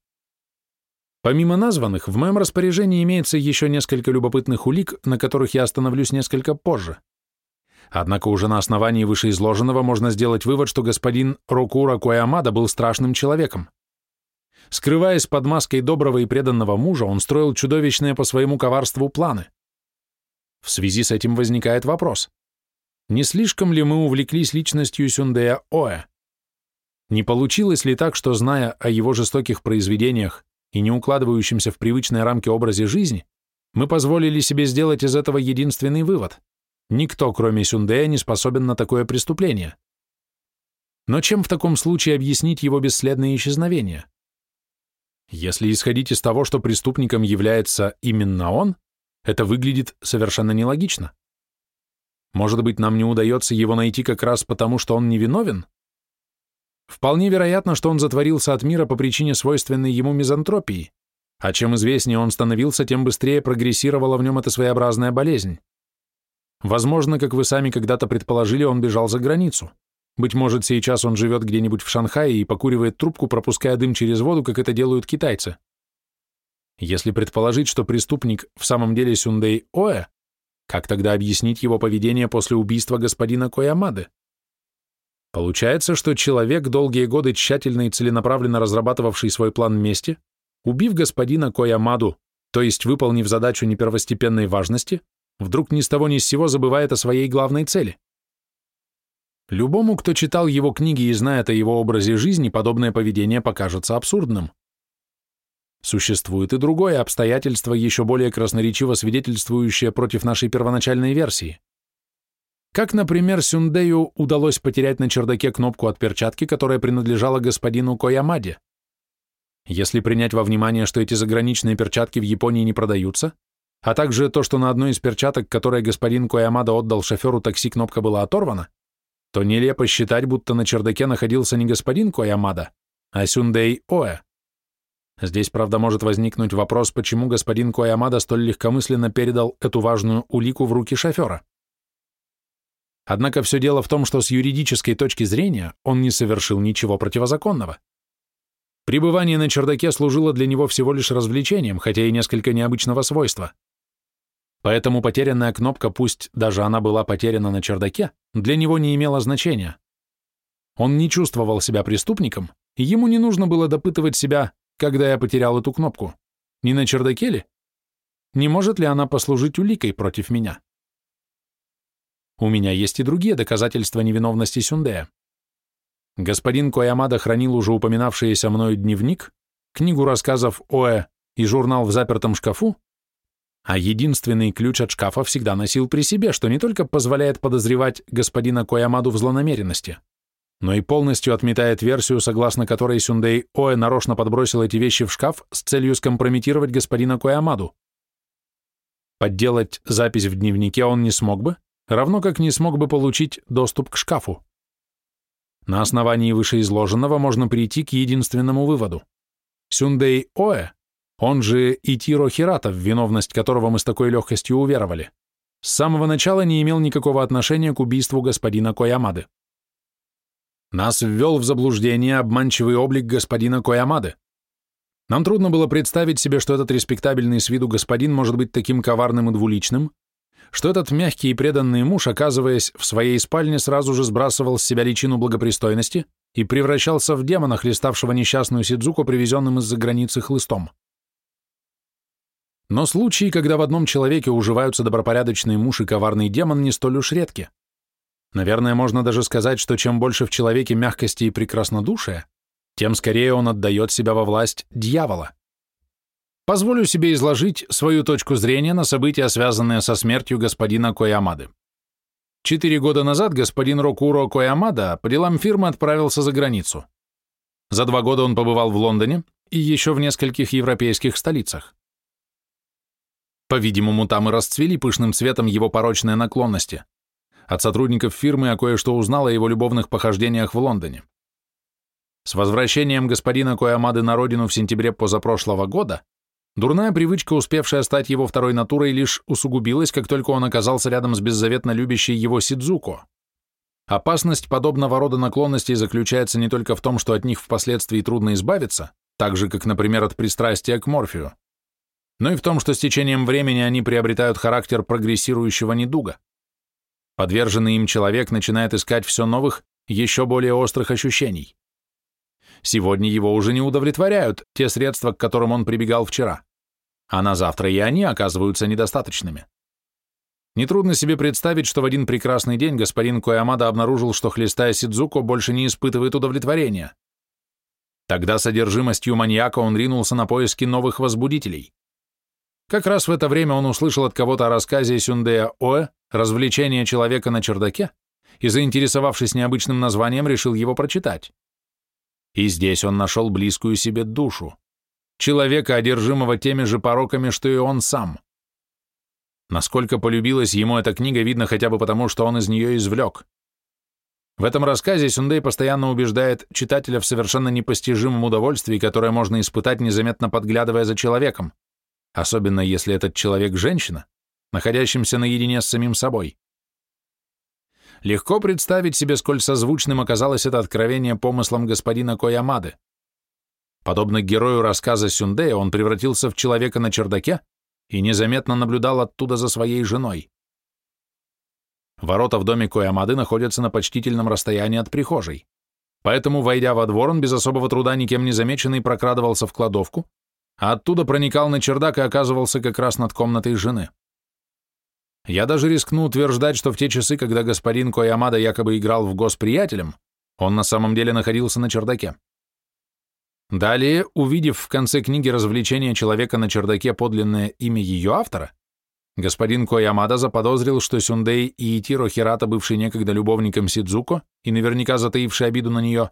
Помимо названных, в моем распоряжении имеется еще несколько любопытных улик, на которых я остановлюсь несколько позже. Однако уже на основании вышеизложенного можно сделать вывод, что господин Рокура Коямада был страшным человеком. Скрываясь под маской доброго и преданного мужа, он строил чудовищные по своему коварству планы. В связи с этим возникает вопрос. Не слишком ли мы увлеклись личностью Сюндея Оэ? Не получилось ли так, что, зная о его жестоких произведениях, и не укладывающимся в привычные рамки образе жизни, мы позволили себе сделать из этого единственный вывод. Никто, кроме Сюндея, не способен на такое преступление. Но чем в таком случае объяснить его бесследное исчезновение? Если исходить из того, что преступником является именно он, это выглядит совершенно нелогично. Может быть, нам не удается его найти как раз потому, что он невиновен? Вполне вероятно, что он затворился от мира по причине свойственной ему мизантропии, а чем известнее он становился, тем быстрее прогрессировала в нем эта своеобразная болезнь. Возможно, как вы сами когда-то предположили, он бежал за границу. Быть может, сейчас он живет где-нибудь в Шанхае и покуривает трубку, пропуская дым через воду, как это делают китайцы. Если предположить, что преступник в самом деле Сюндей Оэ, как тогда объяснить его поведение после убийства господина Коямады? Получается, что человек, долгие годы тщательно и целенаправленно разрабатывавший свой план мести, убив господина Коямаду, то есть выполнив задачу непервостепенной важности, вдруг ни с того ни с сего забывает о своей главной цели. Любому, кто читал его книги и знает о его образе жизни, подобное поведение покажется абсурдным. Существует и другое обстоятельство, еще более красноречиво свидетельствующее против нашей первоначальной версии. Как, например, Сюндею удалось потерять на чердаке кнопку от перчатки, которая принадлежала господину Коямаде? Если принять во внимание, что эти заграничные перчатки в Японии не продаются, а также то, что на одной из перчаток, которые господин Коямада отдал шоферу такси, кнопка была оторвана, то нелепо считать, будто на чердаке находился не господин Коямада, а Сюндей Оэ. Здесь, правда, может возникнуть вопрос, почему господин Коямада столь легкомысленно передал эту важную улику в руки шофера. Однако все дело в том, что с юридической точки зрения он не совершил ничего противозаконного. Пребывание на чердаке служило для него всего лишь развлечением, хотя и несколько необычного свойства. Поэтому потерянная кнопка, пусть даже она была потеряна на чердаке, для него не имела значения. Он не чувствовал себя преступником, и ему не нужно было допытывать себя, когда я потерял эту кнопку. Не на чердаке ли? Не может ли она послужить уликой против меня? У меня есть и другие доказательства невиновности Сюндея. Господин Коямада хранил уже упоминавшийся мною дневник, книгу рассказов Оэ и журнал в запертом шкафу, а единственный ключ от шкафа всегда носил при себе, что не только позволяет подозревать господина Коямаду в злонамеренности, но и полностью отметает версию, согласно которой Сюндей Оэ нарочно подбросил эти вещи в шкаф с целью скомпрометировать господина Коямаду. Подделать запись в дневнике он не смог бы, равно как не смог бы получить доступ к шкафу. На основании вышеизложенного можно прийти к единственному выводу. Сюндей Оэ он же Итиро Хирата, в виновность которого мы с такой легкостью уверовали, с самого начала не имел никакого отношения к убийству господина Коямады. Нас ввел в заблуждение обманчивый облик господина Коямады. Нам трудно было представить себе, что этот респектабельный с виду господин может быть таким коварным и двуличным, что этот мягкий и преданный муж, оказываясь в своей спальне, сразу же сбрасывал с себя личину благопристойности и превращался в демона, хлеставшего несчастную Сидзуку, привезенным из-за границы хлыстом. Но случаи, когда в одном человеке уживаются добропорядочный муж и коварный демон, не столь уж редки. Наверное, можно даже сказать, что чем больше в человеке мягкости и прекраснодушия, тем скорее он отдает себя во власть дьявола. Позволю себе изложить свою точку зрения на события, связанные со смертью господина Коямады. Четыре года назад господин Рокуро Коямада по делам фирмы отправился за границу. За два года он побывал в Лондоне и еще в нескольких европейских столицах. По-видимому, там и расцвели пышным цветом его порочные наклонности. От сотрудников фирмы я кое-что узнал о его любовных похождениях в Лондоне. С возвращением господина Коямады на родину в сентябре позапрошлого года дурная привычка, успевшая стать его второй натурой, лишь усугубилась, как только он оказался рядом с беззаветно любящей его Сидзуко. Опасность подобного рода наклонностей заключается не только в том, что от них впоследствии трудно избавиться, так же, как, например, от пристрастия к морфию, но и в том, что с течением времени они приобретают характер прогрессирующего недуга. Подверженный им человек начинает искать все новых, еще более острых ощущений. Сегодня его уже не удовлетворяют те средства, к которым он прибегал вчера, а на завтра и они оказываются недостаточными. Нетрудно себе представить, что в один прекрасный день господин Коямада обнаружил, что хлестая Сидзуко больше не испытывает удовлетворения. Тогда содержимостью маньяка он ринулся на поиски новых возбудителей. Как раз в это время он услышал от кого-то о рассказе Сюндея Оэ «Развлечение человека на чердаке» и, заинтересовавшись необычным названием, решил его прочитать. И здесь он нашел близкую себе душу, человека, одержимого теми же пороками, что и он сам. Насколько полюбилась ему эта книга, видно хотя бы потому, что он из нее извлек. В этом рассказе Сюндей постоянно убеждает читателя в совершенно непостижимом удовольствии, которое можно испытать, незаметно подглядывая за человеком, особенно если этот человек – женщина, находящимся наедине с самим собой. Легко представить себе, сколь созвучным оказалось это откровение помыслом господина Коямады. Подобно герою рассказа Сюндея, он превратился в человека на чердаке и незаметно наблюдал оттуда за своей женой. Ворота в доме Коямады находятся на почтительном расстоянии от прихожей. Поэтому, войдя во двор, он без особого труда никем не замеченный прокрадывался в кладовку, а оттуда проникал на чердак и оказывался как раз над комнатой жены. Я даже рискну утверждать, что в те часы, когда господин Коямада якобы играл в гос приятелем, он на самом деле находился на чердаке. Далее, увидев в конце книги развлечения человека на чердаке подлинное имя ее автора, Господин Коямада заподозрил, что Сюндей и Итиро Хирата, бывший некогда любовником Сидзуко и наверняка затаивший обиду на нее,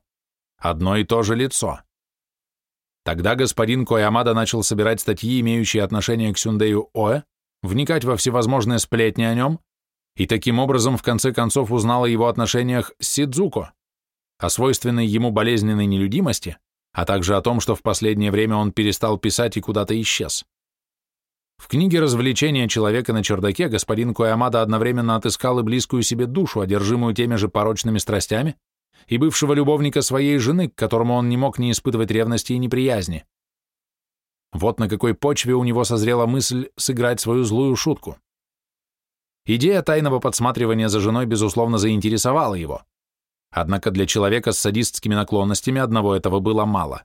одно и то же лицо. Тогда господин Коямада начал собирать статьи, имеющие отношение к Сюндею Оэ, вникать во всевозможные сплетни о нем, и таким образом в конце концов узнал о его отношениях с Сидзуко, о свойственной ему болезненной нелюдимости, а также о том, что в последнее время он перестал писать и куда-то исчез. В книге «Развлечения человека на чердаке» господин Коямада одновременно отыскал и близкую себе душу, одержимую теми же порочными страстями, и бывшего любовника своей жены, к которому он не мог не испытывать ревности и неприязни. Вот на какой почве у него созрела мысль сыграть свою злую шутку. Идея тайного подсматривания за женой, безусловно, заинтересовала его. Однако для человека с садистскими наклонностями одного этого было мало.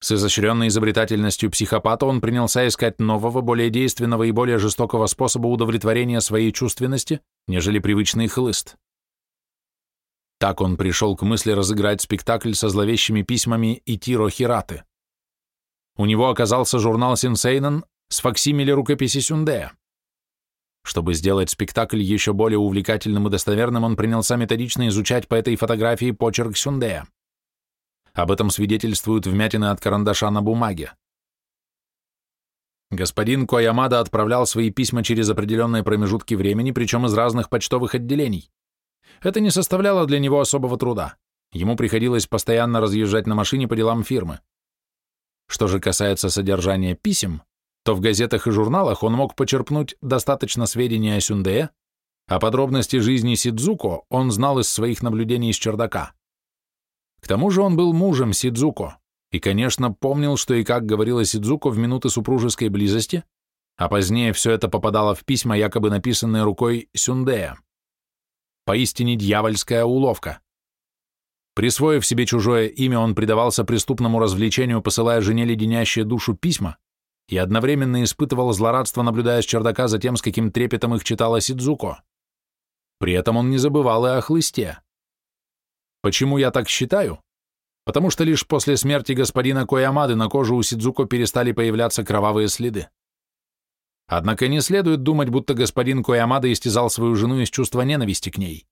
С изощренной изобретательностью психопата он принялся искать нового, более действенного и более жестокого способа удовлетворения своей чувственности, нежели привычный хлыст. Так он пришел к мысли разыграть спектакль со зловещими письмами Итиро Хираты. У него оказался журнал Синсейнен с факсимиле рукописи Сюндея. Чтобы сделать спектакль еще более увлекательным и достоверным, он принялся методично изучать по этой фотографии почерк Сюндея. Об этом свидетельствуют вмятины от карандаша на бумаге. Господин Коямада отправлял свои письма через определенные промежутки времени, причем из разных почтовых отделений. Это не составляло для него особого труда. Ему приходилось постоянно разъезжать на машине по делам фирмы. Что же касается содержания писем, то в газетах и журналах он мог почерпнуть достаточно сведений о Сюндее, а подробности жизни Сидзуко он знал из своих наблюдений с чердака. К тому же он был мужем Сидзуко и, конечно, помнил, что и как говорила Сидзуко в минуты супружеской близости, а позднее все это попадало в письма, якобы написанные рукой Сюндея. Поистине дьявольская уловка. Присвоив себе чужое имя, он предавался преступному развлечению, посылая жене леденящие душу письма, и одновременно испытывал злорадство, наблюдая с чердака за тем, с каким трепетом их читала Сидзуко. При этом он не забывал и о хлысте. Почему я так считаю? Потому что лишь после смерти господина Коямады на коже у Сидзуко перестали появляться кровавые следы. Однако не следует думать, будто господин Коямада истязал свою жену из чувства ненависти к ней.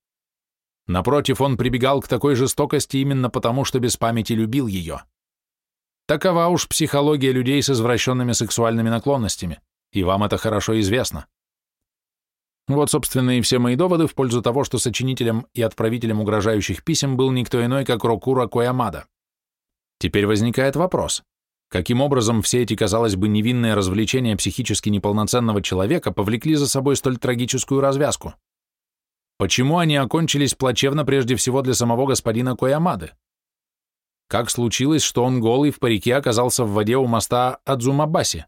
Напротив, он прибегал к такой жестокости именно потому, что без памяти любил ее. Такова уж психология людей с извращенными сексуальными наклонностями, и вам это хорошо известно. Вот, собственно, и все мои доводы в пользу того, что сочинителем и отправителем угрожающих писем был никто иной, как Рокура Коямада. Теперь возникает вопрос. Каким образом все эти, казалось бы, невинные развлечения психически неполноценного человека повлекли за собой столь трагическую развязку? Почему они окончились плачевно прежде всего для самого господина Коямады? Как случилось, что он голый в парике оказался в воде у моста Адзумабаси?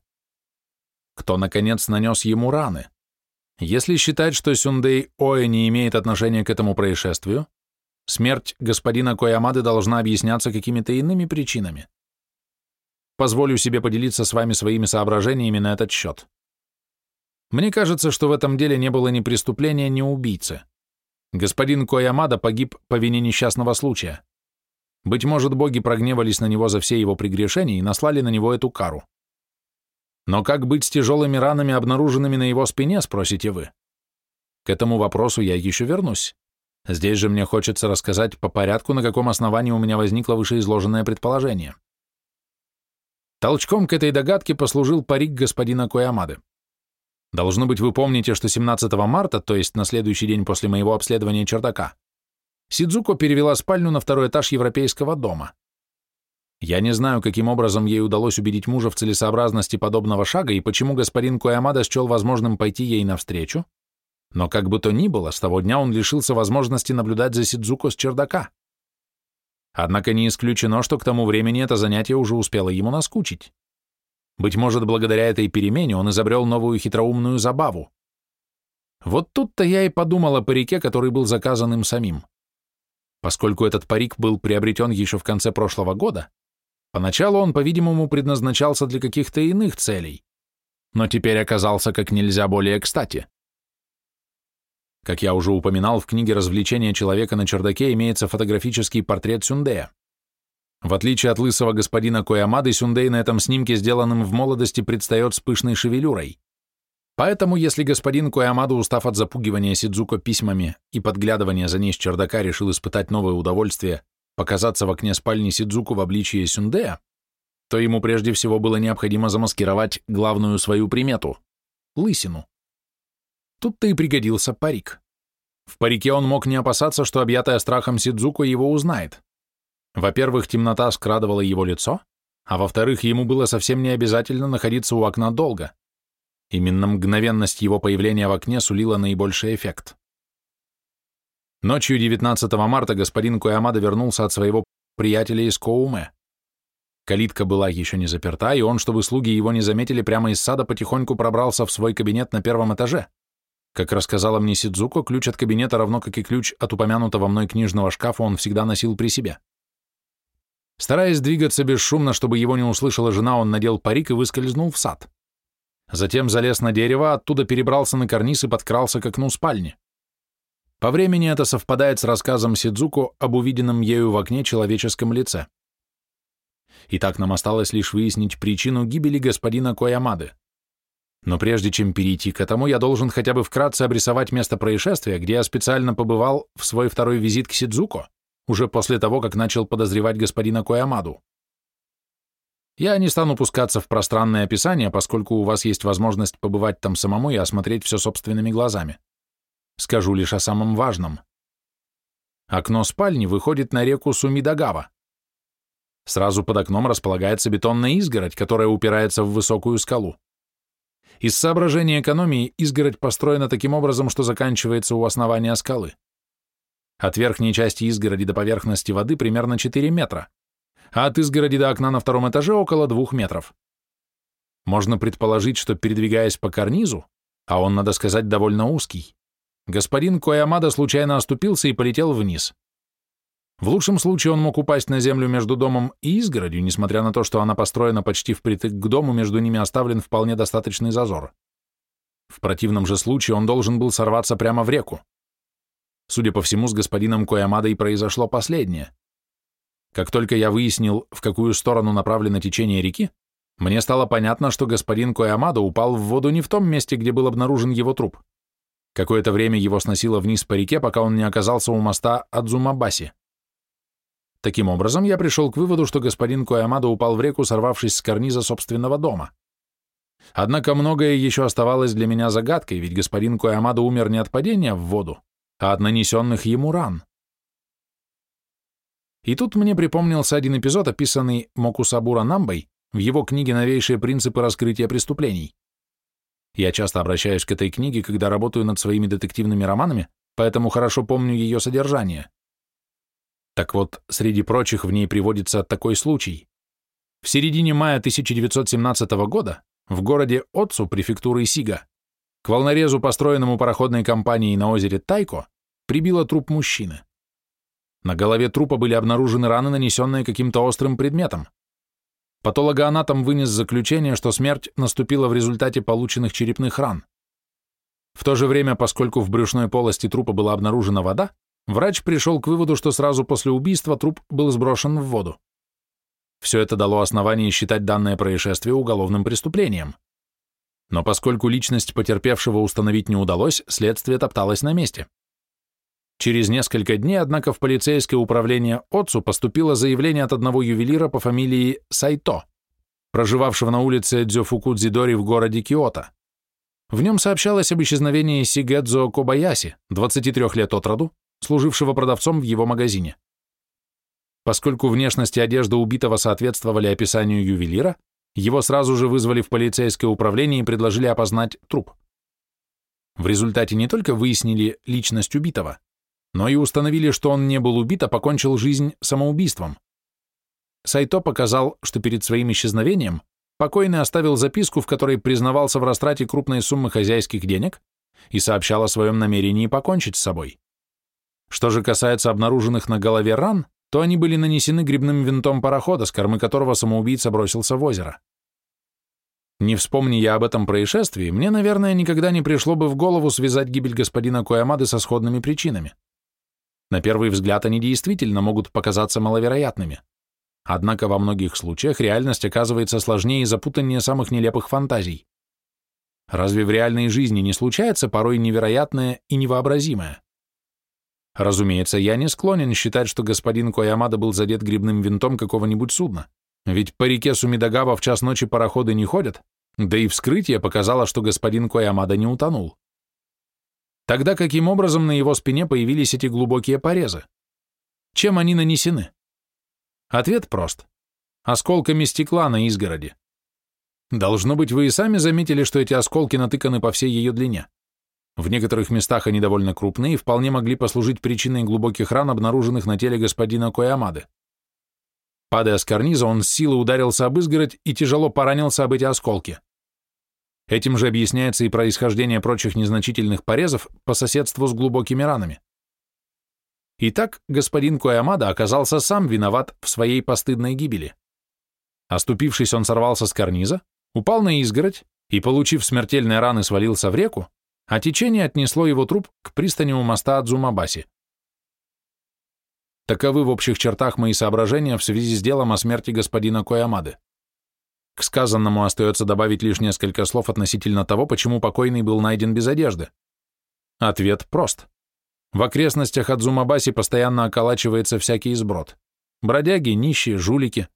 Кто, наконец, нанес ему раны? Если считать, что Сюндей Оэ не имеет отношения к этому происшествию, смерть господина Коямады должна объясняться какими-то иными причинами. Позволю себе поделиться с вами своими соображениями на этот счет. Мне кажется, что в этом деле не было ни преступления, ни убийцы. Господин Коямада погиб по вине несчастного случая. Быть может, боги прогневались на него за все его прегрешения и наслали на него эту кару. Но как быть с тяжелыми ранами, обнаруженными на его спине, спросите вы? К этому вопросу я еще вернусь. Здесь же мне хочется рассказать по порядку, на каком основании у меня возникло вышеизложенное предположение. Толчком к этой догадке послужил парик господина Коямады. Должно быть, вы помните, что 17 марта, то есть на следующий день после моего обследования чердака, Сидзуко перевела спальню на второй этаж европейского дома. Я не знаю, каким образом ей удалось убедить мужа в целесообразности подобного шага и почему господин Коямада счел возможным пойти ей навстречу, но как бы то ни было, с того дня он лишился возможности наблюдать за Сидзуко с чердака. Однако не исключено, что к тому времени это занятие уже успело ему наскучить. Быть может, благодаря этой перемене он изобрел новую хитроумную забаву. Вот тут-то я и подумал о парике, который был заказан им самим. Поскольку этот парик был приобретен еще в конце прошлого года, поначалу он, по-видимому, предназначался для каких-то иных целей, но теперь оказался как нельзя более кстати. Как я уже упоминал, в книге «Развлечения человека на чердаке» имеется фотографический портрет Сюндея. В отличие от лысого господина Коямады, Сюндей на этом снимке, сделанном в молодости, предстает с пышной шевелюрой. Поэтому, если господин Коямада, устав от запугивания Сидзуко письмами и подглядывания за ней с чердака, решил испытать новое удовольствие показаться в окне спальни Сидзуку в обличии Сюндея, то ему прежде всего было необходимо замаскировать главную свою примету — лысину. Тут-то и пригодился парик. В парике он мог не опасаться, что объятая страхом Сидзуко его узнает. Во-первых, темнота скрадывала его лицо, а во-вторых, ему было совсем не обязательно находиться у окна долго. Именно мгновенность его появления в окне сулила наибольший эффект. Ночью 19 марта господин Куямада вернулся от своего приятеля из Коуме. Калитка была еще не заперта, и он, чтобы слуги его не заметили, прямо из сада потихоньку пробрался в свой кабинет на первом этаже. Как рассказала мне Сидзуко, ключ от кабинета, равно как и ключ от упомянутого мной книжного шкафа, он всегда носил при себе. Стараясь двигаться бесшумно, чтобы его не услышала жена, он надел парик и выскользнул в сад. Затем залез на дерево, оттуда перебрался на карниз и подкрался к окну спальни. По времени это совпадает с рассказом Сидзуко об увиденном ею в окне человеческом лице. Итак, нам осталось лишь выяснить причину гибели господина Коямады. Но прежде чем перейти к этому, я должен хотя бы вкратце обрисовать место происшествия, где я специально побывал в свой второй визит к Сидзуко, уже после того, как начал подозревать господина Коямаду. Я не стану пускаться в пространное описание, поскольку у вас есть возможность побывать там самому и осмотреть все собственными глазами. Скажу лишь о самом важном. Окно спальни выходит на реку Сумидагава. Сразу под окном располагается бетонная изгородь, которая упирается в высокую скалу. Из соображения экономии изгородь построена таким образом, что заканчивается у основания скалы. От верхней части изгороди до поверхности воды примерно 4 метра, а от изгороди до окна на втором этаже около 2 метров. Можно предположить, что передвигаясь по карнизу, а он, надо сказать, довольно узкий, господин Коямада случайно оступился и полетел вниз. В лучшем случае он мог упасть на землю между домом и изгородью, несмотря на то, что она построена почти впритык к дому, между ними оставлен вполне достаточный зазор. В противном же случае он должен был сорваться прямо в реку. Судя по всему, с господином Коямадой произошло последнее. Как только я выяснил, в какую сторону направлено течение реки, мне стало понятно, что господин Коямада упал в воду не в том месте, где был обнаружен его труп. Какое-то время его сносило вниз по реке, пока он не оказался у моста Адзумабаси. Таким образом, я пришел к выводу, что господин Коямада упал в реку, сорвавшись с карниза собственного дома. Однако многое еще оставалось для меня загадкой, ведь господин Коямада умер не от падения в воду, а от нанесенных ему ран. И тут мне припомнился один эпизод, описанный Мокусабура Намбой в его книге «Новейшие принципы раскрытия преступлений». Я часто обращаюсь к этой книге, когда работаю над своими детективными романами, поэтому хорошо помню ее содержание. Так вот, среди прочих в ней приводится такой случай. В середине мая 1917 года в городе Отцу префектуры Сига к волнорезу, построенному пароходной компанией на озере Тайко, прибило труп мужчины. На голове трупа были обнаружены раны, нанесенные каким-то острым предметом. Патологоанатом вынес заключение, что смерть наступила в результате полученных черепных ран. В то же время, поскольку в брюшной полости трупа была обнаружена вода, Врач пришел к выводу, что сразу после убийства труп был сброшен в воду. Все это дало основание считать данное происшествие уголовным преступлением. Но поскольку личность потерпевшего установить не удалось, следствие топталось на месте. Через несколько дней, однако, в полицейское управление Отцу поступило заявление от одного ювелира по фамилии Сайто, проживавшего на улице Дзёфукудзидори в городе Киото. В нем сообщалось об исчезновении Сигэдзо Кобаяси, 23 лет от роду, служившего продавцом в его магазине. Поскольку внешность и одежда убитого соответствовали описанию ювелира, его сразу же вызвали в полицейское управление и предложили опознать труп. В результате не только выяснили личность убитого, но и установили, что он не был убит, а покончил жизнь самоубийством. Сайто показал, что перед своим исчезновением покойный оставил записку, в которой признавался в растрате крупной суммы хозяйских денег и сообщал о своем намерении покончить с собой. Что же касается обнаруженных на голове ран, то они были нанесены грибным винтом парохода, с кормы которого самоубийца бросился в озеро. Не вспомни я об этом происшествии, мне, наверное, никогда не пришло бы в голову связать гибель господина Коямады со сходными причинами. На первый взгляд они действительно могут показаться маловероятными. Однако во многих случаях реальность оказывается сложнее и запутаннее самых нелепых фантазий. Разве в реальной жизни не случается порой невероятное и невообразимое? Разумеется, я не склонен считать, что господин Коямада был задет грибным винтом какого-нибудь судна. Ведь по реке Сумидагава в час ночи пароходы не ходят, да и вскрытие показало, что господин Коямада не утонул. Тогда каким образом на его спине появились эти глубокие порезы? Чем они нанесены? Ответ прост. Осколками стекла на изгороди. Должно быть, вы и сами заметили, что эти осколки натыканы по всей ее длине. В некоторых местах они довольно крупные и вполне могли послужить причиной глубоких ран, обнаруженных на теле господина Коямады. Падая с карниза, он с силой ударился об изгородь и тяжело поранился об эти осколки. Этим же объясняется и происхождение прочих незначительных порезов по соседству с глубокими ранами. Итак, господин Коямада оказался сам виноват в своей постыдной гибели. Оступившись, он сорвался с карниза, упал на изгородь и, получив смертельные раны, свалился в реку, а течение отнесло его труп к пристани у моста Адзумабаси. Таковы в общих чертах мои соображения в связи с делом о смерти господина Коямады. К сказанному остается добавить лишь несколько слов относительно того, почему покойный был найден без одежды. Ответ прост. В окрестностях Адзумабаси постоянно околачивается всякий изброд. Бродяги, нищие, жулики.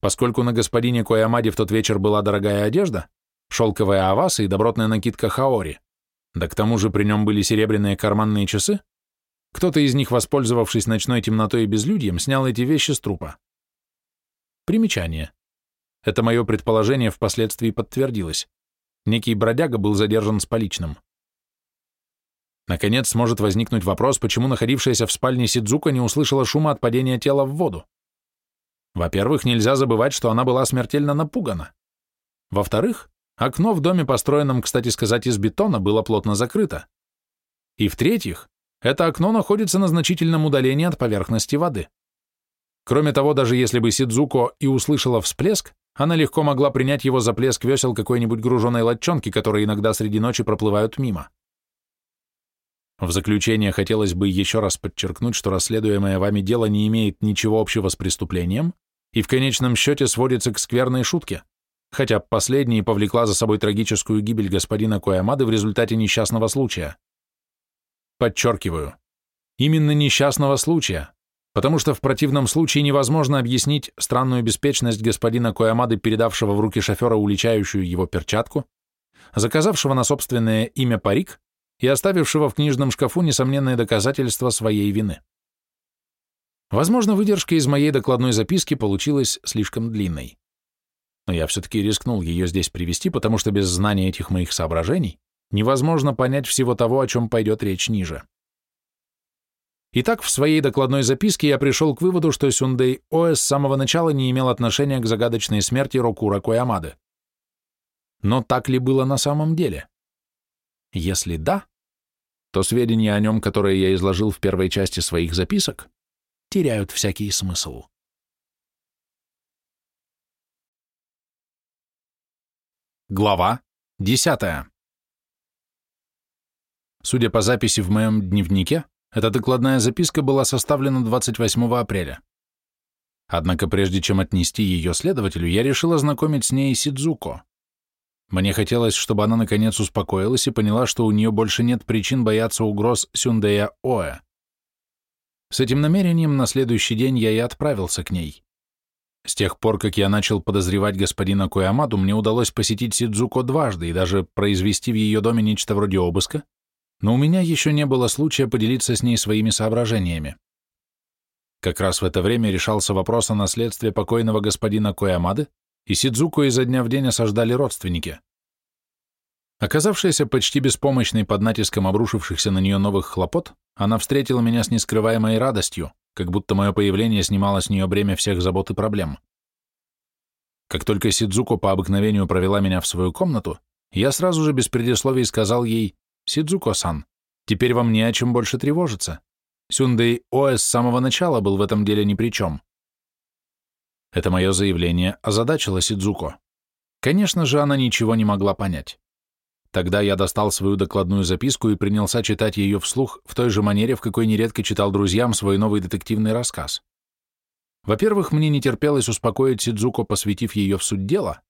Поскольку на господине Коямаде в тот вечер была дорогая одежда, шелковая аваса и добротная накидка хаори, да к тому же при нем были серебряные карманные часы, кто-то из них, воспользовавшись ночной темнотой и безлюдьем, снял эти вещи с трупа. Примечание. Это мое предположение впоследствии подтвердилось. Некий бродяга был задержан с поличным. Наконец, сможет возникнуть вопрос, почему находившаяся в спальне Сидзука не услышала шума от падения тела в воду. Во-первых, нельзя забывать, что она была смертельно напугана. Во-вторых, окно в доме, построенном, кстати сказать, из бетона, было плотно закрыто. И в-третьих, это окно находится на значительном удалении от поверхности воды. Кроме того, даже если бы Сидзуко и услышала всплеск, она легко могла принять его за плеск весел какой-нибудь груженой лодчонки, которые иногда среди ночи проплывают мимо. В заключение хотелось бы еще раз подчеркнуть, что расследуемое вами дело не имеет ничего общего с преступлением и в конечном счете сводится к скверной шутке, хотя последняя повлекла за собой трагическую гибель господина Коямады в результате несчастного случая. Подчеркиваю, именно несчастного случая, потому что в противном случае невозможно объяснить странную беспечность господина Коямады, передавшего в руки шофера уличающую его перчатку, заказавшего на собственное имя парик и оставившего в книжном шкафу несомненное доказательство своей вины. Возможно, выдержка из моей докладной записки получилась слишком длинной. Но я все-таки рискнул ее здесь привести, потому что без знания этих моих соображений невозможно понять всего того, о чем пойдет речь ниже. Итак, в своей докладной записке я пришел к выводу, что Сюндей Оэ с самого начала не имел отношения к загадочной смерти Рокура Коямады. Но так ли было на самом деле? Если да, то сведения о нем, которые я изложил в первой части своих записок, теряют всякий смысл. Глава десятая. Судя по записи в моем дневнике, эта докладная записка была составлена 28 апреля. Однако прежде чем отнести ее следователю, я решил ознакомить с ней Сидзуко. Мне хотелось, чтобы она наконец успокоилась и поняла, что у нее больше нет причин бояться угроз Сюндея Оэ. С этим намерением на следующий день я и отправился к ней. С тех пор, как я начал подозревать господина Коямаду, мне удалось посетить Сидзуко дважды и даже произвести в ее доме нечто вроде обыска, но у меня еще не было случая поделиться с ней своими соображениями. Как раз в это время решался вопрос о наследстве покойного господина Коямады, и Сидзуку изо дня в день осаждали родственники. Оказавшаяся почти беспомощной под натиском обрушившихся на нее новых хлопот, она встретила меня с нескрываемой радостью, как будто мое появление снимало с нее бремя всех забот и проблем. Как только Сидзуко по обыкновению провела меня в свою комнату, я сразу же без предисловий сказал ей «Сидзуко-сан, теперь вам не о чем больше тревожиться. Сюндей Оэ с самого начала был в этом деле ни при чем». Это мое заявление озадачило Сидзуко. Конечно же, она ничего не могла понять. Тогда я достал свою докладную записку и принялся читать ее вслух в той же манере, в какой нередко читал друзьям свой новый детективный рассказ. Во-первых, мне не терпелось успокоить Сидзуко, посвятив ее в суть дела,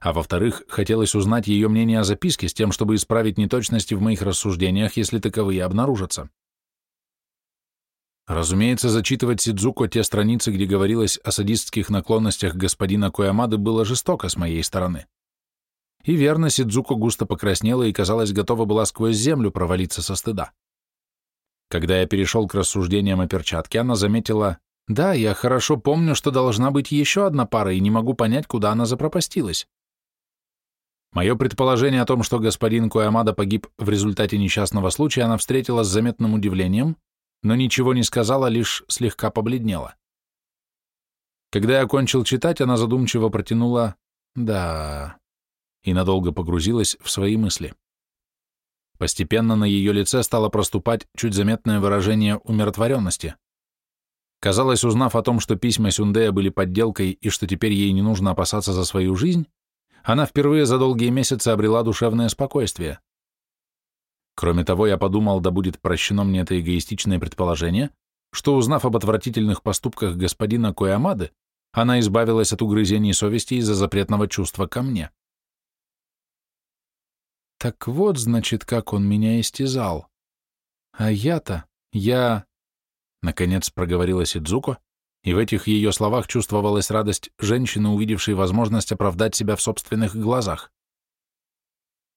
а во-вторых, хотелось узнать ее мнение о записке с тем, чтобы исправить неточности в моих рассуждениях, если таковые обнаружатся. Разумеется, зачитывать Сидзуко те страницы, где говорилось о садистских наклонностях господина Коямады, было жестоко с моей стороны. И верно, Сидзуко густо покраснела и, казалось, готова была сквозь землю провалиться со стыда. Когда я перешел к рассуждениям о перчатке, она заметила, «Да, я хорошо помню, что должна быть еще одна пара, и не могу понять, куда она запропастилась». Мое предположение о том, что господин Коямада погиб в результате несчастного случая, она встретила с заметным удивлением, но ничего не сказала, лишь слегка побледнела. Когда я окончил читать, она задумчиво протянула «Да...» и надолго погрузилась в свои мысли. Постепенно на ее лице стало проступать чуть заметное выражение умиротворенности. Казалось, узнав о том, что письма Сюндея были подделкой и что теперь ей не нужно опасаться за свою жизнь, она впервые за долгие месяцы обрела душевное спокойствие. Кроме того, я подумал, да будет прощено мне это эгоистичное предположение, что, узнав об отвратительных поступках господина Коямады, она избавилась от угрызений совести из-за запретного чувства ко мне. Так вот, значит, как он меня истязал. А я-то, я... Наконец проговорила Сидзуко, и в этих ее словах чувствовалась радость женщины, увидевшей возможность оправдать себя в собственных глазах.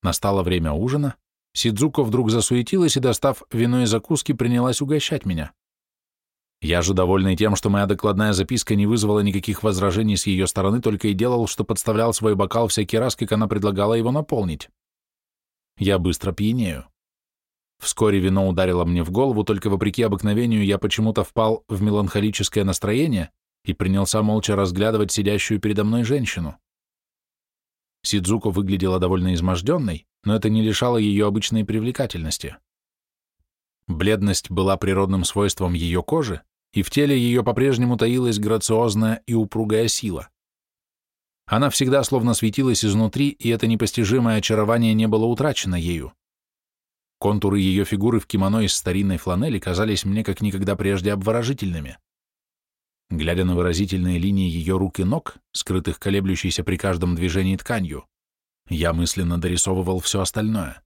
Настало время ужина, Сидзуко вдруг засуетилась и, достав вино и закуски, принялась угощать меня. Я же, довольный тем, что моя докладная записка не вызвала никаких возражений с ее стороны, только и делал, что подставлял свой бокал всякий раз, как она предлагала его наполнить я быстро пьянею. Вскоре вино ударило мне в голову, только вопреки обыкновению я почему-то впал в меланхолическое настроение и принялся молча разглядывать сидящую передо мной женщину. Сидзуко выглядела довольно изможденной, но это не лишало ее обычной привлекательности. Бледность была природным свойством ее кожи, и в теле ее по-прежнему таилась грациозная и упругая сила. Она всегда словно светилась изнутри, и это непостижимое очарование не было утрачено ею. Контуры ее фигуры в кимоно из старинной фланели казались мне как никогда прежде обворожительными. Глядя на выразительные линии ее рук и ног, скрытых колеблющейся при каждом движении тканью, я мысленно дорисовывал все остальное.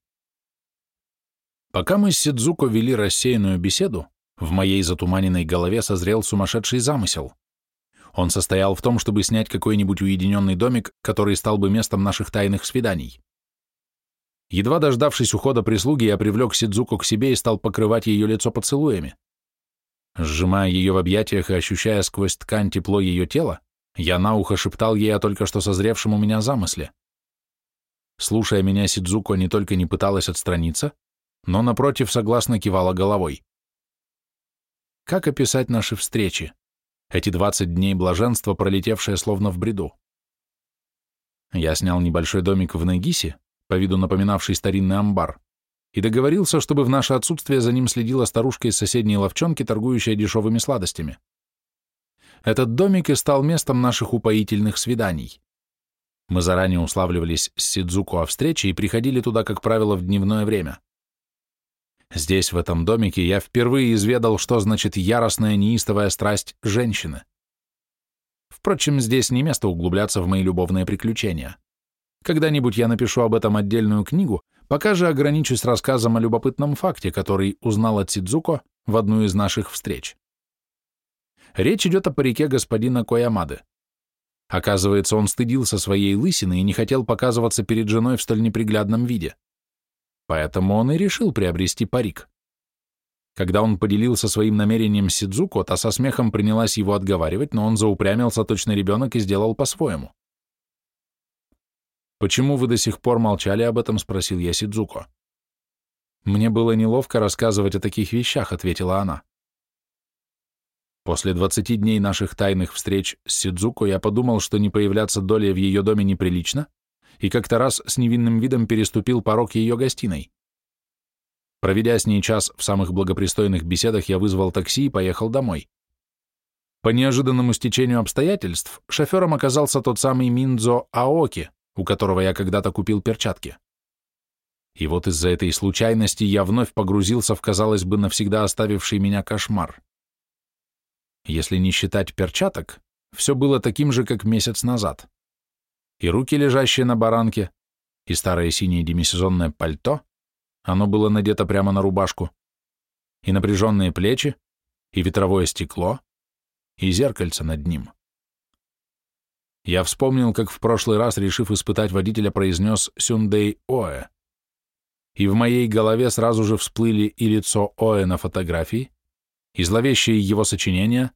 Пока мы с Сидзуко вели рассеянную беседу, в моей затуманенной голове созрел сумасшедший замысел. Он состоял в том, чтобы снять какой-нибудь уединенный домик, который стал бы местом наших тайных свиданий. Едва дождавшись ухода прислуги, я привлек Сидзуку к себе и стал покрывать ее лицо поцелуями. Сжимая ее в объятиях и ощущая сквозь ткань тепло ее тела, я на ухо шептал ей о только что созревшем у меня замысле. Слушая меня, Сидзуко не только не пыталась отстраниться, но, напротив, согласно кивала головой. Как описать наши встречи? эти 20 дней блаженства, пролетевшие словно в бреду. Я снял небольшой домик в Нагисе, по виду напоминавший старинный амбар, и договорился, чтобы в наше отсутствие за ним следила старушка из соседней ловчонки, торгующая дешевыми сладостями. Этот домик и стал местом наших упоительных свиданий. Мы заранее уславливались с Сидзуко о встрече и приходили туда, как правило, в дневное время. Здесь, в этом домике, я впервые изведал, что значит яростная неистовая страсть женщины. Впрочем, здесь не место углубляться в мои любовные приключения. Когда-нибудь я напишу об этом отдельную книгу, пока же ограничусь рассказом о любопытном факте, который узнал от Сидзуко в одну из наших встреч. Речь идет о парике господина Коямады. Оказывается, он стыдился своей лысины и не хотел показываться перед женой в столь неприглядном виде. Поэтому он и решил приобрести парик. Когда он поделился своим намерением Сидзуко, та со смехом принялась его отговаривать, но он заупрямился точно ребенок и сделал по-своему. «Почему вы до сих пор молчали об этом?» — спросил я Сидзуко. «Мне было неловко рассказывать о таких вещах», — ответила она. После двадцати дней наших тайных встреч с Сидзуко я подумал, что не появляться долей в ее доме неприлично, и как-то раз с невинным видом переступил порог ее гостиной. Проведя с ней час в самых благопристойных беседах, я вызвал такси и поехал домой. По неожиданному стечению обстоятельств шофером оказался тот самый Минзо Аоки, у которого я когда-то купил перчатки. И вот из-за этой случайности я вновь погрузился в, казалось бы, навсегда оставивший меня кошмар. Если не считать перчаток, все было таким же, как месяц назад. И руки, лежащие на баранке, и старое синее демисезонное пальто, оно было надето прямо на рубашку, и напряженные плечи, и ветровое стекло, и зеркальце над ним. Я вспомнил, как в прошлый раз, решив испытать водителя, произнес «Сюндей Оэ». И в моей голове сразу же всплыли и лицо Оэ на фотографии, и зловещие его сочинения,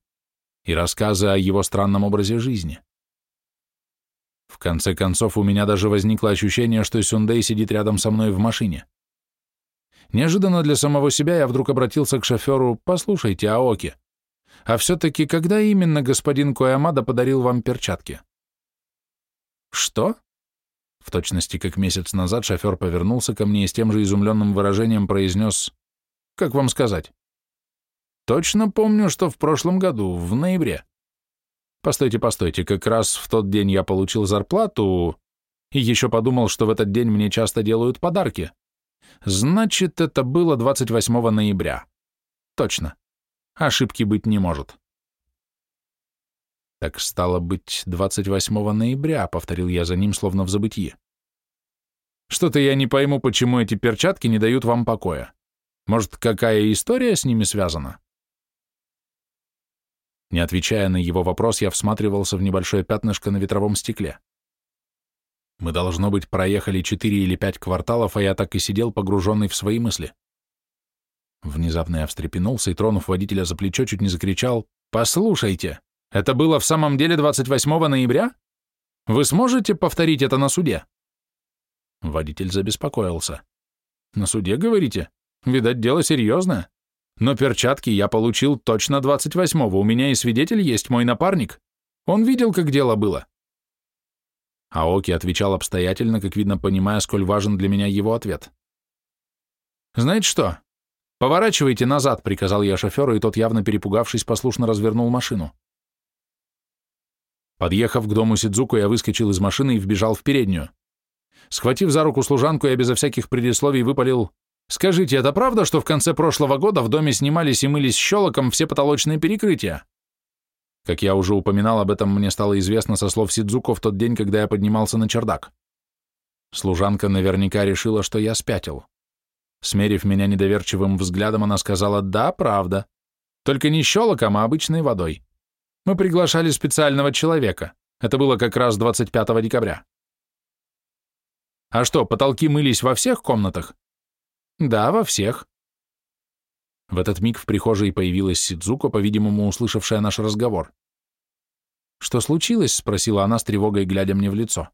и рассказы о его странном образе жизни. В конце концов, у меня даже возникло ощущение, что Сюндей сидит рядом со мной в машине. Неожиданно для самого себя я вдруг обратился к шоферу «Послушайте, Аоки, а все-таки когда именно господин Коямада подарил вам перчатки?» «Что?» В точности, как месяц назад, шофер повернулся ко мне и с тем же изумленным выражением произнес «Как вам сказать?» «Точно помню, что в прошлом году, в ноябре». «Постойте, постойте, как раз в тот день я получил зарплату и еще подумал, что в этот день мне часто делают подарки. Значит, это было 28 ноября. Точно. Ошибки быть не может». «Так стало быть, 28 ноября», — повторил я за ним, словно в забытье. «Что-то я не пойму, почему эти перчатки не дают вам покоя. Может, какая история с ними связана?» Не отвечая на его вопрос, я всматривался в небольшое пятнышко на ветровом стекле. Мы, должно быть, проехали четыре или пять кварталов, а я так и сидел, погруженный в свои мысли. Внезапно я встрепенулся и, тронув водителя за плечо, чуть не закричал «Послушайте!» Это было в самом деле 28 ноября? Вы сможете повторить это на суде? Водитель забеспокоился. На суде, говорите? Видать, дело серьезное. Но перчатки я получил точно 28-го. У меня и свидетель есть, мой напарник. Он видел, как дело было. Аоки отвечал обстоятельно, как видно, понимая, сколь важен для меня его ответ. «Знаете что? Поворачивайте назад», — приказал я шоферу, и тот, явно перепугавшись, послушно развернул машину. Подъехав к дому Сидзуку, я выскочил из машины и вбежал в переднюю. Схватив за руку служанку, я безо всяких предисловий выпалил «Скажите, это правда, что в конце прошлого года в доме снимались и мылись щелоком все потолочные перекрытия?» Как я уже упоминал, об этом мне стало известно со слов Сидзуко в тот день, когда я поднимался на чердак. Служанка наверняка решила, что я спятил. Смерив меня недоверчивым взглядом, она сказала «Да, правда. Только не щелоком, а обычной водой. Мы приглашали специального человека. Это было как раз 25 декабря. А что, потолки мылись во всех комнатах? Да, во всех. В этот миг в прихожей появилась Сидзуко, по-видимому, услышавшая наш разговор. «Что случилось?» — спросила она с тревогой, глядя мне в лицо.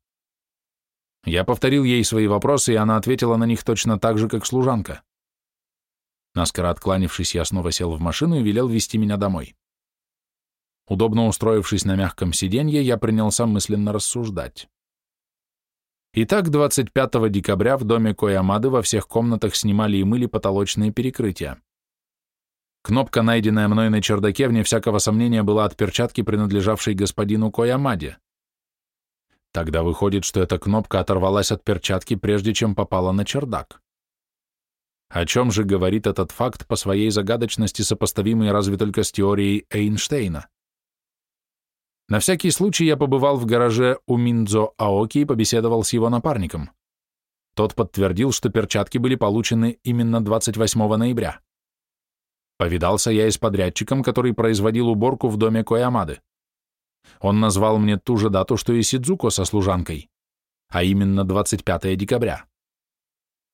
Я повторил ей свои вопросы, и она ответила на них точно так же, как служанка. Наскоро откланившись, я снова сел в машину и велел вести меня домой. Удобно устроившись на мягком сиденье, я принялся мысленно рассуждать. Итак, 25 декабря в доме Коямады во всех комнатах снимали и мыли потолочные перекрытия. Кнопка, найденная мной на чердаке, вне всякого сомнения, была от перчатки, принадлежавшей господину Коямаде. Тогда выходит, что эта кнопка оторвалась от перчатки, прежде чем попала на чердак. О чем же говорит этот факт по своей загадочности, сопоставимый разве только с теорией Эйнштейна? На всякий случай я побывал в гараже у Миндзо Аоки и побеседовал с его напарником. Тот подтвердил, что перчатки были получены именно 28 ноября. Повидался я и с подрядчиком, который производил уборку в доме Коямады. Он назвал мне ту же дату, что и Сидзуко со служанкой, а именно 25 декабря.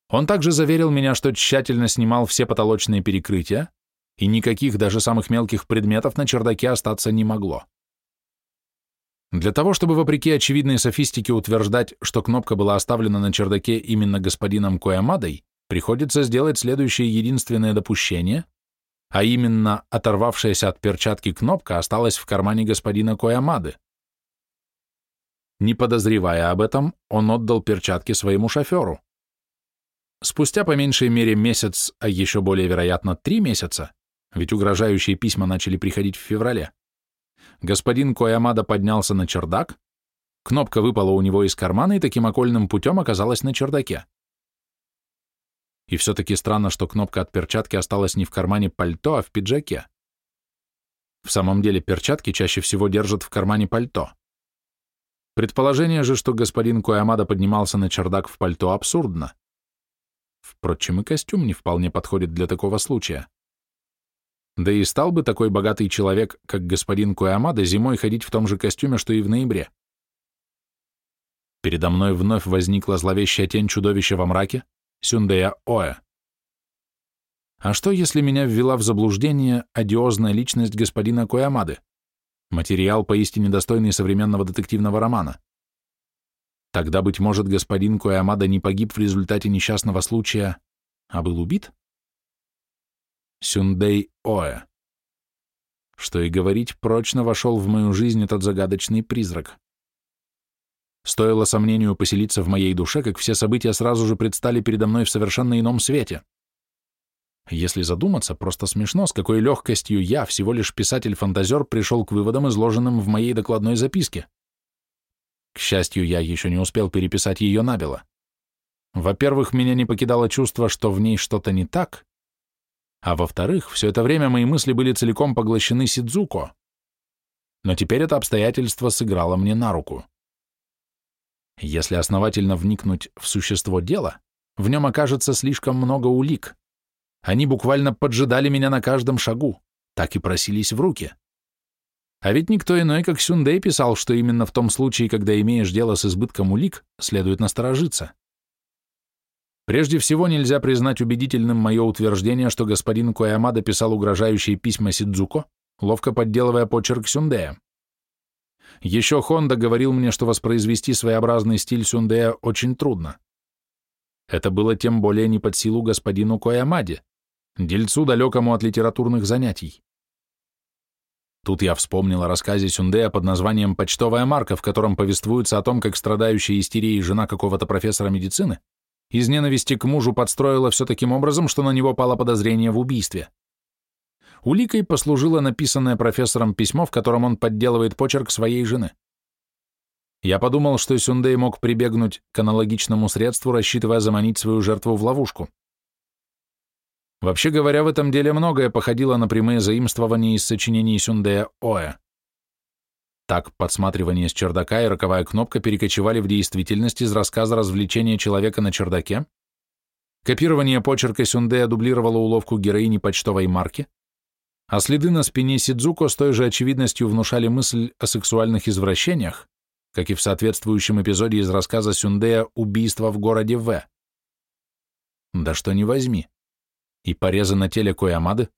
Он также заверил меня, что тщательно снимал все потолочные перекрытия, и никаких, даже самых мелких предметов на чердаке остаться не могло. Для того, чтобы, вопреки очевидной софистике, утверждать, что кнопка была оставлена на чердаке именно господином Коямадой, приходится сделать следующее единственное допущение, а именно оторвавшаяся от перчатки кнопка осталась в кармане господина Коямады. Не подозревая об этом, он отдал перчатки своему шоферу. Спустя по меньшей мере месяц, а еще более вероятно три месяца, ведь угрожающие письма начали приходить в феврале, господин Коямада поднялся на чердак, кнопка выпала у него из кармана и таким окольным путем оказалась на чердаке. И все-таки странно, что кнопка от перчатки осталась не в кармане пальто, а в пиджаке. В самом деле перчатки чаще всего держат в кармане пальто. Предположение же, что господин Коямада поднимался на чердак в пальто, абсурдно. Впрочем, и костюм не вполне подходит для такого случая. Да и стал бы такой богатый человек, как господин Куямада, зимой ходить в том же костюме, что и в ноябре. Передо мной вновь возникла зловещая тень чудовища во мраке, Сюндея Оэ. А что, если меня ввела в заблуждение одиозная личность господина Коямады? Материал, поистине достойный современного детективного романа. Тогда, быть может, господин Коямада не погиб в результате несчастного случая, а был убит? Сюндей Оэ. Что и говорить, прочно вошел в мою жизнь этот загадочный призрак. Стоило сомнению поселиться в моей душе, как все события сразу же предстали передо мной в совершенно ином свете. Если задуматься, просто смешно, с какой легкостью я, всего лишь писатель-фантазер, пришел к выводам, изложенным в моей докладной записке. К счастью, я еще не успел переписать ее набело. Во-первых, меня не покидало чувство, что в ней что-то не так, а во-вторых, все это время мои мысли были целиком поглощены Сидзуко. Но теперь это обстоятельство сыграло мне на руку. Если основательно вникнуть в существо дела, в нем окажется слишком много улик. Они буквально поджидали меня на каждом шагу, так и просились в руки. А ведь никто иной, как Сюндей, писал, что именно в том случае, когда имеешь дело с избытком улик, следует насторожиться. Прежде всего, нельзя признать убедительным мое утверждение, что господин Коямада писал угрожающие письма Сидзуко, ловко подделывая почерк Сюндея. Еще Хонда говорил мне, что воспроизвести своеобразный стиль Сюндея очень трудно. Это было тем более не под силу господину Коямаде, дельцу, далекому от литературных занятий. Тут я вспомнил о рассказе Сюндея под названием «Почтовая марка», в котором повествуется о том, как страдающая истерией жена какого-то профессора медицины из ненависти к мужу подстроила все таким образом, что на него пало подозрение в убийстве. Уликой послужило написанное профессором письмо, в котором он подделывает почерк своей жены. Я подумал, что Сюндей мог прибегнуть к аналогичному средству, рассчитывая заманить свою жертву в ловушку. Вообще говоря, в этом деле многое походило на прямые заимствования из сочинений Сюндея Оэ. Так, подсматривание с чердака и роковая кнопка перекочевали в действительность из рассказа развлечения человека на чердаке, копирование почерка Сюндея дублировало уловку героини почтовой марки, а следы на спине Сидзуко с той же очевидностью внушали мысль о сексуальных извращениях, как и в соответствующем эпизоде из рассказа Сюндея «Убийство в городе В». Да что не возьми. И порезы на теле Коямады,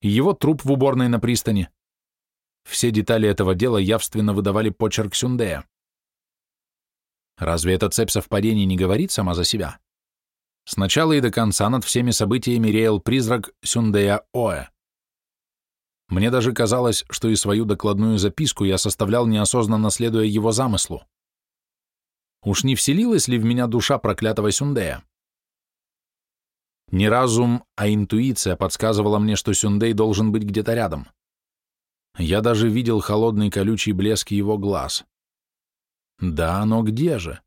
и его труп в уборной на пристани, все детали этого дела явственно выдавали почерк Сюндея. Разве эта цепь совпадений не говорит сама за себя? Сначала и до конца над всеми событиями реял призрак Сюндея Оэ. Мне даже казалось, что и свою докладную записку я составлял неосознанно следуя его замыслу. Уж не вселилась ли в меня душа проклятого Сюндея? Не разум, а интуиция подсказывала мне, что Сюндей должен быть где-то рядом. Я даже видел холодный колючий блеск его глаз. Да, но где же?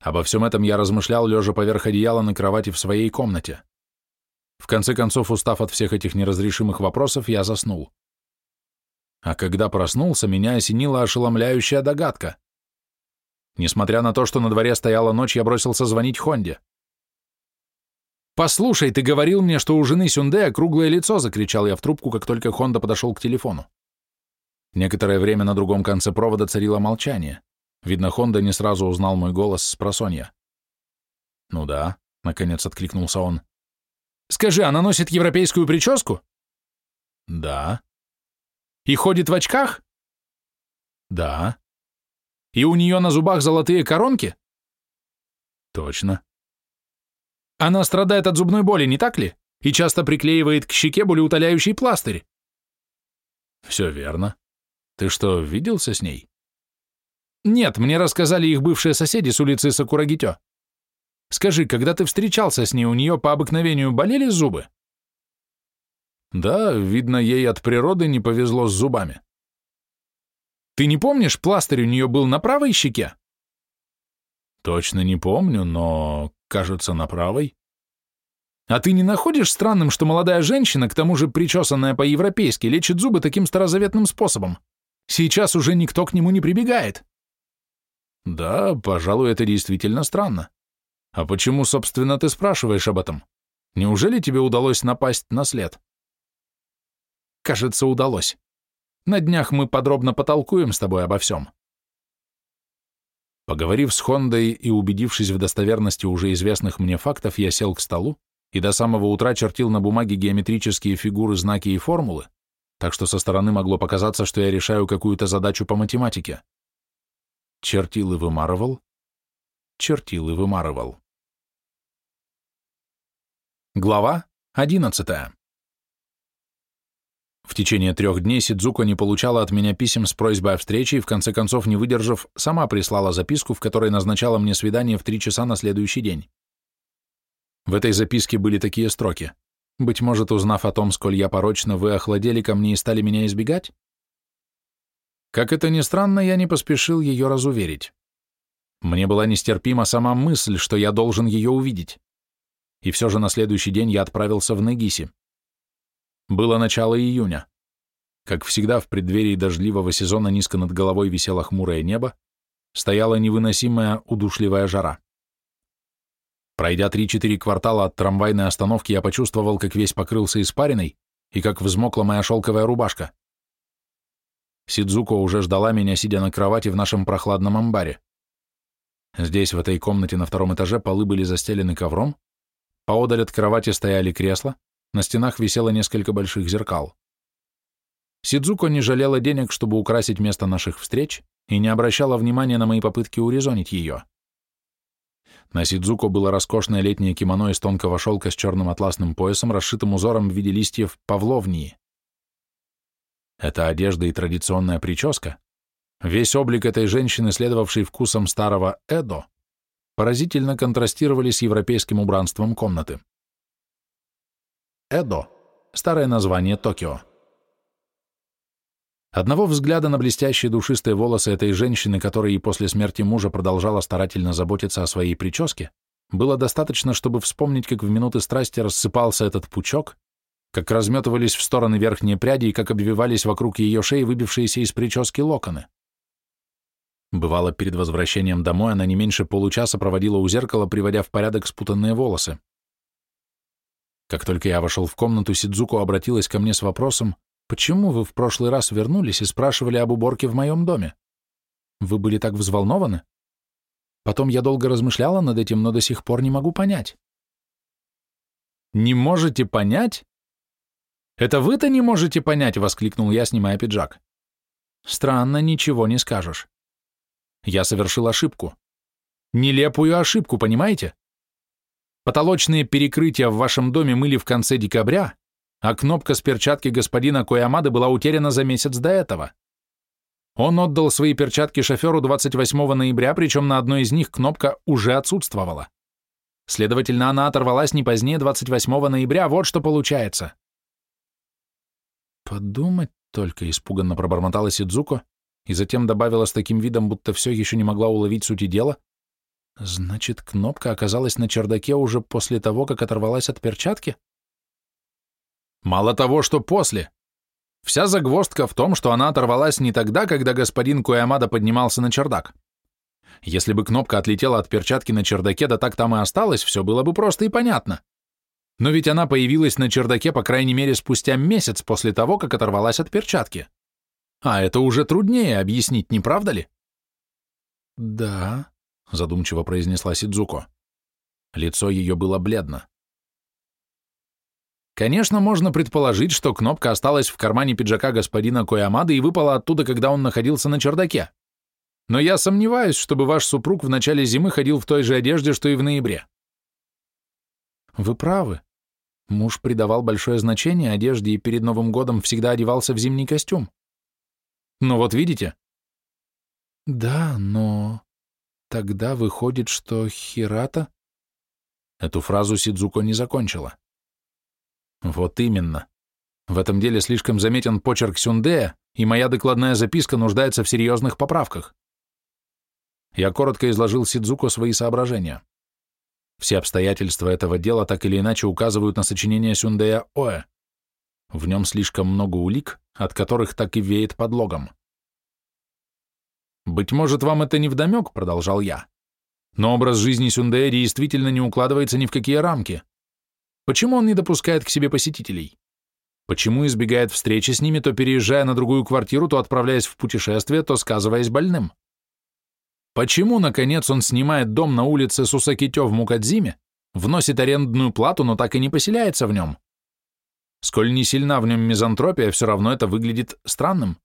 Обо всем этом я размышлял, лежа поверх одеяла на кровати в своей комнате. В конце концов, устав от всех этих неразрешимых вопросов, я заснул. А когда проснулся, меня осенила ошеломляющая догадка. Несмотря на то, что на дворе стояла ночь, я бросился звонить Хонде. «Послушай, ты говорил мне, что у жены Сюндея круглое лицо!» — закричал я в трубку, как только Хонда подошел к телефону. Некоторое время на другом конце провода царило молчание. Видно, Хонда не сразу узнал мой голос с просонья. Ну да, наконец откликнулся он. Скажи, она носит европейскую прическу? Да. И ходит в очках? Да. И у нее на зубах золотые коронки? Точно. Она страдает от зубной боли, не так ли? И часто приклеивает к щеке болеутоляющий пластырь. Все верно. Ты что, виделся с ней? Нет, мне рассказали их бывшие соседи с улицы Сакурагитё. Скажи, когда ты встречался с ней, у нее по обыкновению болели зубы? Да, видно, ей от природы не повезло с зубами. Ты не помнишь, пластырь у нее был на правой щеке? Точно не помню, но, кажется, на правой. А ты не находишь странным, что молодая женщина, к тому же причесанная по-европейски, лечит зубы таким старозаветным способом? Сейчас уже никто к нему не прибегает. Да, пожалуй, это действительно странно. А почему, собственно, ты спрашиваешь об этом? Неужели тебе удалось напасть на след? Кажется, удалось. На днях мы подробно потолкуем с тобой обо всем. Поговорив с Хондой и убедившись в достоверности уже известных мне фактов, я сел к столу и до самого утра чертил на бумаге геометрические фигуры, знаки и формулы, так что со стороны могло показаться, что я решаю какую-то задачу по математике. Чертил и вымарывал, чертил и вымарывал. Глава одиннадцатая. В течение трех дней Сидзуко не получала от меня писем с просьбой о встрече и, в конце концов, не выдержав, сама прислала записку, в которой назначала мне свидание в три часа на следующий день. В этой записке были такие строки. «Быть может, узнав о том, сколь я порочно, вы охладели ко мне и стали меня избегать?» Как это ни странно, я не поспешил ее разуверить. Мне была нестерпима сама мысль, что я должен ее увидеть. И все же на следующий день я отправился в Нагиси. Было начало июня. Как всегда, в преддверии дождливого сезона низко над головой висело хмурое небо, стояла невыносимая удушливая жара. Пройдя три-четыре квартала от трамвайной остановки, я почувствовал, как весь покрылся испариной и как взмокла моя шелковая рубашка. Сидзуко уже ждала меня, сидя на кровати в нашем прохладном амбаре. Здесь, в этой комнате на втором этаже, полы были застелены ковром, поодаль от кровати стояли кресла, на стенах висело несколько больших зеркал. Сидзуко не жалела денег, чтобы украсить место наших встреч, и не обращала внимания на мои попытки урезонить ее. На Сидзуко было роскошное летнее кимоно из тонкого шелка с черным атласным поясом, расшитым узором в виде листьев павловнии. Эта одежда и традиционная прическа, весь облик этой женщины, следовавшей вкусом старого Эдо, поразительно контрастировали с европейским убранством комнаты. Эдо – старое название Токио. Одного взгляда на блестящие душистые волосы этой женщины, которая и после смерти мужа продолжала старательно заботиться о своей прическе, было достаточно, чтобы вспомнить, как в минуты страсти рассыпался этот пучок, как разметывались в стороны верхние пряди и как обвивались вокруг ее шеи выбившиеся из прически локоны. Бывало, перед возвращением домой она не меньше получаса проводила у зеркала, приводя в порядок спутанные волосы. Как только я вошел в комнату, Сидзуко обратилась ко мне с вопросом, «Почему вы в прошлый раз вернулись и спрашивали об уборке в моем доме? Вы были так взволнованы?» Потом я долго размышляла над этим, но до сих пор не могу понять. «Не можете понять?» «Это вы-то не можете понять!» — воскликнул я, снимая пиджак. «Странно, ничего не скажешь. Я совершил ошибку. Нелепую ошибку, понимаете? Потолочные перекрытия в вашем доме мыли в конце декабря, а кнопка с перчатки господина Коямады была утеряна за месяц до этого. Он отдал свои перчатки шоферу 28 ноября, причем на одной из них кнопка уже отсутствовала. Следовательно, она оторвалась не позднее 28 ноября, вот что получается. Подумать только, испуганно пробормотала Сидзуко и затем добавила с таким видом, будто все еще не могла уловить сути дела, Значит, кнопка оказалась на чердаке уже после того, как оторвалась от перчатки? Мало того, что после. Вся загвоздка в том, что она оторвалась не тогда, когда господин Куямада поднимался на чердак. Если бы кнопка отлетела от перчатки на чердаке, да так там и осталось, все было бы просто и понятно. Но ведь она появилась на чердаке, по крайней мере, спустя месяц после того, как оторвалась от перчатки. А это уже труднее объяснить, не правда ли? Да, задумчиво произнесла Сидзуко. Лицо ее было бледно. Конечно, можно предположить, что кнопка осталась в кармане пиджака господина Коямады и выпала оттуда, когда он находился на чердаке. Но я сомневаюсь, чтобы ваш супруг в начале зимы ходил в той же одежде, что и в ноябре. Вы правы. Муж придавал большое значение одежде и перед Новым годом всегда одевался в зимний костюм. Но вот видите? Да, но тогда выходит, что Хирата... Эту фразу Сидзуко не закончила. Вот именно. В этом деле слишком заметен почерк Сюндея, и моя докладная записка нуждается в серьезных поправках. Я коротко изложил Сидзуко свои соображения. Все обстоятельства этого дела так или иначе указывают на сочинение Сюндея Оэ. В нем слишком много улик, от которых так и веет подлогом. «Быть может, вам это не вдомек», — продолжал я. «Но образ жизни Сюндея действительно не укладывается ни в какие рамки. Почему он не допускает к себе посетителей? Почему избегает встречи с ними, то переезжая на другую квартиру, то отправляясь в путешествие, то сказываясь больным? Почему, наконец, он снимает дом на улице Сусакитё в Мукадзиме, вносит арендную плату, но так и не поселяется в нем? Сколь не сильна в нем мизантропия, все равно это выглядит странным.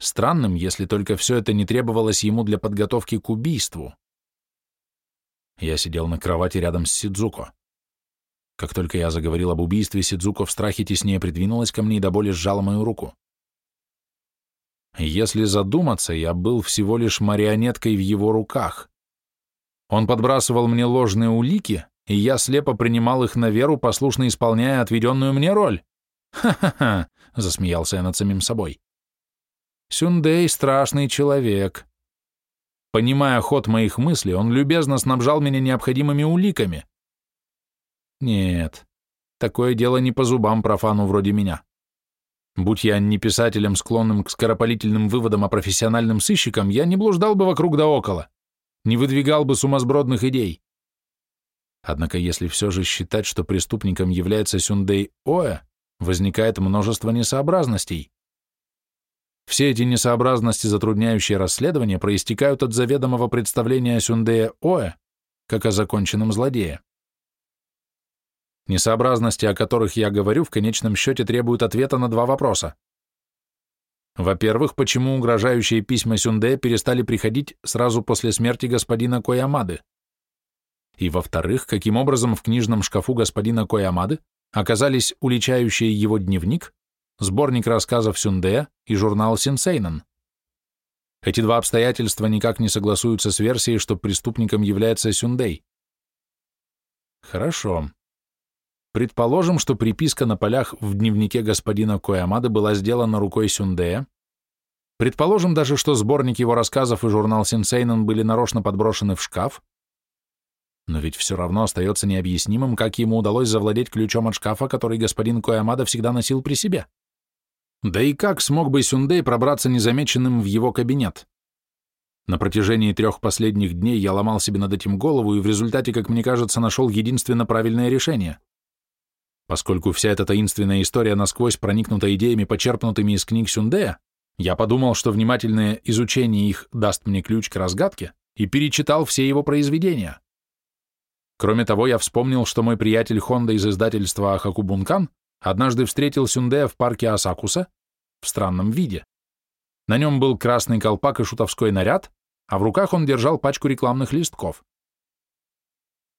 Странным, если только все это не требовалось ему для подготовки к убийству. Я сидел на кровати рядом с Сидзуко. Как только я заговорил об убийстве, Сидзуко в страхе теснее придвинулась ко мне и до боли сжала мою руку. Если задуматься, я был всего лишь марионеткой в его руках. Он подбрасывал мне ложные улики, и я слепо принимал их на веру, послушно исполняя отведенную мне роль. «Ха-ха-ха!» — засмеялся я над самим собой. «Сюндей — страшный человек. Понимая ход моих мыслей, он любезно снабжал меня необходимыми уликами. Нет, такое дело не по зубам профану вроде меня. Будь я не писателем, склонным к скоропалительным выводам, а профессиональным сыщиком, я не блуждал бы вокруг да около, не выдвигал бы сумасбродных идей. Однако если все же считать, что преступником является Сюндей Оэ, возникает множество несообразностей. Все эти несообразности, затрудняющие расследование, проистекают от заведомого представления о Сюндее Оэ как о законченном злодее. Несообразности, о которых я говорю, в конечном счете требуют ответа на два вопроса. Во-первых, почему угрожающие письма Сюнде перестали приходить сразу после смерти господина Коямады? И во-вторых, каким образом в книжном шкафу господина Коямады оказались уличающие его дневник, сборник рассказов Сюндея и журнал Синсейнен? Эти два обстоятельства никак не согласуются с версией, что преступником является Сюндей. Хорошо. Предположим, что приписка на полях в дневнике господина Коямады была сделана рукой Сюндея. Предположим даже, что сборник его рассказов и журнал Синсейнен были нарочно подброшены в шкаф. Но ведь все равно остается необъяснимым, как ему удалось завладеть ключом от шкафа, который господин Коямада всегда носил при себе. Да и как смог бы Сюндей пробраться незамеченным в его кабинет? На протяжении трех последних дней я ломал себе над этим голову и в результате, как мне кажется, нашел единственно правильное решение. Поскольку вся эта таинственная история насквозь проникнута идеями, почерпнутыми из книг Сюндея, я подумал, что внимательное изучение их даст мне ключ к разгадке, и перечитал все его произведения. Кроме того, я вспомнил, что мой приятель Хонда из издательства Ахакубункан однажды встретил Сюндея в парке Асакуса в странном виде. На нем был красный колпак и шутовской наряд, а в руках он держал пачку рекламных листков.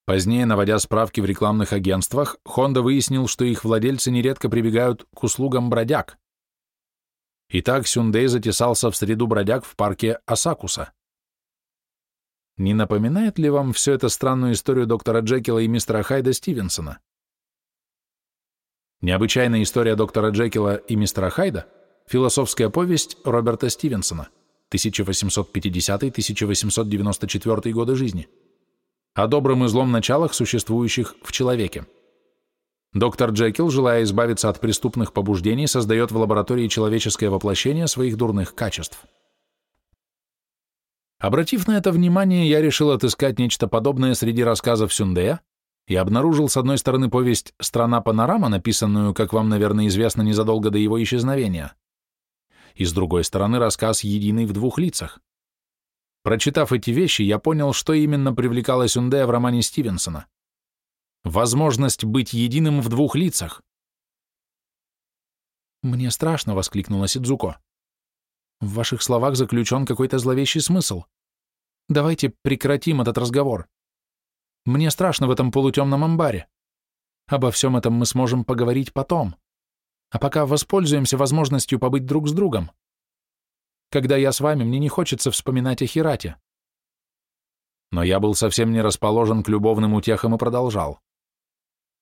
Позднее, наводя справки в рекламных агентствах, Honda выяснил, что их владельцы нередко прибегают к услугам бродяг. Итак, Сюндей затесался в среду бродяг в парке Асакуса. Не напоминает ли вам все это странную историю доктора Джекила и мистера Хайда Стивенсона? Необычайная история доктора Джекила и мистера Хайда – философская повесть Роберта Стивенсона, 1850-1894 годы жизни – о добром и злом началах, существующих в человеке. Доктор Джекил, желая избавиться от преступных побуждений, создает в лаборатории человеческое воплощение своих дурных качеств. Обратив на это внимание, я решил отыскать нечто подобное среди рассказов Сюндея и обнаружил с одной стороны повесть «Страна-панорама», написанную, как вам, наверное, известно, незадолго до его исчезновения, и с другой стороны рассказ «Единый в двух лицах». Прочитав эти вещи, я понял, что именно привлекало Сюндея в романе Стивенсона. Возможность быть единым в двух лицах. «Мне страшно», — воскликнула Сидзуко. «В ваших словах заключен какой-то зловещий смысл. Давайте прекратим этот разговор. Мне страшно в этом полутемном амбаре. Обо всем этом мы сможем поговорить потом. А пока воспользуемся возможностью побыть друг с другом. Когда я с вами, мне не хочется вспоминать о Хирате. Но я был совсем не расположен к любовным утехам и продолжал.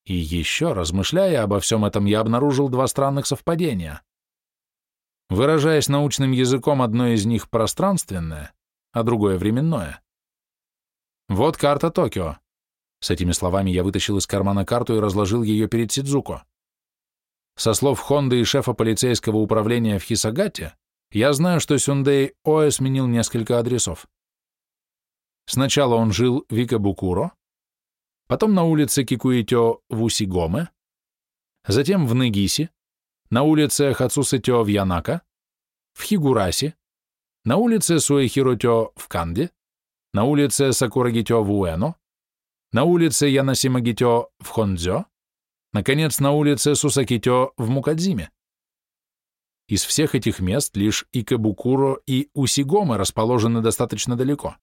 И еще, размышляя обо всем этом, я обнаружил два странных совпадения. Выражаясь научным языком, одно из них пространственное, а другое временное. Вот карта Токио. С этими словами я вытащил из кармана карту и разложил ее перед Сидзуко. Со слов Хонды и шефа полицейского управления в Хисагате, я знаю, что Сюндей Оэ сменил несколько адресов. Сначала он жил в Икабукуро, потом на улице Кикуитё в Усигоме, затем в Нагиси, на улице Хацусетё в Янака, в Хигураси, на улице Суэхиротё в Канде, на улице Сакурагитё в Уэно, на улице Янасимагитё в Хондзё, наконец, на улице Сусакитё в Мукадзиме. Из всех этих мест лишь Икабукуро и Усигома расположены достаточно далеко.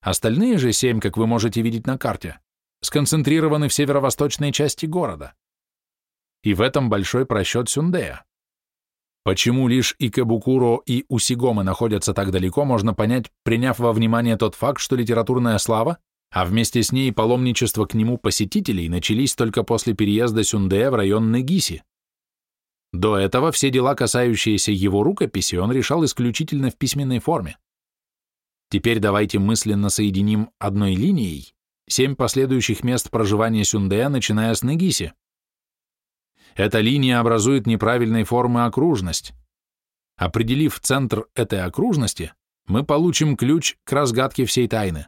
Остальные же семь, как вы можете видеть на карте, сконцентрированы в северо-восточной части города. И в этом большой просчет Сюндея. Почему лишь Икабукуро и Усигомы находятся так далеко, можно понять, приняв во внимание тот факт, что литературная слава, а вместе с ней паломничество к нему посетителей начались только после переезда Сюндея в район Негиси. До этого все дела, касающиеся его рукописи, он решал исключительно в письменной форме. Теперь давайте мысленно соединим одной линией семь последующих мест проживания Сюндея, начиная с Негиси. Эта линия образует неправильной формы окружность. Определив центр этой окружности, мы получим ключ к разгадке всей тайны.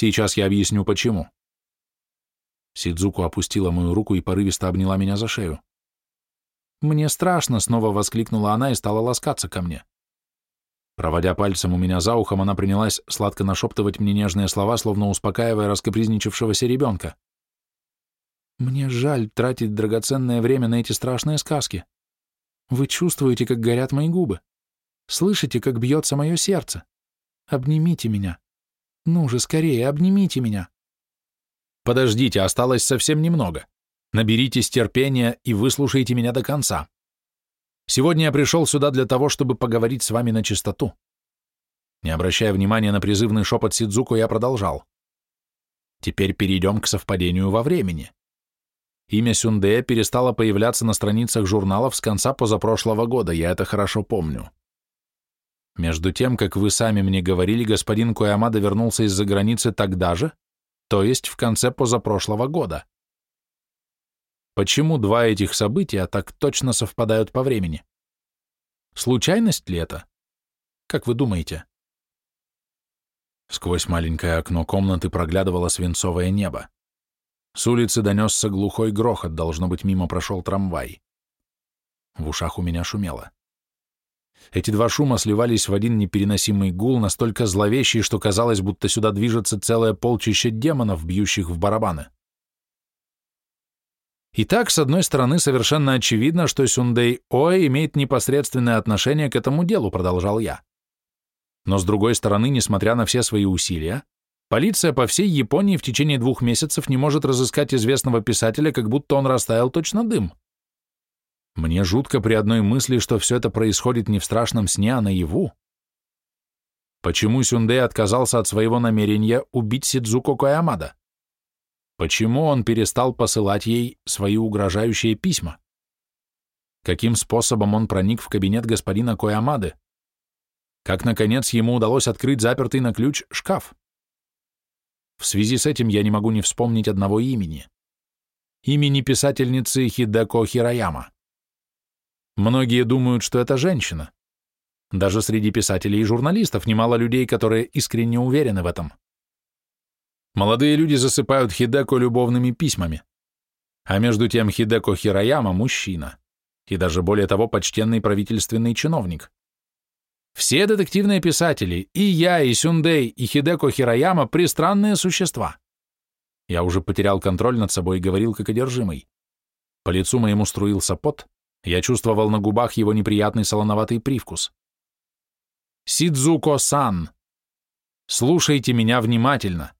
Сейчас я объясню, почему. Сидзуку опустила мою руку и порывисто обняла меня за шею. «Мне страшно!» — снова воскликнула она и стала ласкаться ко мне. Проводя пальцем у меня за ухом, она принялась сладко нашептывать мне нежные слова, словно успокаивая раскапризничавшегося ребенка. «Мне жаль тратить драгоценное время на эти страшные сказки. Вы чувствуете, как горят мои губы. Слышите, как бьется мое сердце. Обнимите меня. Ну же, скорее, обнимите меня». «Подождите, осталось совсем немного. Наберитесь терпения и выслушайте меня до конца. Сегодня я пришел сюда для того, чтобы поговорить с вами на чистоту. Не обращая внимания на призывный шепот Сидзуку, я продолжал. Теперь перейдем к совпадению во времени. Имя Сюндея перестало появляться на страницах журналов с конца позапрошлого года, я это хорошо помню. Между тем, как вы сами мне говорили, господин Коямада вернулся из-за границы тогда же, то есть в конце позапрошлого года. Почему два этих события так точно совпадают по времени? Случайность ли это? Как вы думаете? Сквозь маленькое окно комнаты проглядывало свинцовое небо. С улицы донесся глухой грохот, должно быть, мимо прошел трамвай. В ушах у меня шумело. Эти два шума сливались в один непереносимый гул, настолько зловещий, что казалось, будто сюда движется целое полчище демонов, бьющих в барабаны. Итак, с одной стороны, совершенно очевидно, что Сюндей Оэ имеет непосредственное отношение к этому делу, продолжал я. Но с другой стороны, несмотря на все свои усилия, полиция по всей Японии в течение двух месяцев не может разыскать известного писателя, как будто он растаял точно дым. Мне жутко при одной мысли, что все это происходит не в страшном сне, а наяву. Почему Сюндей отказался от своего намерения убить Сидзуко Коямада? Почему он перестал посылать ей свои угрожающие письма? Каким способом он проник в кабинет господина Коямады? Как, наконец, ему удалось открыть запертый на ключ шкаф? В связи с этим я не могу не вспомнить одного имени. Имени писательницы Хидэко Хирояма. Многие думают, что это женщина. Даже среди писателей и журналистов немало людей, которые искренне уверены в этом. Молодые люди засыпают Хидеко любовными письмами. А между тем Хидеко Хирояма – мужчина. И даже более того, почтенный правительственный чиновник. Все детективные писатели, и я, и Сюндей, и Хидеко Хирояма – пристранные существа. Я уже потерял контроль над собой и говорил как одержимый. По лицу моему струился пот, я чувствовал на губах его неприятный солоноватый привкус. Сидзуко-сан, слушайте меня внимательно.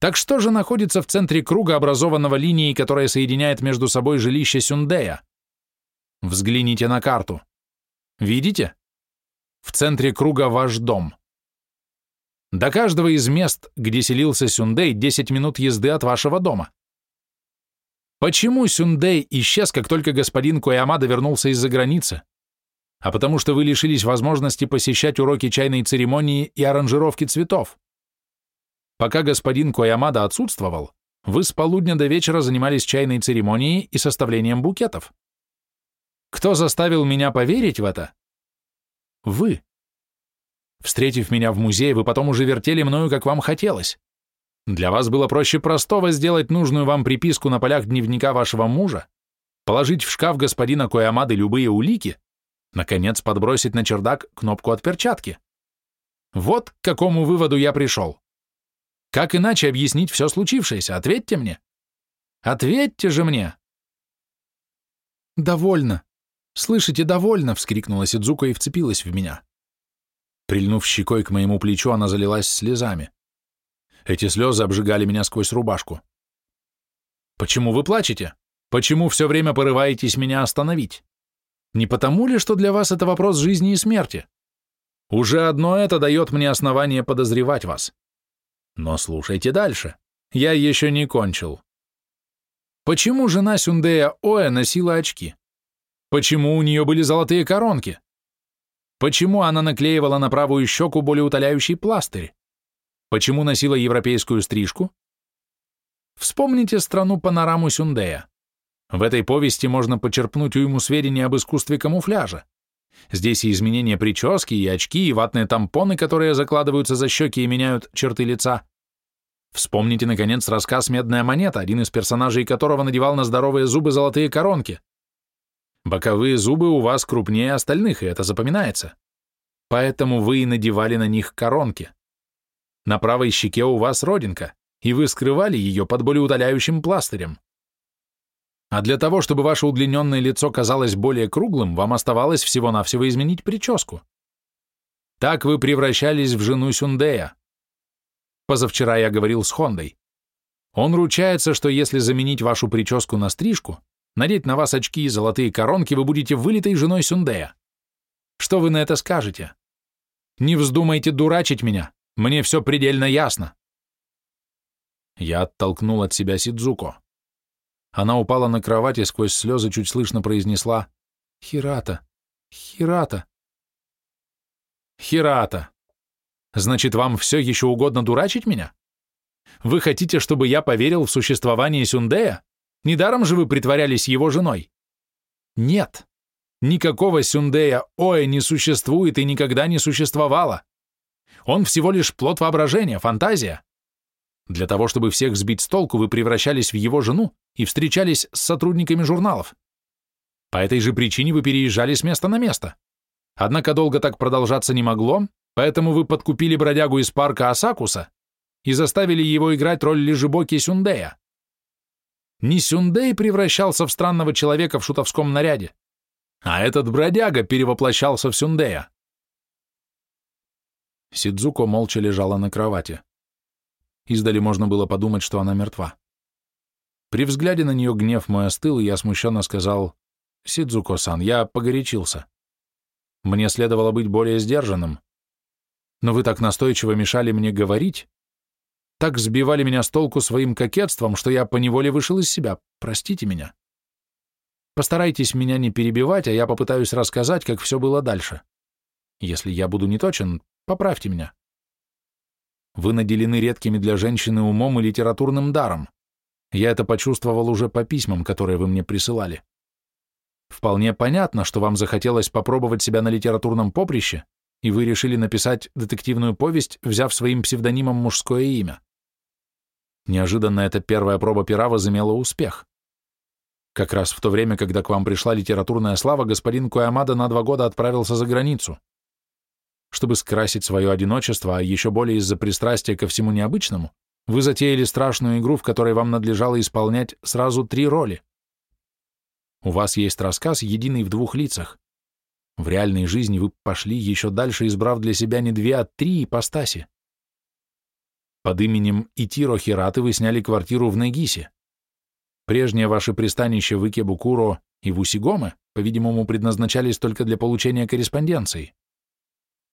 Так что же находится в центре круга, образованного линией, которая соединяет между собой жилище Сюндея? Взгляните на карту. Видите? В центре круга ваш дом. До каждого из мест, где селился Сюндей, 10 минут езды от вашего дома. Почему Сюндей исчез, как только господин Коямада вернулся из-за границы? А потому что вы лишились возможности посещать уроки чайной церемонии и аранжировки цветов. Пока господин Коямада отсутствовал, вы с полудня до вечера занимались чайной церемонией и составлением букетов. Кто заставил меня поверить в это? Вы. Встретив меня в музее, вы потом уже вертели мною, как вам хотелось. Для вас было проще простого сделать нужную вам приписку на полях дневника вашего мужа, положить в шкаф господина Коямады любые улики, наконец подбросить на чердак кнопку от перчатки. Вот к какому выводу я пришел. Как иначе объяснить все случившееся? Ответьте мне. Ответьте же мне. Довольно. Слышите, довольно, вскрикнула Сидзука и вцепилась в меня. Прильнув щекой к моему плечу, она залилась слезами. Эти слезы обжигали меня сквозь рубашку. Почему вы плачете? Почему все время порываетесь меня остановить? Не потому ли, что для вас это вопрос жизни и смерти? Уже одно это дает мне основание подозревать вас. Но слушайте дальше. Я еще не кончил. Почему жена Сюндея Оэ носила очки? Почему у нее были золотые коронки? Почему она наклеивала на правую щеку болеутоляющий пластырь? Почему носила европейскую стрижку? Вспомните страну-панораму Сюндея. В этой повести можно почерпнуть уйму сведений об искусстве камуфляжа. Здесь и изменение прически, и очки, и ватные тампоны, которые закладываются за щеки и меняют черты лица. Вспомните, наконец, рассказ «Медная монета», один из персонажей которого надевал на здоровые зубы золотые коронки. Боковые зубы у вас крупнее остальных, и это запоминается. Поэтому вы и надевали на них коронки. На правой щеке у вас родинка, и вы скрывали ее под болеутоляющим пластырем. А для того, чтобы ваше удлиненное лицо казалось более круглым, вам оставалось всего-навсего изменить прическу. Так вы превращались в жену Сюндея. Позавчера я говорил с Хондой. Он ручается, что если заменить вашу прическу на стрижку, надеть на вас очки и золотые коронки, вы будете вылитой женой Сюндея. Что вы на это скажете? Не вздумайте дурачить меня, мне все предельно ясно. Я оттолкнул от себя Сидзуко. Она упала на кровать и сквозь слезы чуть слышно произнесла «Хирата! Хирата!» «Хирата! Значит, вам все еще угодно дурачить меня? Вы хотите, чтобы я поверил в существование Сюндея? Недаром же вы притворялись его женой?» «Нет! Никакого Сюндея Оэ не существует и никогда не существовало! Он всего лишь плод воображения, фантазия!» Для того, чтобы всех сбить с толку, вы превращались в его жену и встречались с сотрудниками журналов. По этой же причине вы переезжали с места на место. Однако долго так продолжаться не могло, поэтому вы подкупили бродягу из парка Асакуса и заставили его играть роль лежебоки Сюндея. Не Сюндей превращался в странного человека в шутовском наряде, а этот бродяга перевоплощался в Сюндея. Сидзуко молча лежала на кровати. Издали можно было подумать, что она мертва. При взгляде на нее гнев мой остыл, и я смущенно сказал, «Сидзуко-сан, я погорячился. Мне следовало быть более сдержанным. Но вы так настойчиво мешали мне говорить, так сбивали меня с толку своим кокетством, что я поневоле вышел из себя. Простите меня. Постарайтесь меня не перебивать, а я попытаюсь рассказать, как все было дальше. Если я буду неточен, поправьте меня. Вы наделены редкими для женщины умом и литературным даром. Я это почувствовал уже по письмам, которые вы мне присылали. Вполне понятно, что вам захотелось попробовать себя на литературном поприще, и вы решили написать детективную повесть, взяв своим псевдонимом мужское имя. Неожиданно эта первая проба пера возымела успех. Как раз в то время, когда к вам пришла литературная слава, господин Куямада на два года отправился за границу. Чтобы скрасить свое одиночество, а еще более из-за пристрастия ко всему необычному, вы затеяли страшную игру, в которой вам надлежало исполнять сразу три роли. У вас есть рассказ, единый в двух лицах. В реальной жизни вы пошли еще дальше, избрав для себя не две, а три ипостаси. Под именем Итиро Хираты вы сняли квартиру в Негисе. Прежнее ваше пристанище в Икебукуро и в Усигоме, по-видимому, предназначались только для получения корреспонденции.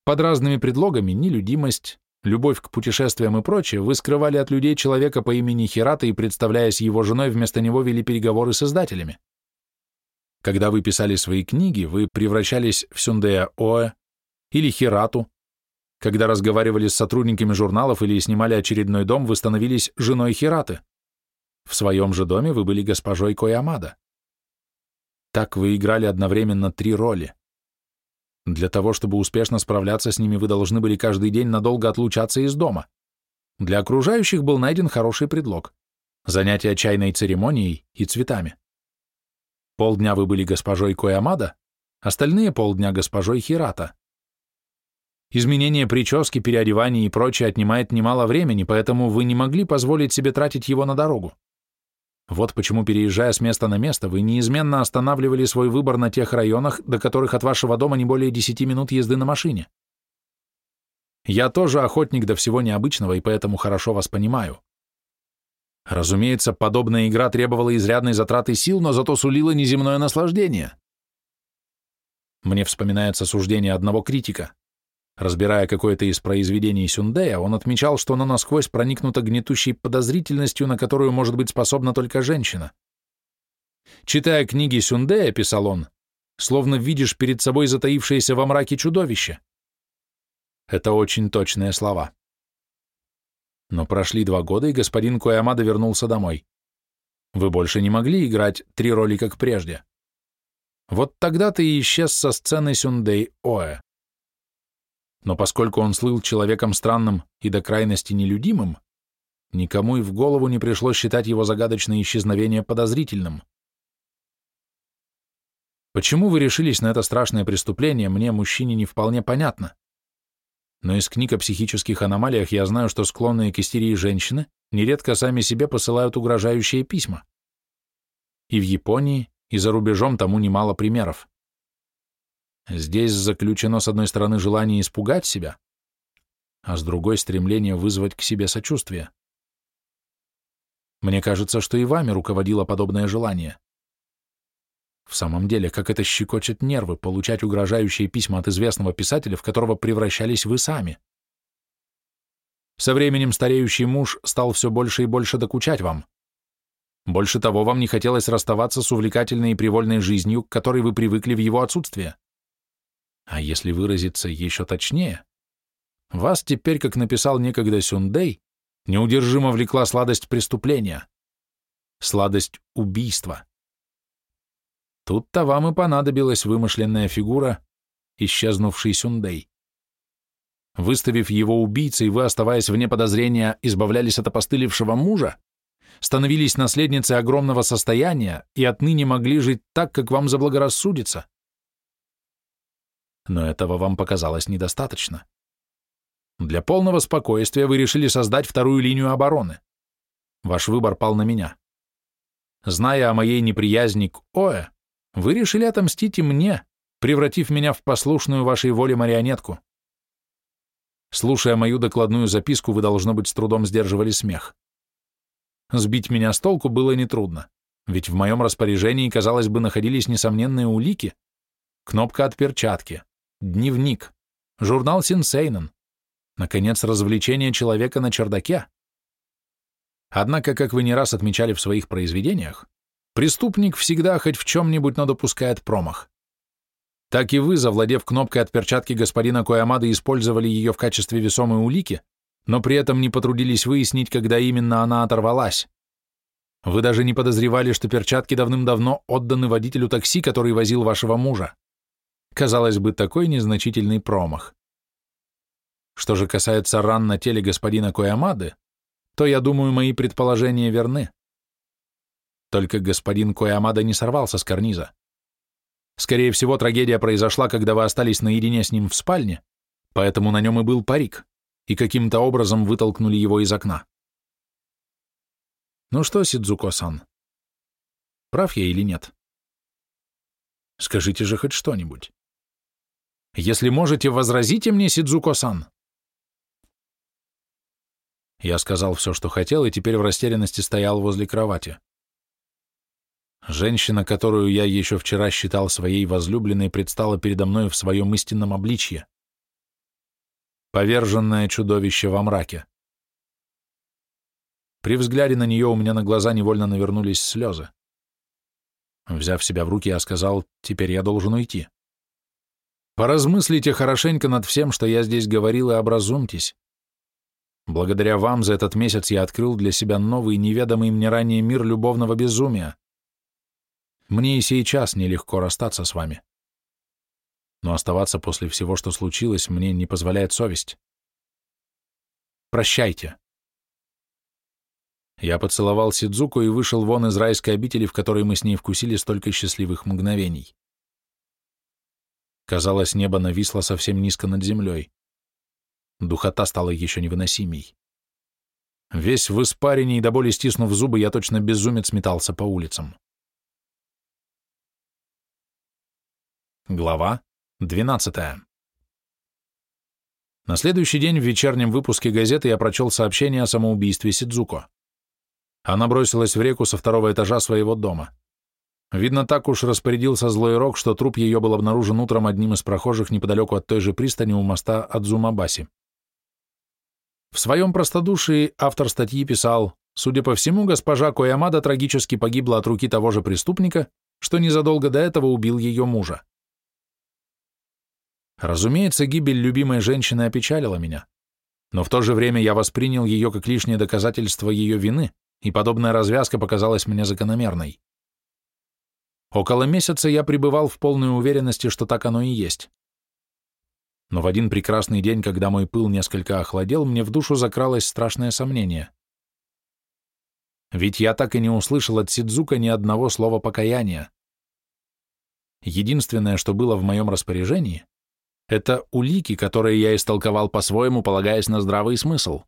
Под разными предлогами нелюдимость, любовь к путешествиям и прочее вы скрывали от людей человека по имени Хирата и, представляясь его женой, вместо него вели переговоры с издателями. Когда вы писали свои книги, вы превращались в Сюндея Оэ или Хирату. Когда разговаривали с сотрудниками журналов или снимали очередной дом, вы становились женой Хираты. В своем же доме вы были госпожой Коямада. Так вы играли одновременно три роли. Для того, чтобы успешно справляться с ними, вы должны были каждый день надолго отлучаться из дома. Для окружающих был найден хороший предлог – занятие чайной церемонией и цветами. Полдня вы были госпожой Коямада, остальные полдня госпожой Хирата. Изменение прически, переодевания и прочее отнимает немало времени, поэтому вы не могли позволить себе тратить его на дорогу. Вот почему, переезжая с места на место, вы неизменно останавливали свой выбор на тех районах, до которых от вашего дома не более 10 минут езды на машине. Я тоже охотник до всего необычного, и поэтому хорошо вас понимаю. Разумеется, подобная игра требовала изрядной затраты сил, но зато сулила неземное наслаждение. Мне вспоминается суждение одного критика. Разбирая какое-то из произведений Сюндея, он отмечал, что оно насквозь проникнуто гнетущей подозрительностью, на которую может быть способна только женщина. Читая книги Сюндея, писал он, словно видишь перед собой затаившееся во мраке чудовище. Это очень точные слова. Но прошли два года, и господин Коямада вернулся домой. Вы больше не могли играть три роли, как прежде. Вот тогда ты и исчез со сцены Сюндей Оэ. Но поскольку он слыл человеком странным и до крайности нелюдимым, никому и в голову не пришло считать его загадочное исчезновение подозрительным. Почему вы решились на это страшное преступление, мне, мужчине, не вполне понятно но из книг о психических аномалиях я знаю, что склонные к истерии женщины нередко сами себе посылают угрожающие письма. И в Японии, и за рубежом тому немало примеров. Здесь заключено, с одной стороны, желание испугать себя, а с другой — стремление вызвать к себе сочувствие. Мне кажется, что и вами руководило подобное желание. В самом деле, как это щекочет нервы, получать угрожающие письма от известного писателя, в которого превращались вы сами. Со временем стареющий муж стал все больше и больше докучать вам. Больше того, вам не хотелось расставаться с увлекательной и привольной жизнью, к которой вы привыкли в его отсутствие. А если выразиться еще точнее, вас теперь, как написал некогда Сюндей, неудержимо влекла сладость преступления, сладость убийства. Тут-то вам и понадобилась вымышленная фигура, исчезнувший Сюндей. Выставив его убийцей, вы, оставаясь вне подозрения, избавлялись от опостылевшего мужа, становились наследницей огромного состояния и отныне могли жить так, как вам заблагорассудится. Но этого вам показалось недостаточно. Для полного спокойствия вы решили создать вторую линию обороны. Ваш выбор пал на меня. Зная о моей неприязни к Оэ, вы решили отомстить и мне, превратив меня в послушную вашей воле марионетку. Слушая мою докладную записку, вы, должно быть, с трудом сдерживали смех. Сбить меня с толку было нетрудно, ведь в моем распоряжении, казалось бы, находились несомненные улики. Кнопка от перчатки, дневник, журнал Синсейнен, наконец, развлечение человека на чердаке. Однако, как вы не раз отмечали в своих произведениях, Преступник всегда хоть в чем-нибудь, но допускает промах. Так и вы, завладев кнопкой от перчатки господина Коямады, использовали ее в качестве весомой улики, но при этом не потрудились выяснить, когда именно она оторвалась. Вы даже не подозревали, что перчатки давным-давно отданы водителю такси, который возил вашего мужа. Казалось бы, такой незначительный промах. Что же касается ран на теле господина Коямады, то, я думаю, мои предположения верны. Только господин Коямада не сорвался с карниза. Скорее всего, трагедия произошла, когда вы остались наедине с ним в спальне, поэтому на нем и был парик, и каким-то образом вытолкнули его из окна. Ну что, Сидзуко-сан, прав я или нет? Скажите же хоть что-нибудь. Если можете, возразите мне, Сидзуко-сан. Я сказал все, что хотел, и теперь в растерянности стоял возле кровати. Женщина, которую я еще вчера считал своей возлюбленной, предстала передо мной в своем истинном обличье. Поверженное чудовище во мраке. При взгляде на нее у меня на глаза невольно навернулись слезы. Взяв себя в руки, я сказал, теперь я должен уйти. Поразмыслите хорошенько над всем, что я здесь говорил, и образумьтесь. Благодаря вам за этот месяц я открыл для себя новый, неведомый мне ранее мир любовного безумия. Мне и сейчас нелегко расстаться с вами. Но оставаться после всего, что случилось, мне не позволяет совесть. Прощайте. Я поцеловал Сидзуку и вышел вон из райской обители, в которой мы с ней вкусили столько счастливых мгновений. Казалось, небо нависло совсем низко над землей. Духота стала еще невыносимей. Весь в испарине и до боли стиснув зубы, я точно безумец метался по улицам. Глава 12. На следующий день в вечернем выпуске газеты я прочел сообщение о самоубийстве Сидзуко. Она бросилась в реку со второго этажа своего дома. Видно, так уж распорядился злой рок, что труп ее был обнаружен утром одним из прохожих неподалеку от той же пристани у моста Адзумабаси. В своем простодушии автор статьи писал, судя по всему, госпожа Коямада трагически погибла от руки того же преступника, что незадолго до этого убил ее мужа. Разумеется, гибель любимой женщины опечалила меня, но в то же время я воспринял ее как лишнее доказательство ее вины, и подобная развязка показалась мне закономерной. Около месяца я пребывал в полной уверенности, что так оно и есть. Но в один прекрасный день, когда мой пыл несколько охладел, мне в душу закралось страшное сомнение. Ведь я так и не услышал от Сидзука ни одного слова покаяния. Единственное, что было в моем распоряжении, это улики, которые я истолковал по-своему, полагаясь на здравый смысл.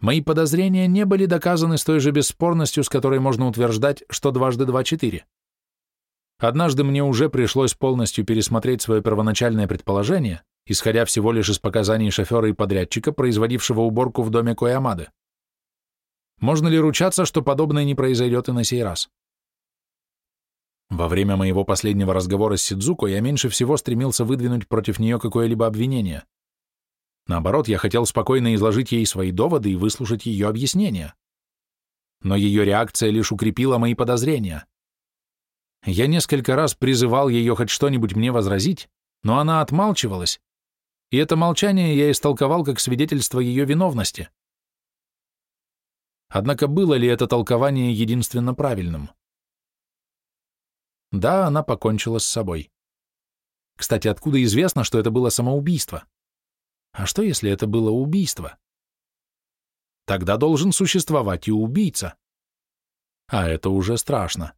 Мои подозрения не были доказаны с той же бесспорностью, с которой можно утверждать, что дважды два — четыре. Однажды мне уже пришлось полностью пересмотреть свое первоначальное предположение, исходя всего лишь из показаний шофера и подрядчика, производившего уборку в доме Коямады. Можно ли ручаться, что подобное не произойдет и на сей раз? Во время моего последнего разговора с Сидзуко я меньше всего стремился выдвинуть против нее какое-либо обвинение. Наоборот, я хотел спокойно изложить ей свои доводы и выслушать ее объяснения. Но ее реакция лишь укрепила мои подозрения. Я несколько раз призывал ее хоть что-нибудь мне возразить, но она отмалчивалась, и это молчание я истолковал как свидетельство ее виновности. Однако было ли это толкование единственно правильным? Да, она покончила с собой. Кстати, откуда известно, что это было самоубийство? А что, если это было убийство? Тогда должен существовать и убийца. А это уже страшно.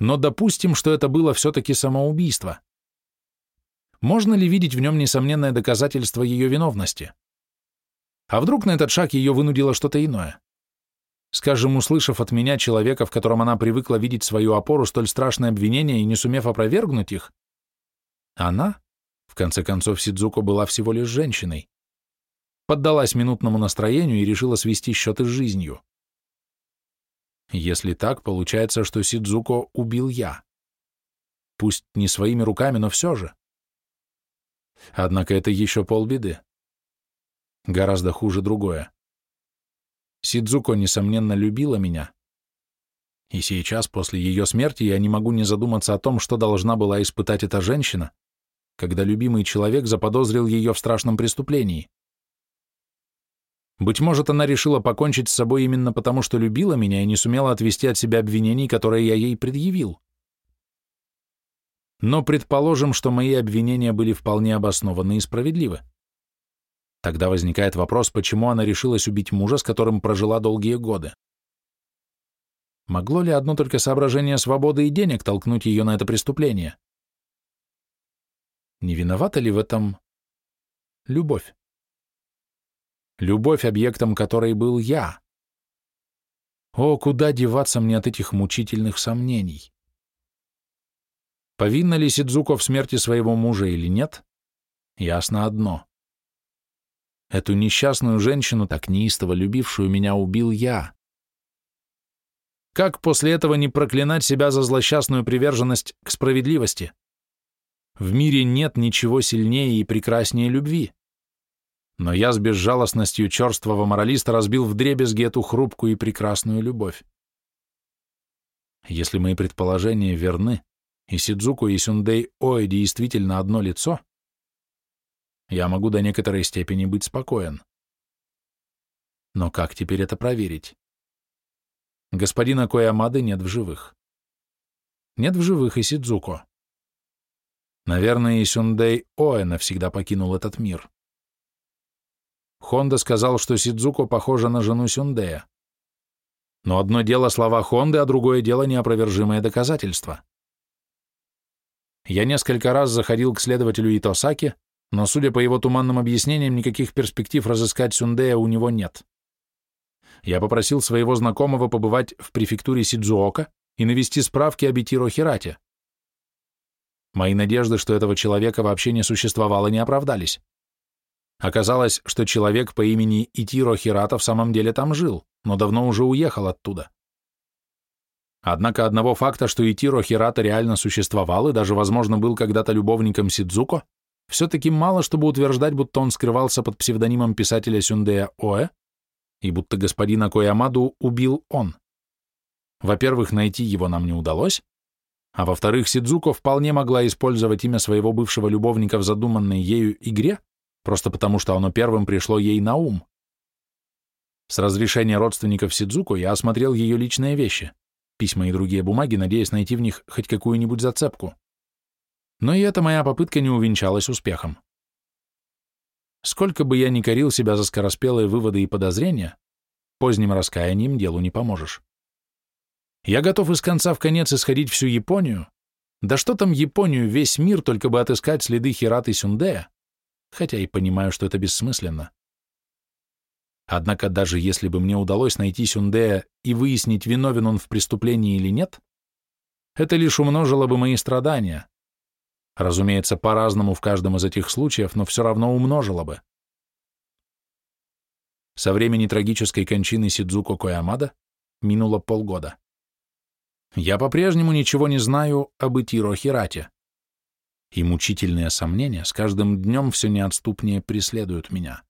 Но допустим, что это было все-таки самоубийство. Можно ли видеть в нем несомненное доказательство ее виновности? А вдруг на этот шаг ее вынудило что-то иное? Скажем, услышав от меня человека, в котором она привыкла видеть свою опору, столь страшное обвинение и не сумев опровергнуть их, она, конце концов, Сидзуко была всего лишь женщиной, поддалась минутному настроению и решила свести счеты с жизнью. Если так, получается, что Сидзуко убил я. Пусть не своими руками, но все же. Однако это еще полбеды. Гораздо хуже другое. Сидзуко, несомненно, любила меня. И сейчас, после ее смерти, я не могу не задуматься о том, что должна была испытать эта женщина, когда любимый человек заподозрил ее в страшном преступлении. Быть может, она решила покончить с собой именно потому, что любила меня и не сумела отвести от себя обвинений, которые я ей предъявил. Но предположим, что мои обвинения были вполне обоснованы и справедливы. Тогда возникает вопрос, почему она решилась убить мужа, с которым прожила долгие годы. Могло ли одно только соображение свободы и денег толкнуть ее на это преступление? Не виновата ли в этом любовь? Любовь, объектом которой был я. О, куда деваться мне от этих мучительных сомнений? Повинна ли Сидзуко в смерти своего мужа или нет? Ясно одно. Эту несчастную женщину, так неистово любившую меня, убил я. Как после этого не проклинать себя за злосчастную приверженность к справедливости? В мире нет ничего сильнее и прекраснее любви. Но я с безжалостностью черствого моралиста разбил вдребезги эту хрупкую и прекрасную любовь. Если мои предположения верны, и Сидзуку и Сюндей Оэ действительно одно лицо, я могу до некоторой степени быть спокоен. Но как теперь это проверить? Господина Коямады нет в живых. Нет в живых и Сидзуко. Наверное, и Сюндей Оэ навсегда покинул этот мир. Хонда сказал, что Сидзуко похожа на жену Сюндея. Но одно дело слова Хонды, а другое дело неопровержимое доказательство. Я несколько раз заходил к следователю Итосаки, но, судя по его туманным объяснениям, никаких перспектив разыскать Сюндея у него нет я попросил своего знакомого побывать в префектуре Сидзуока и навести справки об Итиро Хирате. Мои надежды, что этого человека вообще не существовало, не оправдались. Оказалось, что человек по имени Итиро Хирата в самом деле там жил, но давно уже уехал оттуда. Однако одного факта, что Итиро Хирата реально существовал и даже, возможно, был когда-то любовником Сидзуко, все-таки мало, чтобы утверждать, будто он скрывался под псевдонимом писателя Сюндея Оэ, и будто господина Коямаду убил он. Во-первых, найти его нам не удалось, а во-вторых, Сидзуко вполне могла использовать имя своего бывшего любовника в задуманной ею игре, просто потому что оно первым пришло ей на ум. С разрешения родственников Сидзуко я осмотрел ее личные вещи, письма и другие бумаги, надеясь найти в них хоть какую-нибудь зацепку. Но и эта моя попытка не увенчалась успехом. Сколько бы я ни корил себя за скороспелые выводы и подозрения, поздним раскаянием делу не поможешь. Я готов из конца в конец исходить всю Японию, да что там Японию, весь мир, только бы отыскать следы Хираты Сюндея, хотя и понимаю, что это бессмысленно. Однако даже если бы мне удалось найти Сюндея и выяснить, виновен он в преступлении или нет, это лишь умножило бы мои страдания, Разумеется, по-разному в каждом из этих случаев, но все равно умножило бы. Со времени трагической кончины Сидзуко Коямада минуло полгода. Я по-прежнему ничего не знаю об Итиро Хирате, и мучительные сомнения с каждым днем все неотступнее преследуют меня.